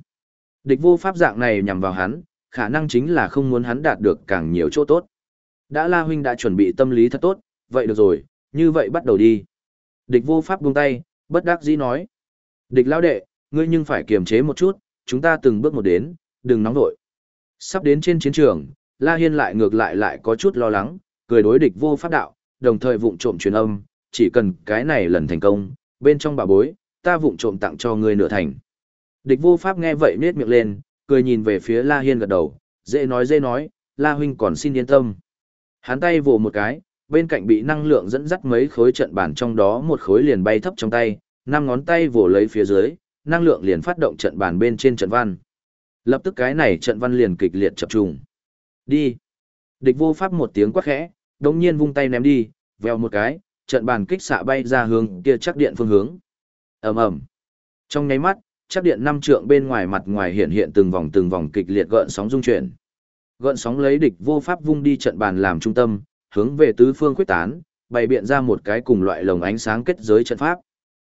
Speaker 1: Địch vô pháp dạng này nhằm vào hắn, khả năng chính là không muốn hắn đạt được càng nhiều chỗ tốt. Đã La Huynh đã chuẩn bị tâm lý thật tốt, vậy được rồi, như vậy bắt đầu đi. Địch vô pháp buông tay, bất đắc dĩ nói. Địch lão đệ, ngươi nhưng phải kiềm chế một chút, chúng ta từng bước một đến, đừng nóng nổi. Sắp đến trên chiến trường, La Hiên lại ngược lại lại có chút lo lắng, cười đối địch vô pháp đạo, đồng thời vụng trộm truyền âm, chỉ cần cái này lần thành công, bên trong bà bối, ta vụng trộm tặng cho ngươi nửa thành. Địch vô pháp nghe vậy nết miệng lên, cười nhìn về phía La Hiên gật đầu, dễ nói dễ nói, La huynh còn xin yên tâm. Hắn tay vồ một cái, bên cạnh bị năng lượng dẫn dắt mấy khối trận bản trong đó một khối liền bay thấp trong tay, năm ngón tay vồ lấy phía dưới, năng lượng liền phát động trận bản bên trên trận văn. Lập tức cái này trận văn liền kịch liệt chập trùng. Đi. Địch vô pháp một tiếng quát khẽ, đồng nhiên vung tay ném đi, vèo một cái, trận bàn kích xạ bay ra hướng kia chắc điện phương hướng. ầm ầm. Trong nháy mắt, chắc điện năm trượng bên ngoài mặt ngoài hiện hiện từng vòng từng vòng kịch liệt gợn sóng dung chuyển. Gợn sóng lấy địch vô pháp vung đi trận bàn làm trung tâm, hướng về tứ phương quyết tán, bày biện ra một cái cùng loại lồng ánh sáng kết giới trận pháp.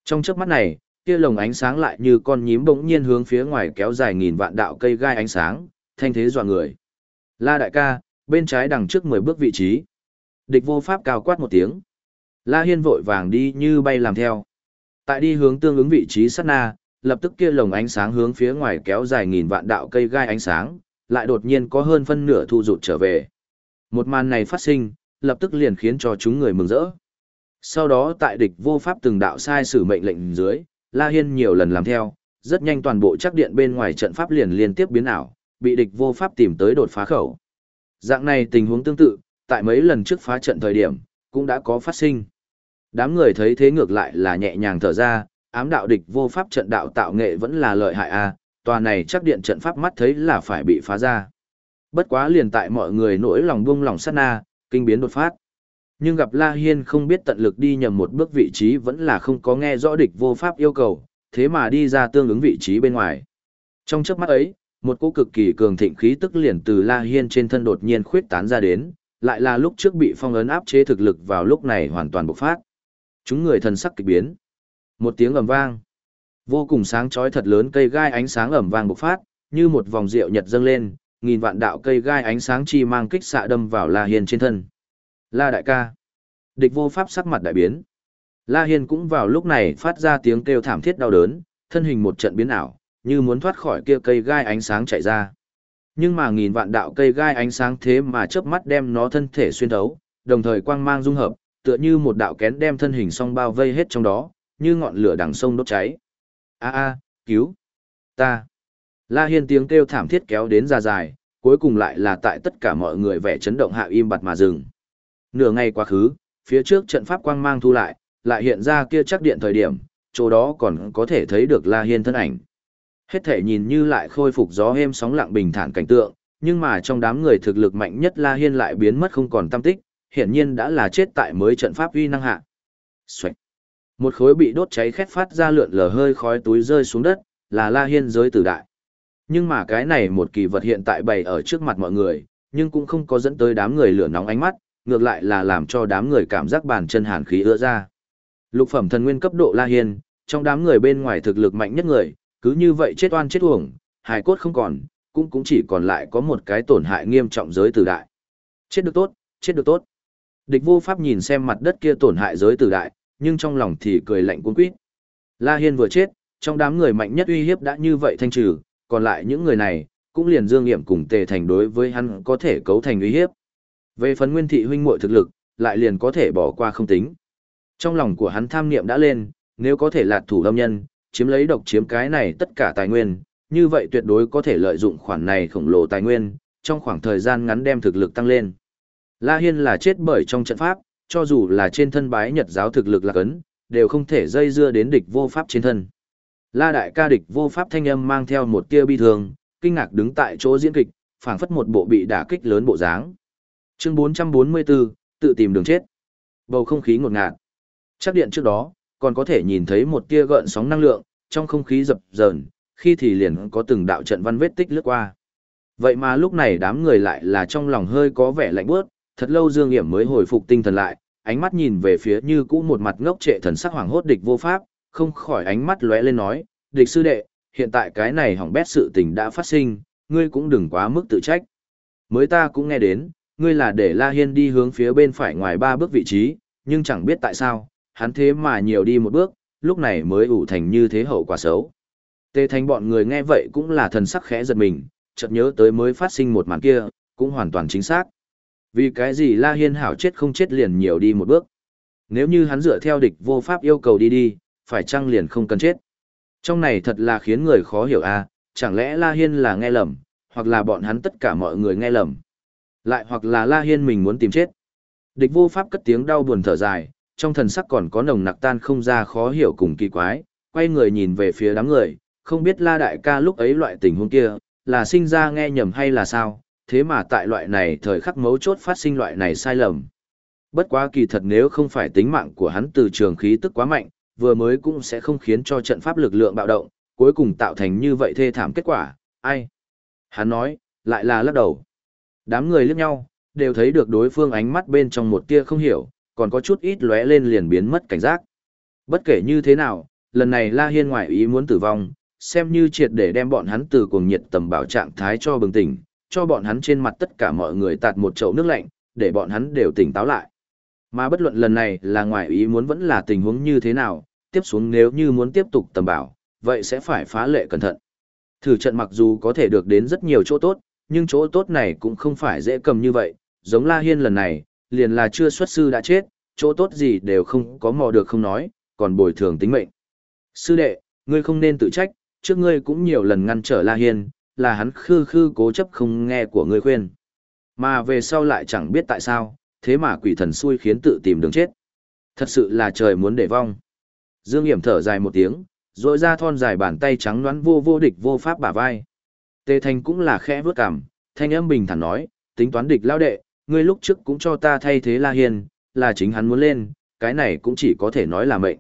Speaker 1: Trong chớp mắt này, kia lồng ánh sáng lại như con nhím bỗng nhiên hướng phía ngoài kéo dài nghìn vạn đạo cây gai ánh sáng, thanh thế dọa người. La đại ca, bên trái đằng trước 10 bước vị trí. Địch vô pháp cao quát một tiếng. La Hiên vội vàng đi như bay làm theo. Tại đi hướng tương ứng vị trí sát na, lập tức kia lồng ánh sáng hướng phía ngoài kéo dài nghìn vạn đạo cây gai ánh sáng, lại đột nhiên có hơn phân nửa thu rụt trở về. Một màn này phát sinh, lập tức liền khiến cho chúng người mừng rỡ. Sau đó tại địch vô pháp từng đạo sai sử mệnh lệnh dưới, La Hiên nhiều lần làm theo, rất nhanh toàn bộ chắc điện bên ngoài trận pháp liền liên tiếp biến ảo, bị địch vô pháp tìm tới đột phá khẩu. Dạng này tình huống tương tự, tại mấy lần trước phá trận thời điểm, cũng đã có phát sinh. Đám người thấy thế ngược lại là nhẹ nhàng thở ra, ám đạo địch vô pháp trận đạo tạo nghệ vẫn là lợi hại a, tòa này chắc điện trận pháp mắt thấy là phải bị phá ra. Bất quá liền tại mọi người nỗi lòng buông lòng sát na, kinh biến đột phát. Nhưng gặp La Hiên không biết tận lực đi nhầm một bước vị trí vẫn là không có nghe rõ địch vô pháp yêu cầu, thế mà đi ra tương ứng vị trí bên ngoài. Trong chớp mắt ấy, một cỗ cực kỳ cường thịnh khí tức liền từ La Hiên trên thân đột nhiên khuyết tán ra đến, lại là lúc trước bị phong ấn áp chế thực lực vào lúc này hoàn toàn bộc phát. Chúng người thần sắc kịch biến. Một tiếng ầm vang. Vô cùng sáng chói thật lớn cây gai ánh sáng ầm vang bộc phát, như một vòng rượu nhật dâng lên, nghìn vạn đạo cây gai ánh sáng chi mang kích xạ đâm vào La Hiên trên thân. La đại ca. Địch vô pháp sắc mặt đại biến. La Hiên cũng vào lúc này phát ra tiếng kêu thảm thiết đau đớn, thân hình một trận biến ảo, như muốn thoát khỏi kia cây gai ánh sáng chạy ra. Nhưng mà nghìn vạn đạo cây gai ánh sáng thế mà chớp mắt đem nó thân thể xuyên thấu, đồng thời quang mang dung hợp, tựa như một đạo kén đem thân hình song bao vây hết trong đó, như ngọn lửa đằng sông đốt cháy. A a, cứu ta. La Hiên tiếng kêu thảm thiết kéo đến ra dài, cuối cùng lại là tại tất cả mọi người vẻ chấn động hạ im bặt mà dừng. Nửa ngày quá khứ, phía trước trận pháp quang mang thu lại, lại hiện ra kia chắc điện thời điểm, chỗ đó còn có thể thấy được La Hiên thân ảnh. Hết thể nhìn như lại khôi phục gió êm sóng lặng bình thản cảnh tượng, nhưng mà trong đám người thực lực mạnh nhất La Hiên lại biến mất không còn tâm tích, hiển nhiên đã là chết tại mới trận pháp uy năng hạ. Xoạch. Một khối bị đốt cháy khét phát ra lượn lờ hơi khói túi rơi xuống đất, là La Hiên giới tử đại. Nhưng mà cái này một kỳ vật hiện tại bày ở trước mặt mọi người, nhưng cũng không có dẫn tới đám người lửa nóng ánh mắt, ngược lại là làm cho đám người cảm giác bàn chân hàn khí ưa ra. Lục phẩm thần nguyên cấp độ La Hiên, trong đám người bên ngoài thực lực mạnh nhất người, cứ như vậy chết oan chết uổng, hài cốt không còn, cũng cũng chỉ còn lại có một cái tổn hại nghiêm trọng giới tử đại. Chết được tốt, chết được tốt. Địch vô pháp nhìn xem mặt đất kia tổn hại giới tử đại, nhưng trong lòng thì cười lạnh cuốn quýt. La Hiên vừa chết, trong đám người mạnh nhất uy hiếp đã như vậy thanh trừ, còn lại những người này, cũng liền dương nghiệm cùng tề thành đối với hắn có thể cấu thành uy hiếp. Về phần nguyên thị huynh muội thực lực, lại liền có thể bỏ qua không tính. Trong lòng của hắn tham niệm đã lên, nếu có thể lạt thủ lâm nhân, chiếm lấy độc chiếm cái này tất cả tài nguyên, như vậy tuyệt đối có thể lợi dụng khoản này khổng lồ tài nguyên, trong khoảng thời gian ngắn đem thực lực tăng lên. La Hiên là chết bởi trong trận pháp, cho dù là trên thân bái nhật giáo thực lực là cấn, đều không thể dây dưa đến địch vô pháp trên thân. La đại ca địch vô pháp thanh âm mang theo một tia bi thường, kinh ngạc đứng tại chỗ diễn kịch, phảng phất một bộ bị đả kích lớn bộ dáng. Chương 444, tự tìm đường chết. Bầu không khí ngột ngạt. Chắc điện trước đó, còn có thể nhìn thấy một tia gợn sóng năng lượng, trong không khí dập dờn, khi thì liền có từng đạo trận văn vết tích lướt qua. Vậy mà lúc này đám người lại là trong lòng hơi có vẻ lạnh bước, thật lâu Dương Hiểm mới hồi phục tinh thần lại, ánh mắt nhìn về phía như cũ một mặt ngốc trệ thần sắc hoàng hốt địch vô pháp, không khỏi ánh mắt lóe lên nói, địch sư đệ, hiện tại cái này hỏng bét sự tình đã phát sinh, ngươi cũng đừng quá mức tự trách. Mới ta cũng nghe đến, ngươi là để La Hiên đi hướng phía bên phải ngoài ba bước vị trí, nhưng chẳng biết tại sao, hắn thế mà nhiều đi một bước, lúc này mới ủ thành như thế hậu quả xấu. Tê thành bọn người nghe vậy cũng là thần sắc khẽ giật mình, chợt nhớ tới mới phát sinh một màn kia, cũng hoàn toàn chính xác. Vì cái gì La Hiên hảo chết không chết liền nhiều đi một bước. Nếu như hắn dựa theo địch vô pháp yêu cầu đi đi, phải chăng liền không cần chết. Trong này thật là khiến người khó hiểu a chẳng lẽ La Hiên là nghe lầm, hoặc là bọn hắn tất cả mọi người nghe lầm. Lại hoặc là La Hiên mình muốn tìm chết. Địch vô pháp cất tiếng đau buồn thở dài, trong thần sắc còn có nồng nặc tan không ra khó hiểu cùng kỳ quái, quay người nhìn về phía đám người, không biết La Đại ca lúc ấy loại tình huống kia, là sinh ra nghe nhầm hay là sao, thế mà tại loại này thời khắc mấu chốt phát sinh loại này sai lầm. Bất quá kỳ thật nếu không phải tính mạng của hắn từ trường khí tức quá mạnh, vừa mới cũng sẽ không khiến cho trận pháp lực lượng bạo động, cuối cùng tạo thành như vậy thê thảm kết quả, ai? Hắn nói, lại là lắc đầu. Đám người liếc nhau, đều thấy được đối phương ánh mắt bên trong một tia không hiểu, còn có chút ít lóe lên liền biến mất cảnh giác. Bất kể như thế nào, lần này La Hiên ngoại ý muốn tử vong, xem như triệt để đem bọn hắn từ cuồng nhiệt tầm bảo trạng thái cho bừng tỉnh, cho bọn hắn trên mặt tất cả mọi người tạt một chậu nước lạnh, để bọn hắn đều tỉnh táo lại. Mà bất luận lần này là ngoại ý muốn vẫn là tình huống như thế nào, tiếp xuống nếu như muốn tiếp tục tầm bảo, vậy sẽ phải phá lệ cẩn thận. Thử trận mặc dù có thể được đến rất nhiều chỗ tốt, nhưng chỗ tốt này cũng không phải dễ cầm như vậy, giống La Hiên lần này, liền là chưa xuất sư đã chết, chỗ tốt gì đều không có mò được không nói, còn bồi thường tính mệnh. Sư đệ, ngươi không nên tự trách, trước ngươi cũng nhiều lần ngăn trở La Hiên, là hắn khư khư cố chấp không nghe của ngươi khuyên. Mà về sau lại chẳng biết tại sao, thế mà quỷ thần xui khiến tự tìm đường chết. Thật sự là trời muốn để vong. Dương Hiểm thở dài một tiếng, rồi ra thon dài bàn tay trắng đoán vô vô địch vô pháp bả vai. Tề Thành cũng là khẽ vướt cằm, thanh âm bình thản nói, tính toán địch lao đệ, ngươi lúc trước cũng cho ta thay thế La hiền, là chính hắn muốn lên, cái này cũng chỉ có thể nói là mệnh.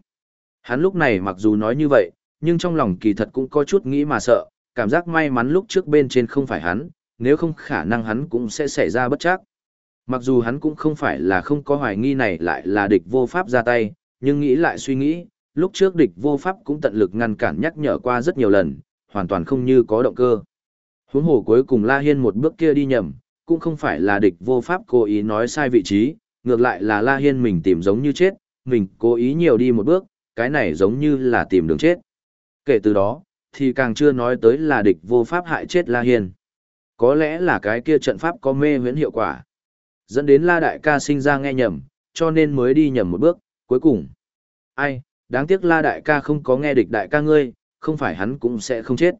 Speaker 1: Hắn lúc này mặc dù nói như vậy, nhưng trong lòng kỳ thật cũng có chút nghĩ mà sợ, cảm giác may mắn lúc trước bên trên không phải hắn, nếu không khả năng hắn cũng sẽ xảy ra bất chắc. Mặc dù hắn cũng không phải là không có hoài nghi này lại là địch vô pháp ra tay, nhưng nghĩ lại suy nghĩ, lúc trước địch vô pháp cũng tận lực ngăn cản nhắc nhở qua rất nhiều lần, hoàn toàn không như có động cơ. Huống hồ cuối cùng La Hiên một bước kia đi nhầm, cũng không phải là địch vô pháp cố ý nói sai vị trí, ngược lại là La Hiên mình tìm giống như chết, mình cố ý nhiều đi một bước, cái này giống như là tìm đường chết. Kể từ đó, thì càng chưa nói tới là địch vô pháp hại chết La Hiên. Có lẽ là cái kia trận pháp có mê huyễn hiệu quả. Dẫn đến La Đại ca sinh ra nghe nhầm, cho nên mới đi nhầm một bước, cuối cùng. Ai, đáng tiếc La Đại ca không có nghe địch Đại ca ngươi, không phải hắn cũng sẽ không chết.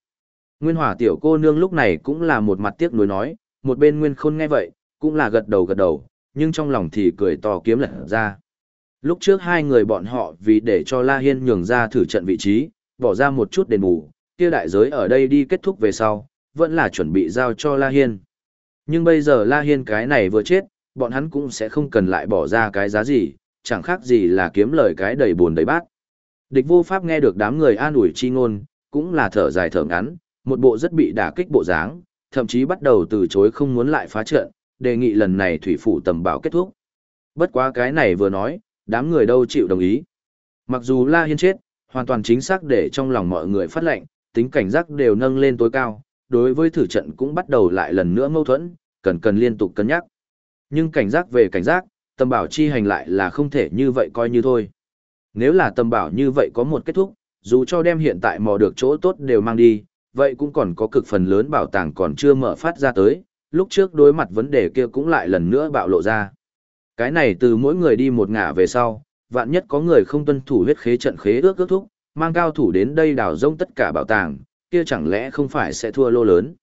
Speaker 1: Nguyên hỏa tiểu cô nương lúc này cũng là một mặt tiếc nuối nói, một bên Nguyên Khôn nghe vậy, cũng là gật đầu gật đầu, nhưng trong lòng thì cười to kiếm lật ra. Lúc trước hai người bọn họ vì để cho La Hiên nhường ra thử trận vị trí, bỏ ra một chút đền bù, kia đại giới ở đây đi kết thúc về sau, vẫn là chuẩn bị giao cho La Hiên. Nhưng bây giờ La Hiên cái này vừa chết, bọn hắn cũng sẽ không cần lại bỏ ra cái giá gì, chẳng khác gì là kiếm lời cái đầy buồn đầy bát. Địch vô pháp nghe được đám người an ủi chi ngôn, cũng là thở dài thở ngắn, một bộ rất bị đả kích bộ dáng, thậm chí bắt đầu từ chối không muốn lại phá trận, đề nghị lần này thủy phủ tầm bảo kết thúc. Bất quá cái này vừa nói, đám người đâu chịu đồng ý. Mặc dù La Hiên chết, hoàn toàn chính xác để trong lòng mọi người phát lệnh, tính cảnh giác đều nâng lên tối cao, đối với thử trận cũng bắt đầu lại lần nữa mâu thuẫn, cần cần liên tục cân nhắc. Nhưng cảnh giác về cảnh giác, tầm bảo chi hành lại là không thể như vậy coi như thôi. Nếu là tầm bảo như vậy có một kết thúc, dù cho đem hiện tại mò được chỗ tốt đều mang đi, vậy cũng còn có cực phần lớn bảo tàng còn chưa mở phát ra tới, lúc trước đối mặt vấn đề kia cũng lại lần nữa bạo lộ ra. Cái này từ mỗi người đi một ngả về sau, vạn nhất có người không tuân thủ huyết khế trận khế ước ước thúc, mang cao thủ đến đây đào rông tất cả bảo tàng, kia chẳng lẽ không phải sẽ thua lô lớn.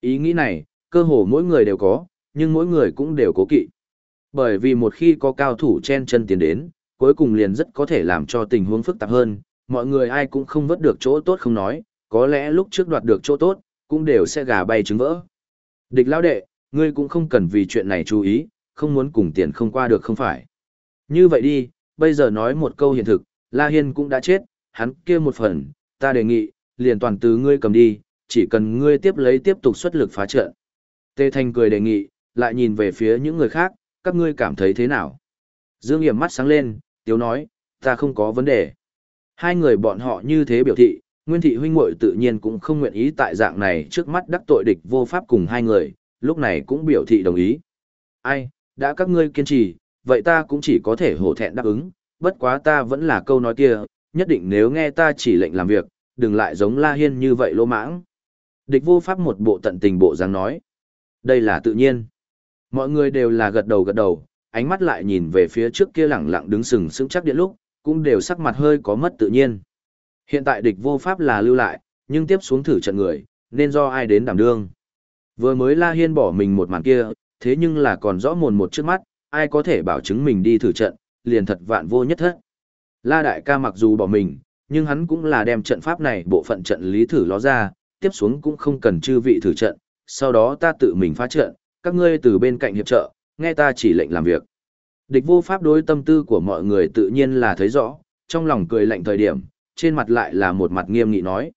Speaker 1: Ý nghĩ này, cơ hồ mỗi người đều có, nhưng mỗi người cũng đều cố kỵ. Bởi vì một khi có cao thủ chen chân tiến đến, cuối cùng liền rất có thể làm cho tình huống phức tạp hơn, mọi người ai cũng không vớt được chỗ tốt không nói, có lẽ lúc trước đoạt được chỗ tốt, cũng đều sẽ gà bay trứng vỡ. Địch lão đệ, ngươi cũng không cần vì chuyện này chú ý, không muốn cùng tiền không qua được không phải. Như vậy đi, bây giờ nói một câu hiện thực, La Hiên cũng đã chết, hắn kia một phần, ta đề nghị, liền toàn từ ngươi cầm đi, chỉ cần ngươi tiếp lấy tiếp tục xuất lực phá trận. Tê Thanh cười đề nghị, lại nhìn về phía những người khác, các ngươi cảm thấy thế nào? Dương Hiểm mắt sáng lên, tiếu nói, ta không có vấn đề. Hai người bọn họ như thế biểu thị, Nguyên thị huynh muội tự nhiên cũng không nguyện ý tại dạng này trước mắt đắc tội địch vô pháp cùng hai người, lúc này cũng biểu thị đồng ý. Ai, đã các ngươi kiên trì, vậy ta cũng chỉ có thể hổ thẹn đáp ứng, bất quá ta vẫn là câu nói kia, nhất định nếu nghe ta chỉ lệnh làm việc, đừng lại giống La Hiên như vậy lô mãng. Địch vô pháp một bộ tận tình bộ dáng nói. Đây là tự nhiên. Mọi người đều là gật đầu gật đầu, ánh mắt lại nhìn về phía trước kia lẳng lặng đứng sừng sững chắc điện lúc, cũng đều sắc mặt hơi có mất tự nhiên. Hiện tại địch vô pháp là lưu lại, nhưng tiếp xuống thử trận người, nên do ai đến đảm đương. Vừa mới La Hiên bỏ mình một màn kia, thế nhưng là còn rõ mồn một trước mắt, ai có thể bảo chứng mình đi thử trận, liền thật vạn vô nhất thất. La Đại ca mặc dù bỏ mình, nhưng hắn cũng là đem trận pháp này bộ phận trận lý thử ló ra, tiếp xuống cũng không cần chư vị thử trận, sau đó ta tự mình phá trận, các ngươi từ bên cạnh hiệp trợ, nghe ta chỉ lệnh làm việc. Địch vô pháp đối tâm tư của mọi người tự nhiên là thấy rõ, trong lòng cười lạnh thời điểm, trên mặt lại là một mặt nghiêm nghị nói.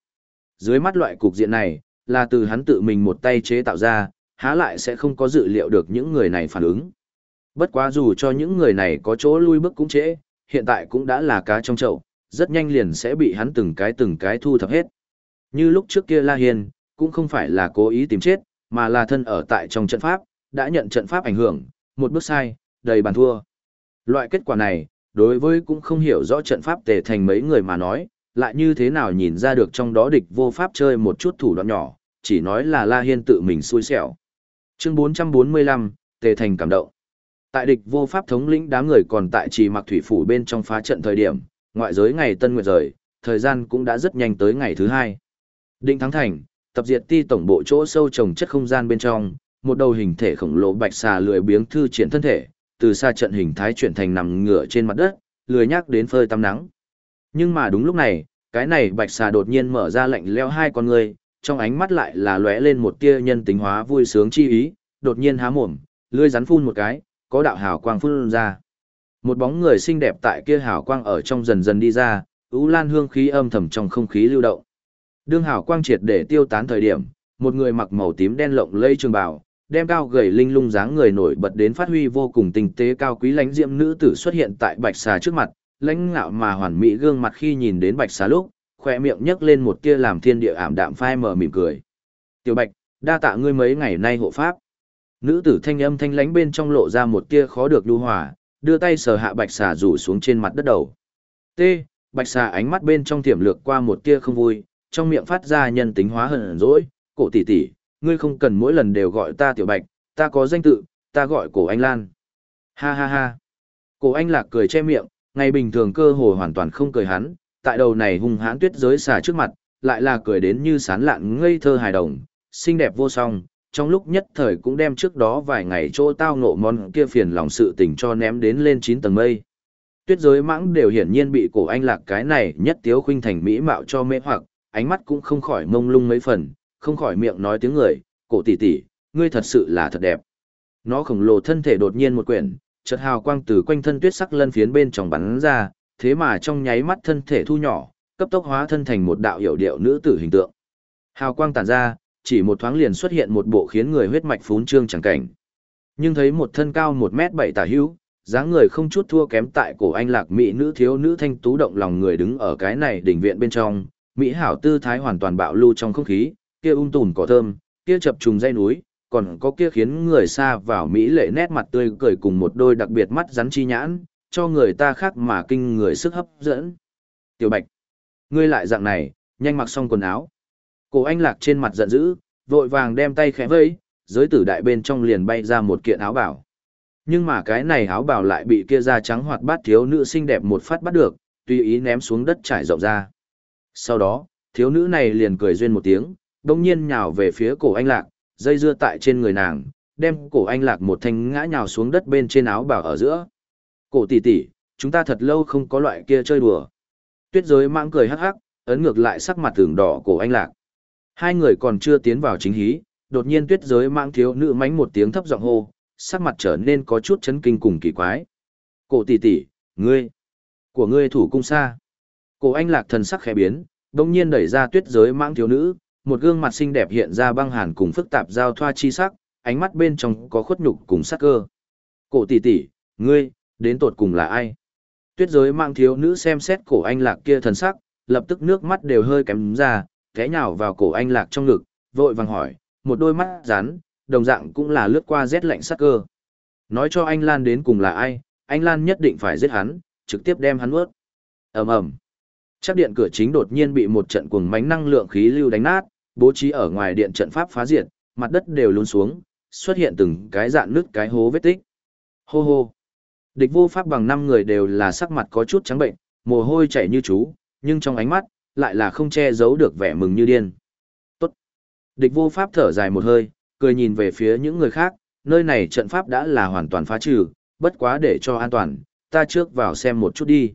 Speaker 1: Dưới mắt loại cục diện này, là từ hắn tự mình một tay chế tạo ra, há lại sẽ không có dự liệu được những người này phản ứng. Bất quá dù cho những người này có chỗ lui bước cũng trễ, hiện tại cũng đã là cá trong chậu, rất nhanh liền sẽ bị hắn từng cái từng cái thu thập hết. Như lúc trước kia La Hiền cũng không phải là cố ý tìm chết, mà là thân ở tại trong trận pháp, đã nhận trận pháp ảnh hưởng, một bước sai, đầy bàn thua. Loại kết quả này, đối với cũng không hiểu rõ trận pháp tề thành mấy người mà nói, lại như thế nào nhìn ra được trong đó địch vô pháp chơi một chút thủ đoạn nhỏ, chỉ nói là La Hiên tự mình xui xẻo. Chương 445, tề thành cảm động. Tại địch vô pháp thống lĩnh đám người còn tại trì mặc thủy phủ bên trong phá trận thời điểm, ngoại giới ngày tân nguyệt rời, thời gian cũng đã rất nhanh tới ngày thứ hai. Định Thắng Thành, tập diệt ti tổng bộ chỗ sâu trồng chất không gian bên trong, một đầu hình thể khổng lồ bạch xà lười biếng thư triển thân thể, từ xa trận hình thái chuyển thành nằm ngửa trên mặt đất, lười nhắc đến phơi tắm nắng. Nhưng mà đúng lúc này, cái này bạch xà đột nhiên mở ra lạnh leo hai con người, trong ánh mắt lại là lóe lên một tia nhân tính hóa vui sướng chi ý, đột nhiên há mồm, lưỡi rắn phun một cái, có đạo hào quang phun ra. Một bóng người xinh đẹp tại kia hào quang ở trong dần dần đi ra, ú lan hương khí âm thầm trong không khí lưu động. Đương hào quang triệt để tiêu tán thời điểm, một người mặc màu tím đen lộng lây trường bào, đem cao gầy linh lung dáng người nổi bật đến phát huy vô cùng tinh tế cao quý lãnh diệm nữ tử xuất hiện tại bạch xà trước mặt, lãnh ngạo mà hoàn mỹ gương mặt khi nhìn đến bạch xà lúc, khỏe miệng nhấc lên một tia làm thiên địa ảm đạm phai mờ mỉm cười. Tiểu bạch, đa tạ ngươi mấy ngày nay hộ pháp. Nữ tử thanh âm thanh lãnh bên trong lộ ra một tia khó được lưu hòa, đưa tay sờ hạ bạch xà rủ xuống trên mặt đất đầu. T. Bạch xà ánh mắt bên trong tiềm lược qua một tia không vui, trong miệng phát ra nhân tính hóa hờn dỗi, cổ tỷ tỷ, ngươi không cần mỗi lần đều gọi ta tiểu bạch, ta có danh tự, ta gọi cổ anh Lan. Ha ha ha. Cổ anh lạc cười che miệng, ngày bình thường cơ hồ hoàn toàn không cười hắn, tại đầu này hung hãn tuyết giới xà trước mặt, lại là cười đến như sán lạn ngây thơ hài đồng, xinh đẹp vô song, trong lúc nhất thời cũng đem trước đó vài ngày chỗ tao ngộ món kia phiền lòng sự tình cho ném đến lên 9 tầng mây. Tuyết giới mãng đều hiển nhiên bị cổ anh lạc cái này nhất tiếu khuynh thành mỹ mạo cho mê hoặc, ánh mắt cũng không khỏi mông lung mấy phần, không khỏi miệng nói tiếng người, cổ tỷ tỷ, ngươi thật sự là thật đẹp. Nó khổng lồ thân thể đột nhiên một quyển, chợt hào quang từ quanh thân tuyết sắc lân phiến bên trong bắn ra, thế mà trong nháy mắt thân thể thu nhỏ, cấp tốc hóa thân thành một đạo hiểu điệu nữ tử hình tượng. Hào quang tản ra, chỉ một thoáng liền xuất hiện một bộ khiến người huyết mạch phún trương chẳng cảnh. Nhưng thấy một thân cao một mét bảy tả hữu, dáng người không chút thua kém tại cổ anh lạc mỹ nữ thiếu nữ thanh tú động lòng người đứng ở cái này đỉnh viện bên trong, mỹ hảo tư thái hoàn toàn bạo lưu trong không khí, kia um ung tùn cỏ thơm, kia chập trùng dây núi, còn có kia khiến người xa vào mỹ lệ nét mặt tươi cười cùng một đôi đặc biệt mắt rắn chi nhãn, cho người ta khác mà kinh người sức hấp dẫn. Tiểu Bạch, ngươi lại dạng này, nhanh mặc xong quần áo. Cổ anh lạc trên mặt giận dữ, vội vàng đem tay khẽ vẫy, giới tử đại bên trong liền bay ra một kiện áo bảo. Nhưng mà cái này áo bảo lại bị kia da trắng hoạt bát thiếu nữ xinh đẹp một phát bắt được, tùy ý ném xuống đất trải rộng ra. Sau đó, thiếu nữ này liền cười duyên một tiếng, đồng nhiên nhào về phía cổ anh lạc, dây dưa tại trên người nàng, đem cổ anh lạc một thanh ngã nhào xuống đất bên trên áo bảo ở giữa. Cổ tỷ tỷ, chúng ta thật lâu không có loại kia chơi đùa. Tuyết giới mãng cười hắc hắc, ấn ngược lại sắc mặt tưởng đỏ cổ anh lạc. Hai người còn chưa tiến vào chính hí, đột nhiên tuyết giới mang thiếu nữ mánh một tiếng thấp giọng hô, sắc mặt trở nên có chút chấn kinh cùng kỳ quái. Cổ tỷ tỷ, ngươi, của ngươi thủ cung xa. Cổ anh lạc thần sắc khẽ biến, đồng nhiên đẩy ra tuyết giới mang thiếu nữ, một gương mặt xinh đẹp hiện ra băng hàn cùng phức tạp giao thoa chi sắc, ánh mắt bên trong có khuất nhục cùng sắc cơ. Cổ tỷ tỷ, ngươi, đến tột cùng là ai? Tuyết giới mang thiếu nữ xem xét cổ anh lạc kia thần sắc, lập tức nước mắt đều hơi kém ra, thế nhào vào cổ anh lạc trong ngực, vội vàng hỏi, một đôi mắt rán, đồng dạng cũng là lướt qua rét lạnh sắc cơ. Nói cho anh Lan đến cùng là ai, anh Lan nhất định phải giết hắn, trực tiếp đem hắn ướt. ầm ầm Chắc điện cửa chính đột nhiên bị một trận cuồng mánh năng lượng khí lưu đánh nát, bố trí ở ngoài điện trận pháp phá diệt, mặt đất đều lún xuống, xuất hiện từng cái dạn nước cái hố vết tích. Hô hô. Địch vô pháp bằng năm người đều là sắc mặt có chút trắng bệnh, mồ hôi chảy như chú, nhưng trong ánh mắt, lại là không che giấu được vẻ mừng như điên. Tốt. Địch vô pháp thở dài một hơi, cười nhìn về phía những người khác, nơi này trận pháp đã là hoàn toàn phá trừ, bất quá để cho an toàn, ta trước vào xem một chút đi.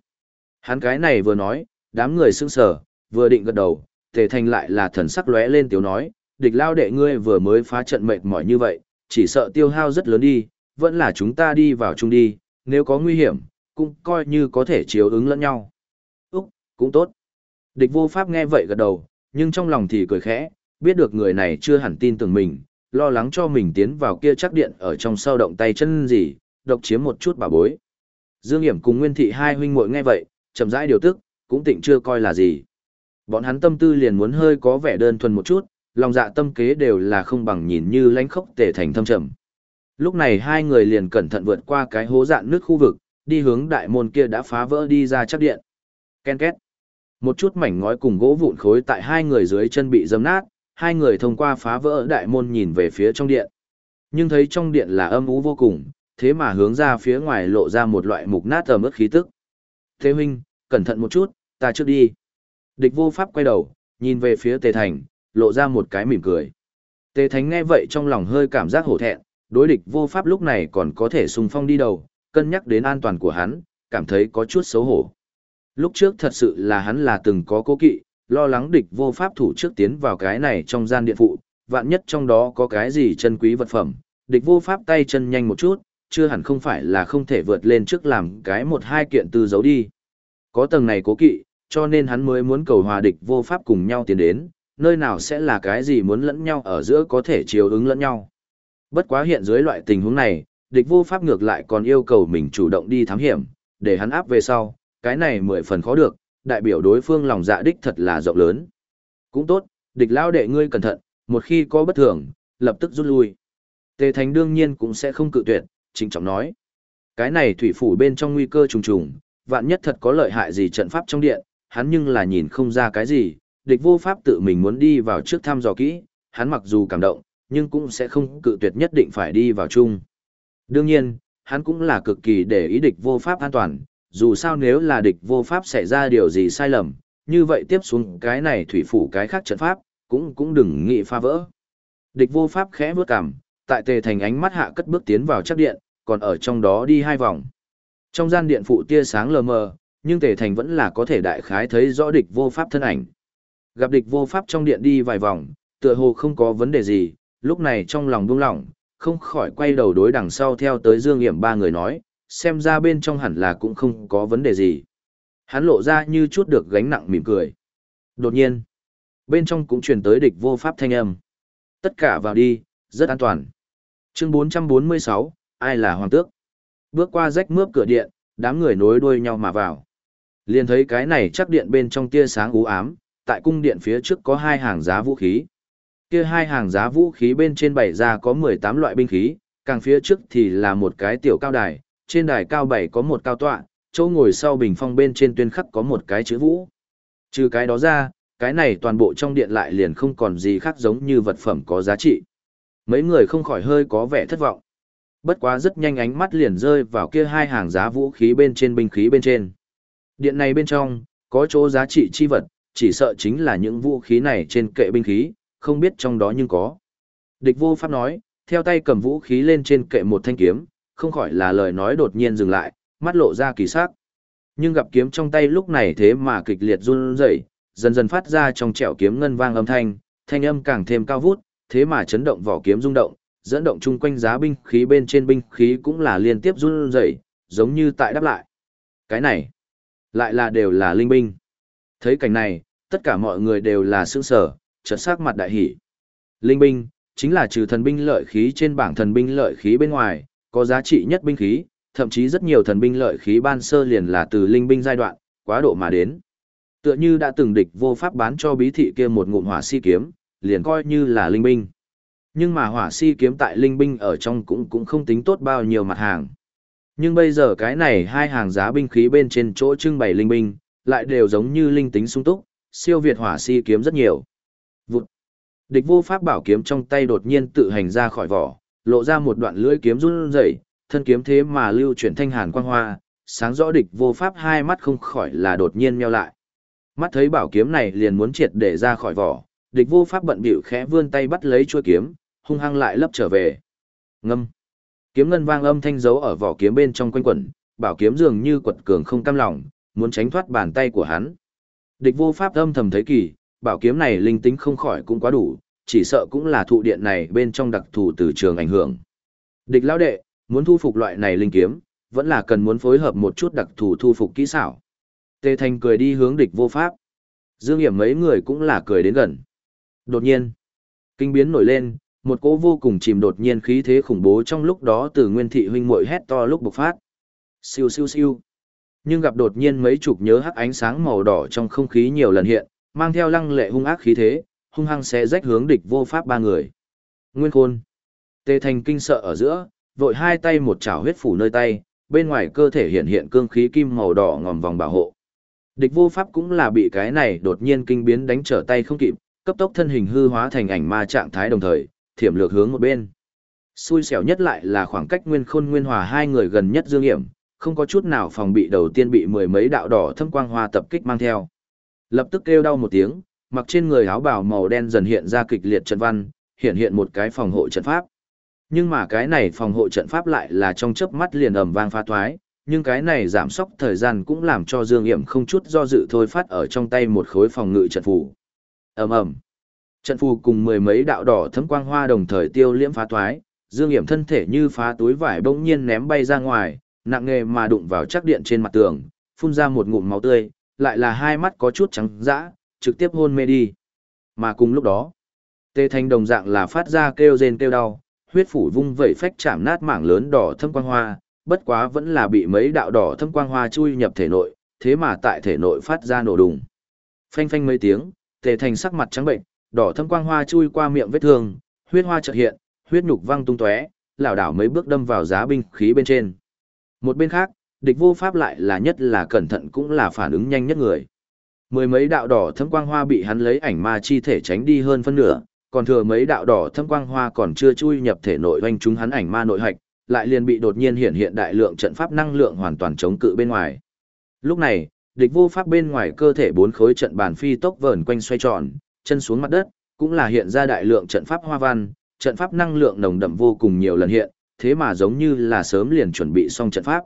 Speaker 1: Hắn cái này vừa nói, đám người sững sờ, vừa định gật đầu, tề thành lại là thần sắc lóe lên tiểu nói, địch lao đệ ngươi vừa mới phá trận mệt mỏi như vậy, chỉ sợ tiêu hao rất lớn đi, vẫn là chúng ta đi vào chung đi, nếu có nguy hiểm, cũng coi như có thể chiếu ứng lẫn nhau. Úc, cũng tốt. Địch vô pháp nghe vậy gật đầu, nhưng trong lòng thì cười khẽ, biết được người này chưa hẳn tin tưởng mình, lo lắng cho mình tiến vào kia chắc điện ở trong sau động tay chân gì, độc chiếm một chút bà bối. Dương Hiểm cùng Nguyên Thị hai huynh muội nghe vậy, chậm rãi điều tức, cũng tịnh chưa coi là gì. Bọn hắn tâm tư liền muốn hơi có vẻ đơn thuần một chút, lòng dạ tâm kế đều là không bằng nhìn như lãnh khốc tể thành thâm trầm. Lúc này hai người liền cẩn thận vượt qua cái hố dạn nước khu vực, đi hướng đại môn kia đã phá vỡ đi ra chắc điện. Ken két. Một chút mảnh ngói cùng gỗ vụn khối tại hai người dưới chân bị dâm nát, hai người thông qua phá vỡ đại môn nhìn về phía trong điện. Nhưng thấy trong điện là âm ú vô cùng, thế mà hướng ra phía ngoài lộ ra một loại mục nát ẩm ướt khí tức. Thế huynh, cẩn thận một chút, ta trước đi. Địch vô pháp quay đầu, nhìn về phía Tề Thành, lộ ra một cái mỉm cười. Tề Thánh nghe vậy trong lòng hơi cảm giác hổ thẹn, đối địch vô pháp lúc này còn có thể xung phong đi đầu, cân nhắc đến an toàn của hắn, cảm thấy có chút xấu hổ. Lúc trước thật sự là hắn là từng có cố kỵ, lo lắng địch vô pháp thủ trước tiến vào cái này trong gian điện phụ, vạn nhất trong đó có cái gì chân quý vật phẩm, địch vô pháp tay chân nhanh một chút, chưa hẳn không phải là không thể vượt lên trước làm cái một hai kiện tư giấu đi. Có tầng này cố kỵ, cho nên hắn mới muốn cầu hòa địch vô pháp cùng nhau tiến đến, nơi nào sẽ là cái gì muốn lẫn nhau ở giữa có thể chiều ứng lẫn nhau. Bất quá hiện dưới loại tình huống này, địch vô pháp ngược lại còn yêu cầu mình chủ động đi thám hiểm, để hắn áp về sau, cái này mười phần khó được, đại biểu đối phương lòng dạ đích thật là rộng lớn. Cũng tốt, địch lao đệ ngươi cẩn thận, một khi có bất thường, lập tức rút lui. Tề Thành đương nhiên cũng sẽ không cự tuyệt, chính trọng nói. Cái này thủy phủ bên trong nguy cơ trùng trùng, vạn nhất thật có lợi hại gì trận pháp trong điện, hắn nhưng là nhìn không ra cái gì, địch vô pháp tự mình muốn đi vào trước thăm dò kỹ, hắn mặc dù cảm động, nhưng cũng sẽ không cự tuyệt nhất định phải đi vào chung. Đương nhiên, hắn cũng là cực kỳ để ý địch vô pháp an toàn, dù sao nếu là địch vô pháp xảy ra điều gì sai lầm, như vậy tiếp xuống cái này thủy phủ cái khác trận pháp, cũng cũng đừng nghĩ pha vỡ. Địch vô pháp khẽ bước cằm, tại tề thành ánh mắt hạ cất bước tiến vào chắc điện, còn ở trong đó đi hai vòng. Trong gian điện phụ tia sáng lờ mờ, nhưng tề thành vẫn là có thể đại khái thấy rõ địch vô pháp thân ảnh. Gặp địch vô pháp trong điện đi vài vòng, tựa hồ không có vấn đề gì, lúc này trong lòng buông lỏng, không khỏi quay đầu đối đằng sau theo tới Dương Hiểm ba người nói, xem ra bên trong hẳn là cũng không có vấn đề gì. Hắn lộ ra như chút được gánh nặng mỉm cười. Đột nhiên, bên trong cũng truyền tới địch vô pháp thanh âm. Tất cả vào đi, rất an toàn. Chương 446, ai là hoàng tước? Bước qua rách mướp cửa điện, đám người nối đuôi nhau mà vào. Liền thấy cái này chắc điện bên trong tia sáng u ám, tại cung điện phía trước có hai hàng giá vũ khí. Kia hai hàng giá vũ khí bên trên bày ra có 18 loại binh khí, càng phía trước thì là một cái tiểu cao đài, trên đài cao bảy có một cao tọa, chỗ ngồi sau bình phong bên trên tuyên khắc có một cái chữ vũ. Trừ cái đó ra, cái này toàn bộ trong điện lại liền không còn gì khác giống như vật phẩm có giá trị. Mấy người không khỏi hơi có vẻ thất vọng. Bất quá rất nhanh ánh mắt liền rơi vào kia hai hàng giá vũ khí bên trên binh khí bên trên. Điện này bên trong, có chỗ giá trị chi vật, chỉ sợ chính là những vũ khí này trên kệ binh khí, không biết trong đó nhưng có. Địch vô pháp nói, theo tay cầm vũ khí lên trên kệ một thanh kiếm, không khỏi là lời nói đột nhiên dừng lại, mắt lộ ra kỳ sắc. Nhưng gặp kiếm trong tay lúc này thế mà kịch liệt run rẩy, dần dần phát ra trong trẻo kiếm ngân vang âm thanh, thanh âm càng thêm cao vút, thế mà chấn động vỏ kiếm rung động, dẫn động chung quanh giá binh khí bên trên binh khí cũng là liên tiếp run rẩy, giống như tại đáp lại. Cái này, lại là đều là linh binh. Thấy cảnh này, tất cả mọi người đều là sững sờ, chợt sắc mặt đại hỉ. Linh binh chính là trừ thần binh lợi khí trên bảng thần binh lợi khí bên ngoài, có giá trị nhất binh khí, thậm chí rất nhiều thần binh lợi khí ban sơ liền là từ linh binh giai đoạn, quá độ mà đến. Tựa như đã từng địch vô pháp bán cho bí thị kia một ngụm hỏa si kiếm, liền coi như là linh binh. Nhưng mà hỏa si kiếm tại linh binh ở trong cũng cũng không tính tốt bao nhiêu mặt hàng. Nhưng bây giờ cái này hai hàng giá binh khí bên trên chỗ trưng bày linh binh, lại đều giống như linh tính sung túc, siêu việt hỏa si kiếm rất nhiều. Vụt. Địch vô pháp bảo kiếm trong tay đột nhiên tự hành ra khỏi vỏ, lộ ra một đoạn lưỡi kiếm run rẩy, thân kiếm thế mà lưu chuyển thanh hàn quang hoa, sáng rõ địch vô pháp hai mắt không khỏi là đột nhiên meo lại. Mắt thấy bảo kiếm này liền muốn triệt để ra khỏi vỏ, địch vô pháp bận bịu khẽ vươn tay bắt lấy chuôi kiếm, hung hăng lại lấp trở về. Ngâm. Kiếm ngân vang âm thanh dấu ở vỏ kiếm bên trong quanh quẩn, bảo kiếm dường như quật cường không cam lòng, muốn tránh thoát bàn tay của hắn. Địch vô pháp âm thầm thấy kỳ, bảo kiếm này linh tính không khỏi cũng quá đủ, chỉ sợ cũng là thụ điện này bên trong đặc thù từ trường ảnh hưởng. Địch lão đệ, muốn thu phục loại này linh kiếm, vẫn là cần muốn phối hợp một chút đặc thù thu phục kỹ xảo. Tề Thành cười đi hướng địch vô pháp. Dương Hiểm mấy người cũng là cười đến gần. Đột nhiên, kinh biến nổi lên, một cỗ vô cùng chìm đột nhiên khí thế khủng bố trong lúc đó từ Nguyên thị huynh muội hét to lúc bộc phát. Siêu siêu siêu. Nhưng gặp đột nhiên mấy chục nhớ hắc ánh sáng màu đỏ trong không khí nhiều lần hiện, mang theo lăng lệ hung ác khí thế, hung hăng sẽ rách hướng địch vô pháp ba người. Nguyên Khôn. Tề Thành kinh sợ ở giữa, vội hai tay một chảo huyết phủ nơi tay, bên ngoài cơ thể hiện hiện cương khí kim màu đỏ ngòm vòng bảo hộ. Địch vô pháp cũng là bị cái này đột nhiên kinh biến đánh trở tay không kịp, cấp tốc thân hình hư hóa thành ảnh ma trạng thái đồng thời, thiểm lược hướng một bên. Xui xẻo nhất lại là khoảng cách Nguyên Khôn Nguyên Hòa hai người gần nhất Dương Hiểm, không có chút nào phòng bị đầu tiên bị mười mấy đạo đỏ thâm quang hoa tập kích mang theo. Lập tức kêu đau một tiếng, mặc trên người áo bào màu đen dần hiện ra kịch liệt trận văn, hiện hiện một cái phòng hộ trận pháp. Nhưng mà cái này phòng hộ trận pháp lại là trong chớp mắt liền ầm vang phá thoái, nhưng cái này giảm sốc thời gian cũng làm cho Dương Yểm không chút do dự thôi phát ở trong tay một khối phòng ngự trận phù. Ầm ầm. Trận phù cùng mười mấy đạo đỏ thấm quang hoa đồng thời tiêu liễm phá thoái, Dương Yểm thân thể như phá túi vải bỗng nhiên ném bay ra ngoài, nặng nghề mà đụng vào chắc điện trên mặt tường, phun ra một ngụm máu tươi, lại là hai mắt có chút trắng dã, trực tiếp hôn mê đi. Mà cùng lúc đó, Tê Thanh đồng dạng là phát ra kêu rên kêu đau, huyết phủ vung vẩy phách chạm nát mảng lớn đỏ thâm quang hoa, bất quá vẫn là bị mấy đạo đỏ thâm quang hoa chui nhập thể nội, thế mà tại thể nội phát ra nổ đùng. Phanh phanh mấy tiếng, Tề Thành sắc mặt trắng bệnh, đỏ thâm quang hoa chui qua miệng vết thương, huyết hoa chợt hiện, huyết nhục văng tung tóe, lảo đảo mấy bước đâm vào giá binh khí bên trên. Một bên khác, địch vô pháp lại là nhất là cẩn thận cũng là phản ứng nhanh nhất người. Mười mấy đạo đỏ thâm quang hoa bị hắn lấy ảnh ma chi thể tránh đi hơn phân nửa, còn thừa mấy đạo đỏ thâm quang hoa còn chưa chui nhập thể nội hoành chúng hắn ảnh ma nội hạch, lại liền bị đột nhiên hiện hiện đại lượng trận pháp năng lượng hoàn toàn chống cự bên ngoài. Lúc này, địch vô pháp bên ngoài cơ thể bốn khối trận bàn phi tốc vờn quanh xoay tròn, chân xuống mặt đất, cũng là hiện ra đại lượng trận pháp hoa văn, trận pháp năng lượng nồng đậm vô cùng nhiều lần hiện, thế mà giống như là sớm liền chuẩn bị xong trận pháp.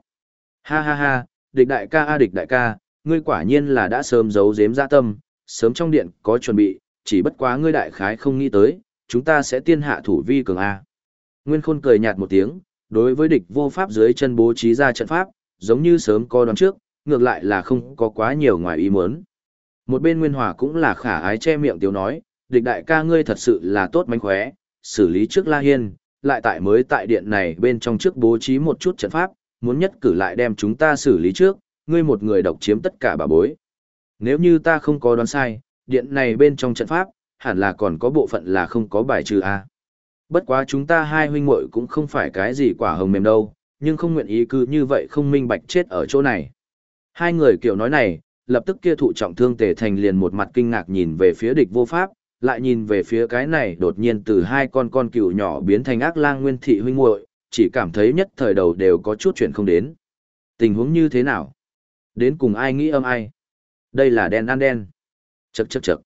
Speaker 1: Ha ha ha, địch đại ca a địch đại ca, ngươi quả nhiên là đã sớm giấu giếm ra tâm, sớm trong điện có chuẩn bị, chỉ bất quá ngươi đại khái không nghĩ tới, chúng ta sẽ tiên hạ thủ vi cường A. Nguyên Khôn cười nhạt một tiếng, đối với địch vô pháp dưới chân bố trí ra trận pháp, giống như sớm có đoán trước, ngược lại là không có quá nhiều ngoài ý muốn. Một bên Nguyên Hòa cũng là khả ái che miệng tiểu nói, địch đại ca ngươi thật sự là tốt mánh khóe, xử lý trước La Hiên, lại tại mới tại điện này bên trong trước bố trí một chút trận pháp, muốn nhất cử lại đem chúng ta xử lý trước, ngươi một người độc chiếm tất cả bà bối. Nếu như ta không có đoán sai, điện này bên trong trận pháp, hẳn là còn có bộ phận là không có bài trừ A. Bất quá chúng ta hai huynh muội cũng không phải cái gì quả hồng mềm đâu, nhưng không nguyện ý cứ như vậy không minh bạch chết ở chỗ này. Hai người kiểu nói này, lập tức kia thụ trọng thương tề thành liền một mặt kinh ngạc nhìn về phía địch vô pháp, lại nhìn về phía cái này đột nhiên từ hai con con cừu nhỏ biến thành ác lang nguyên thị huynh muội, chỉ cảm thấy nhất thời đầu đều có chút chuyện không đến. Tình huống như thế nào? Đến cùng ai nghĩ âm ai? Đây là đen ăn đen. Chậc chậc chậc.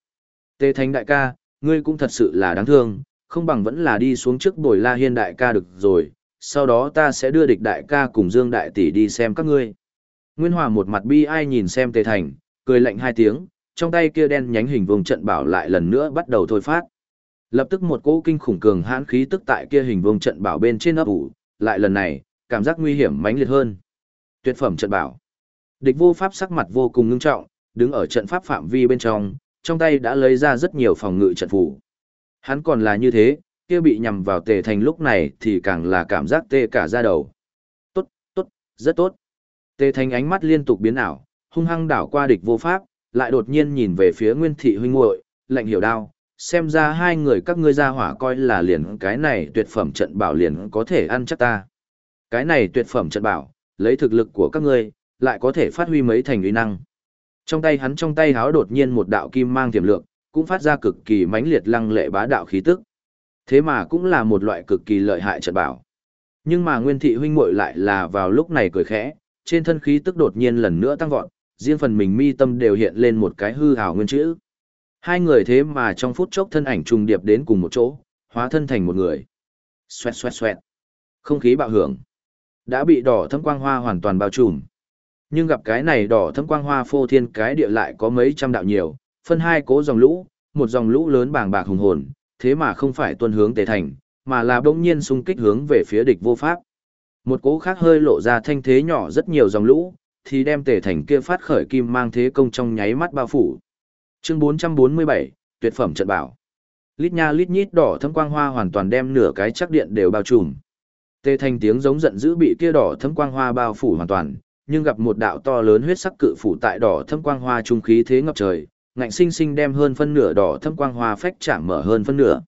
Speaker 1: Tề Thành đại ca, ngươi cũng thật sự là đáng thương, không bằng vẫn là đi xuống trước bồi La Hiên đại ca được rồi, sau đó ta sẽ đưa địch đại ca cùng Dương đại tỷ đi xem các ngươi. Nguyên Hòa một mặt bi ai nhìn xem Tề Thành, cười lạnh hai tiếng, trong tay kia đen nhánh hình vuông trận bảo lại lần nữa bắt đầu thôi phát. Lập tức một cỗ kinh khủng cường hãn khí tức tại kia hình vuông trận bảo bên trên ấp ủ, lại lần này, cảm giác nguy hiểm mãnh liệt hơn. Tuyệt phẩm trận bảo. Địch vô pháp sắc mặt vô cùng ngưng trọng, đứng ở trận pháp phạm vi bên trong, trong tay đã lấy ra rất nhiều phòng ngự trận phù. Hắn còn là như thế, kia bị nhằm vào tề thành lúc này thì càng là cảm giác tê cả da đầu. Tốt, tốt, rất tốt. Tề thành ánh mắt liên tục biến ảo, hung hăng đảo qua địch vô pháp, lại đột nhiên nhìn về phía nguyên thị huynh muội lạnh hiểu đao. Xem ra hai người các ngươi ra hỏa coi là liền cái này tuyệt phẩm trận bảo liền có thể ăn chắc ta. Cái này tuyệt phẩm trận bảo, lấy thực lực của các ngươi, lại có thể phát huy mấy thành uy năng. Trong tay hắn trong tay háo đột nhiên một đạo kim mang tiềm lượng, cũng phát ra cực kỳ mãnh liệt lăng lệ bá đạo khí tức. Thế mà cũng là một loại cực kỳ lợi hại trận bảo. Nhưng mà Nguyên Thị huynh muội lại là vào lúc này cười khẽ, trên thân khí tức đột nhiên lần nữa tăng vọt, riêng phần mình mi tâm đều hiện lên một cái hư ảo nguyên chữ. Hai người thế mà trong phút chốc thân ảnh trùng điệp đến cùng một chỗ, hóa thân thành một người. Xoẹt xoẹt xoẹt. Không khí bạo hưởng. Đã bị đỏ thâm quang hoa hoàn toàn bao trùm. Nhưng gặp cái này đỏ thâm quang hoa phô thiên cái địa lại có mấy trăm đạo nhiều, phân hai cố dòng lũ, một dòng lũ lớn bàng bạc hùng hồn, thế mà không phải tuân hướng tề thành, mà là bỗng nhiên xung kích hướng về phía địch vô pháp. Một cố khác hơi lộ ra thanh thế nhỏ rất nhiều dòng lũ, thì đem tề thành kia phát khởi kim mang thế công trong nháy mắt bao phủ. Chương 447, tuyệt phẩm trận bảo. Lít nha lít nhít đỏ thâm quang hoa hoàn toàn đem nửa cái chắc điện đều bao trùm. Tề thành tiếng giống giận dữ bị kia đỏ thâm quang hoa bao phủ hoàn toàn, nhưng gặp một đạo to lớn huyết sắc cự phủ tại đỏ thâm quang hoa trung khí thế ngập trời, ngạnh sinh sinh đem hơn phân nửa đỏ thâm quang hoa phách chạm mở hơn phân nửa.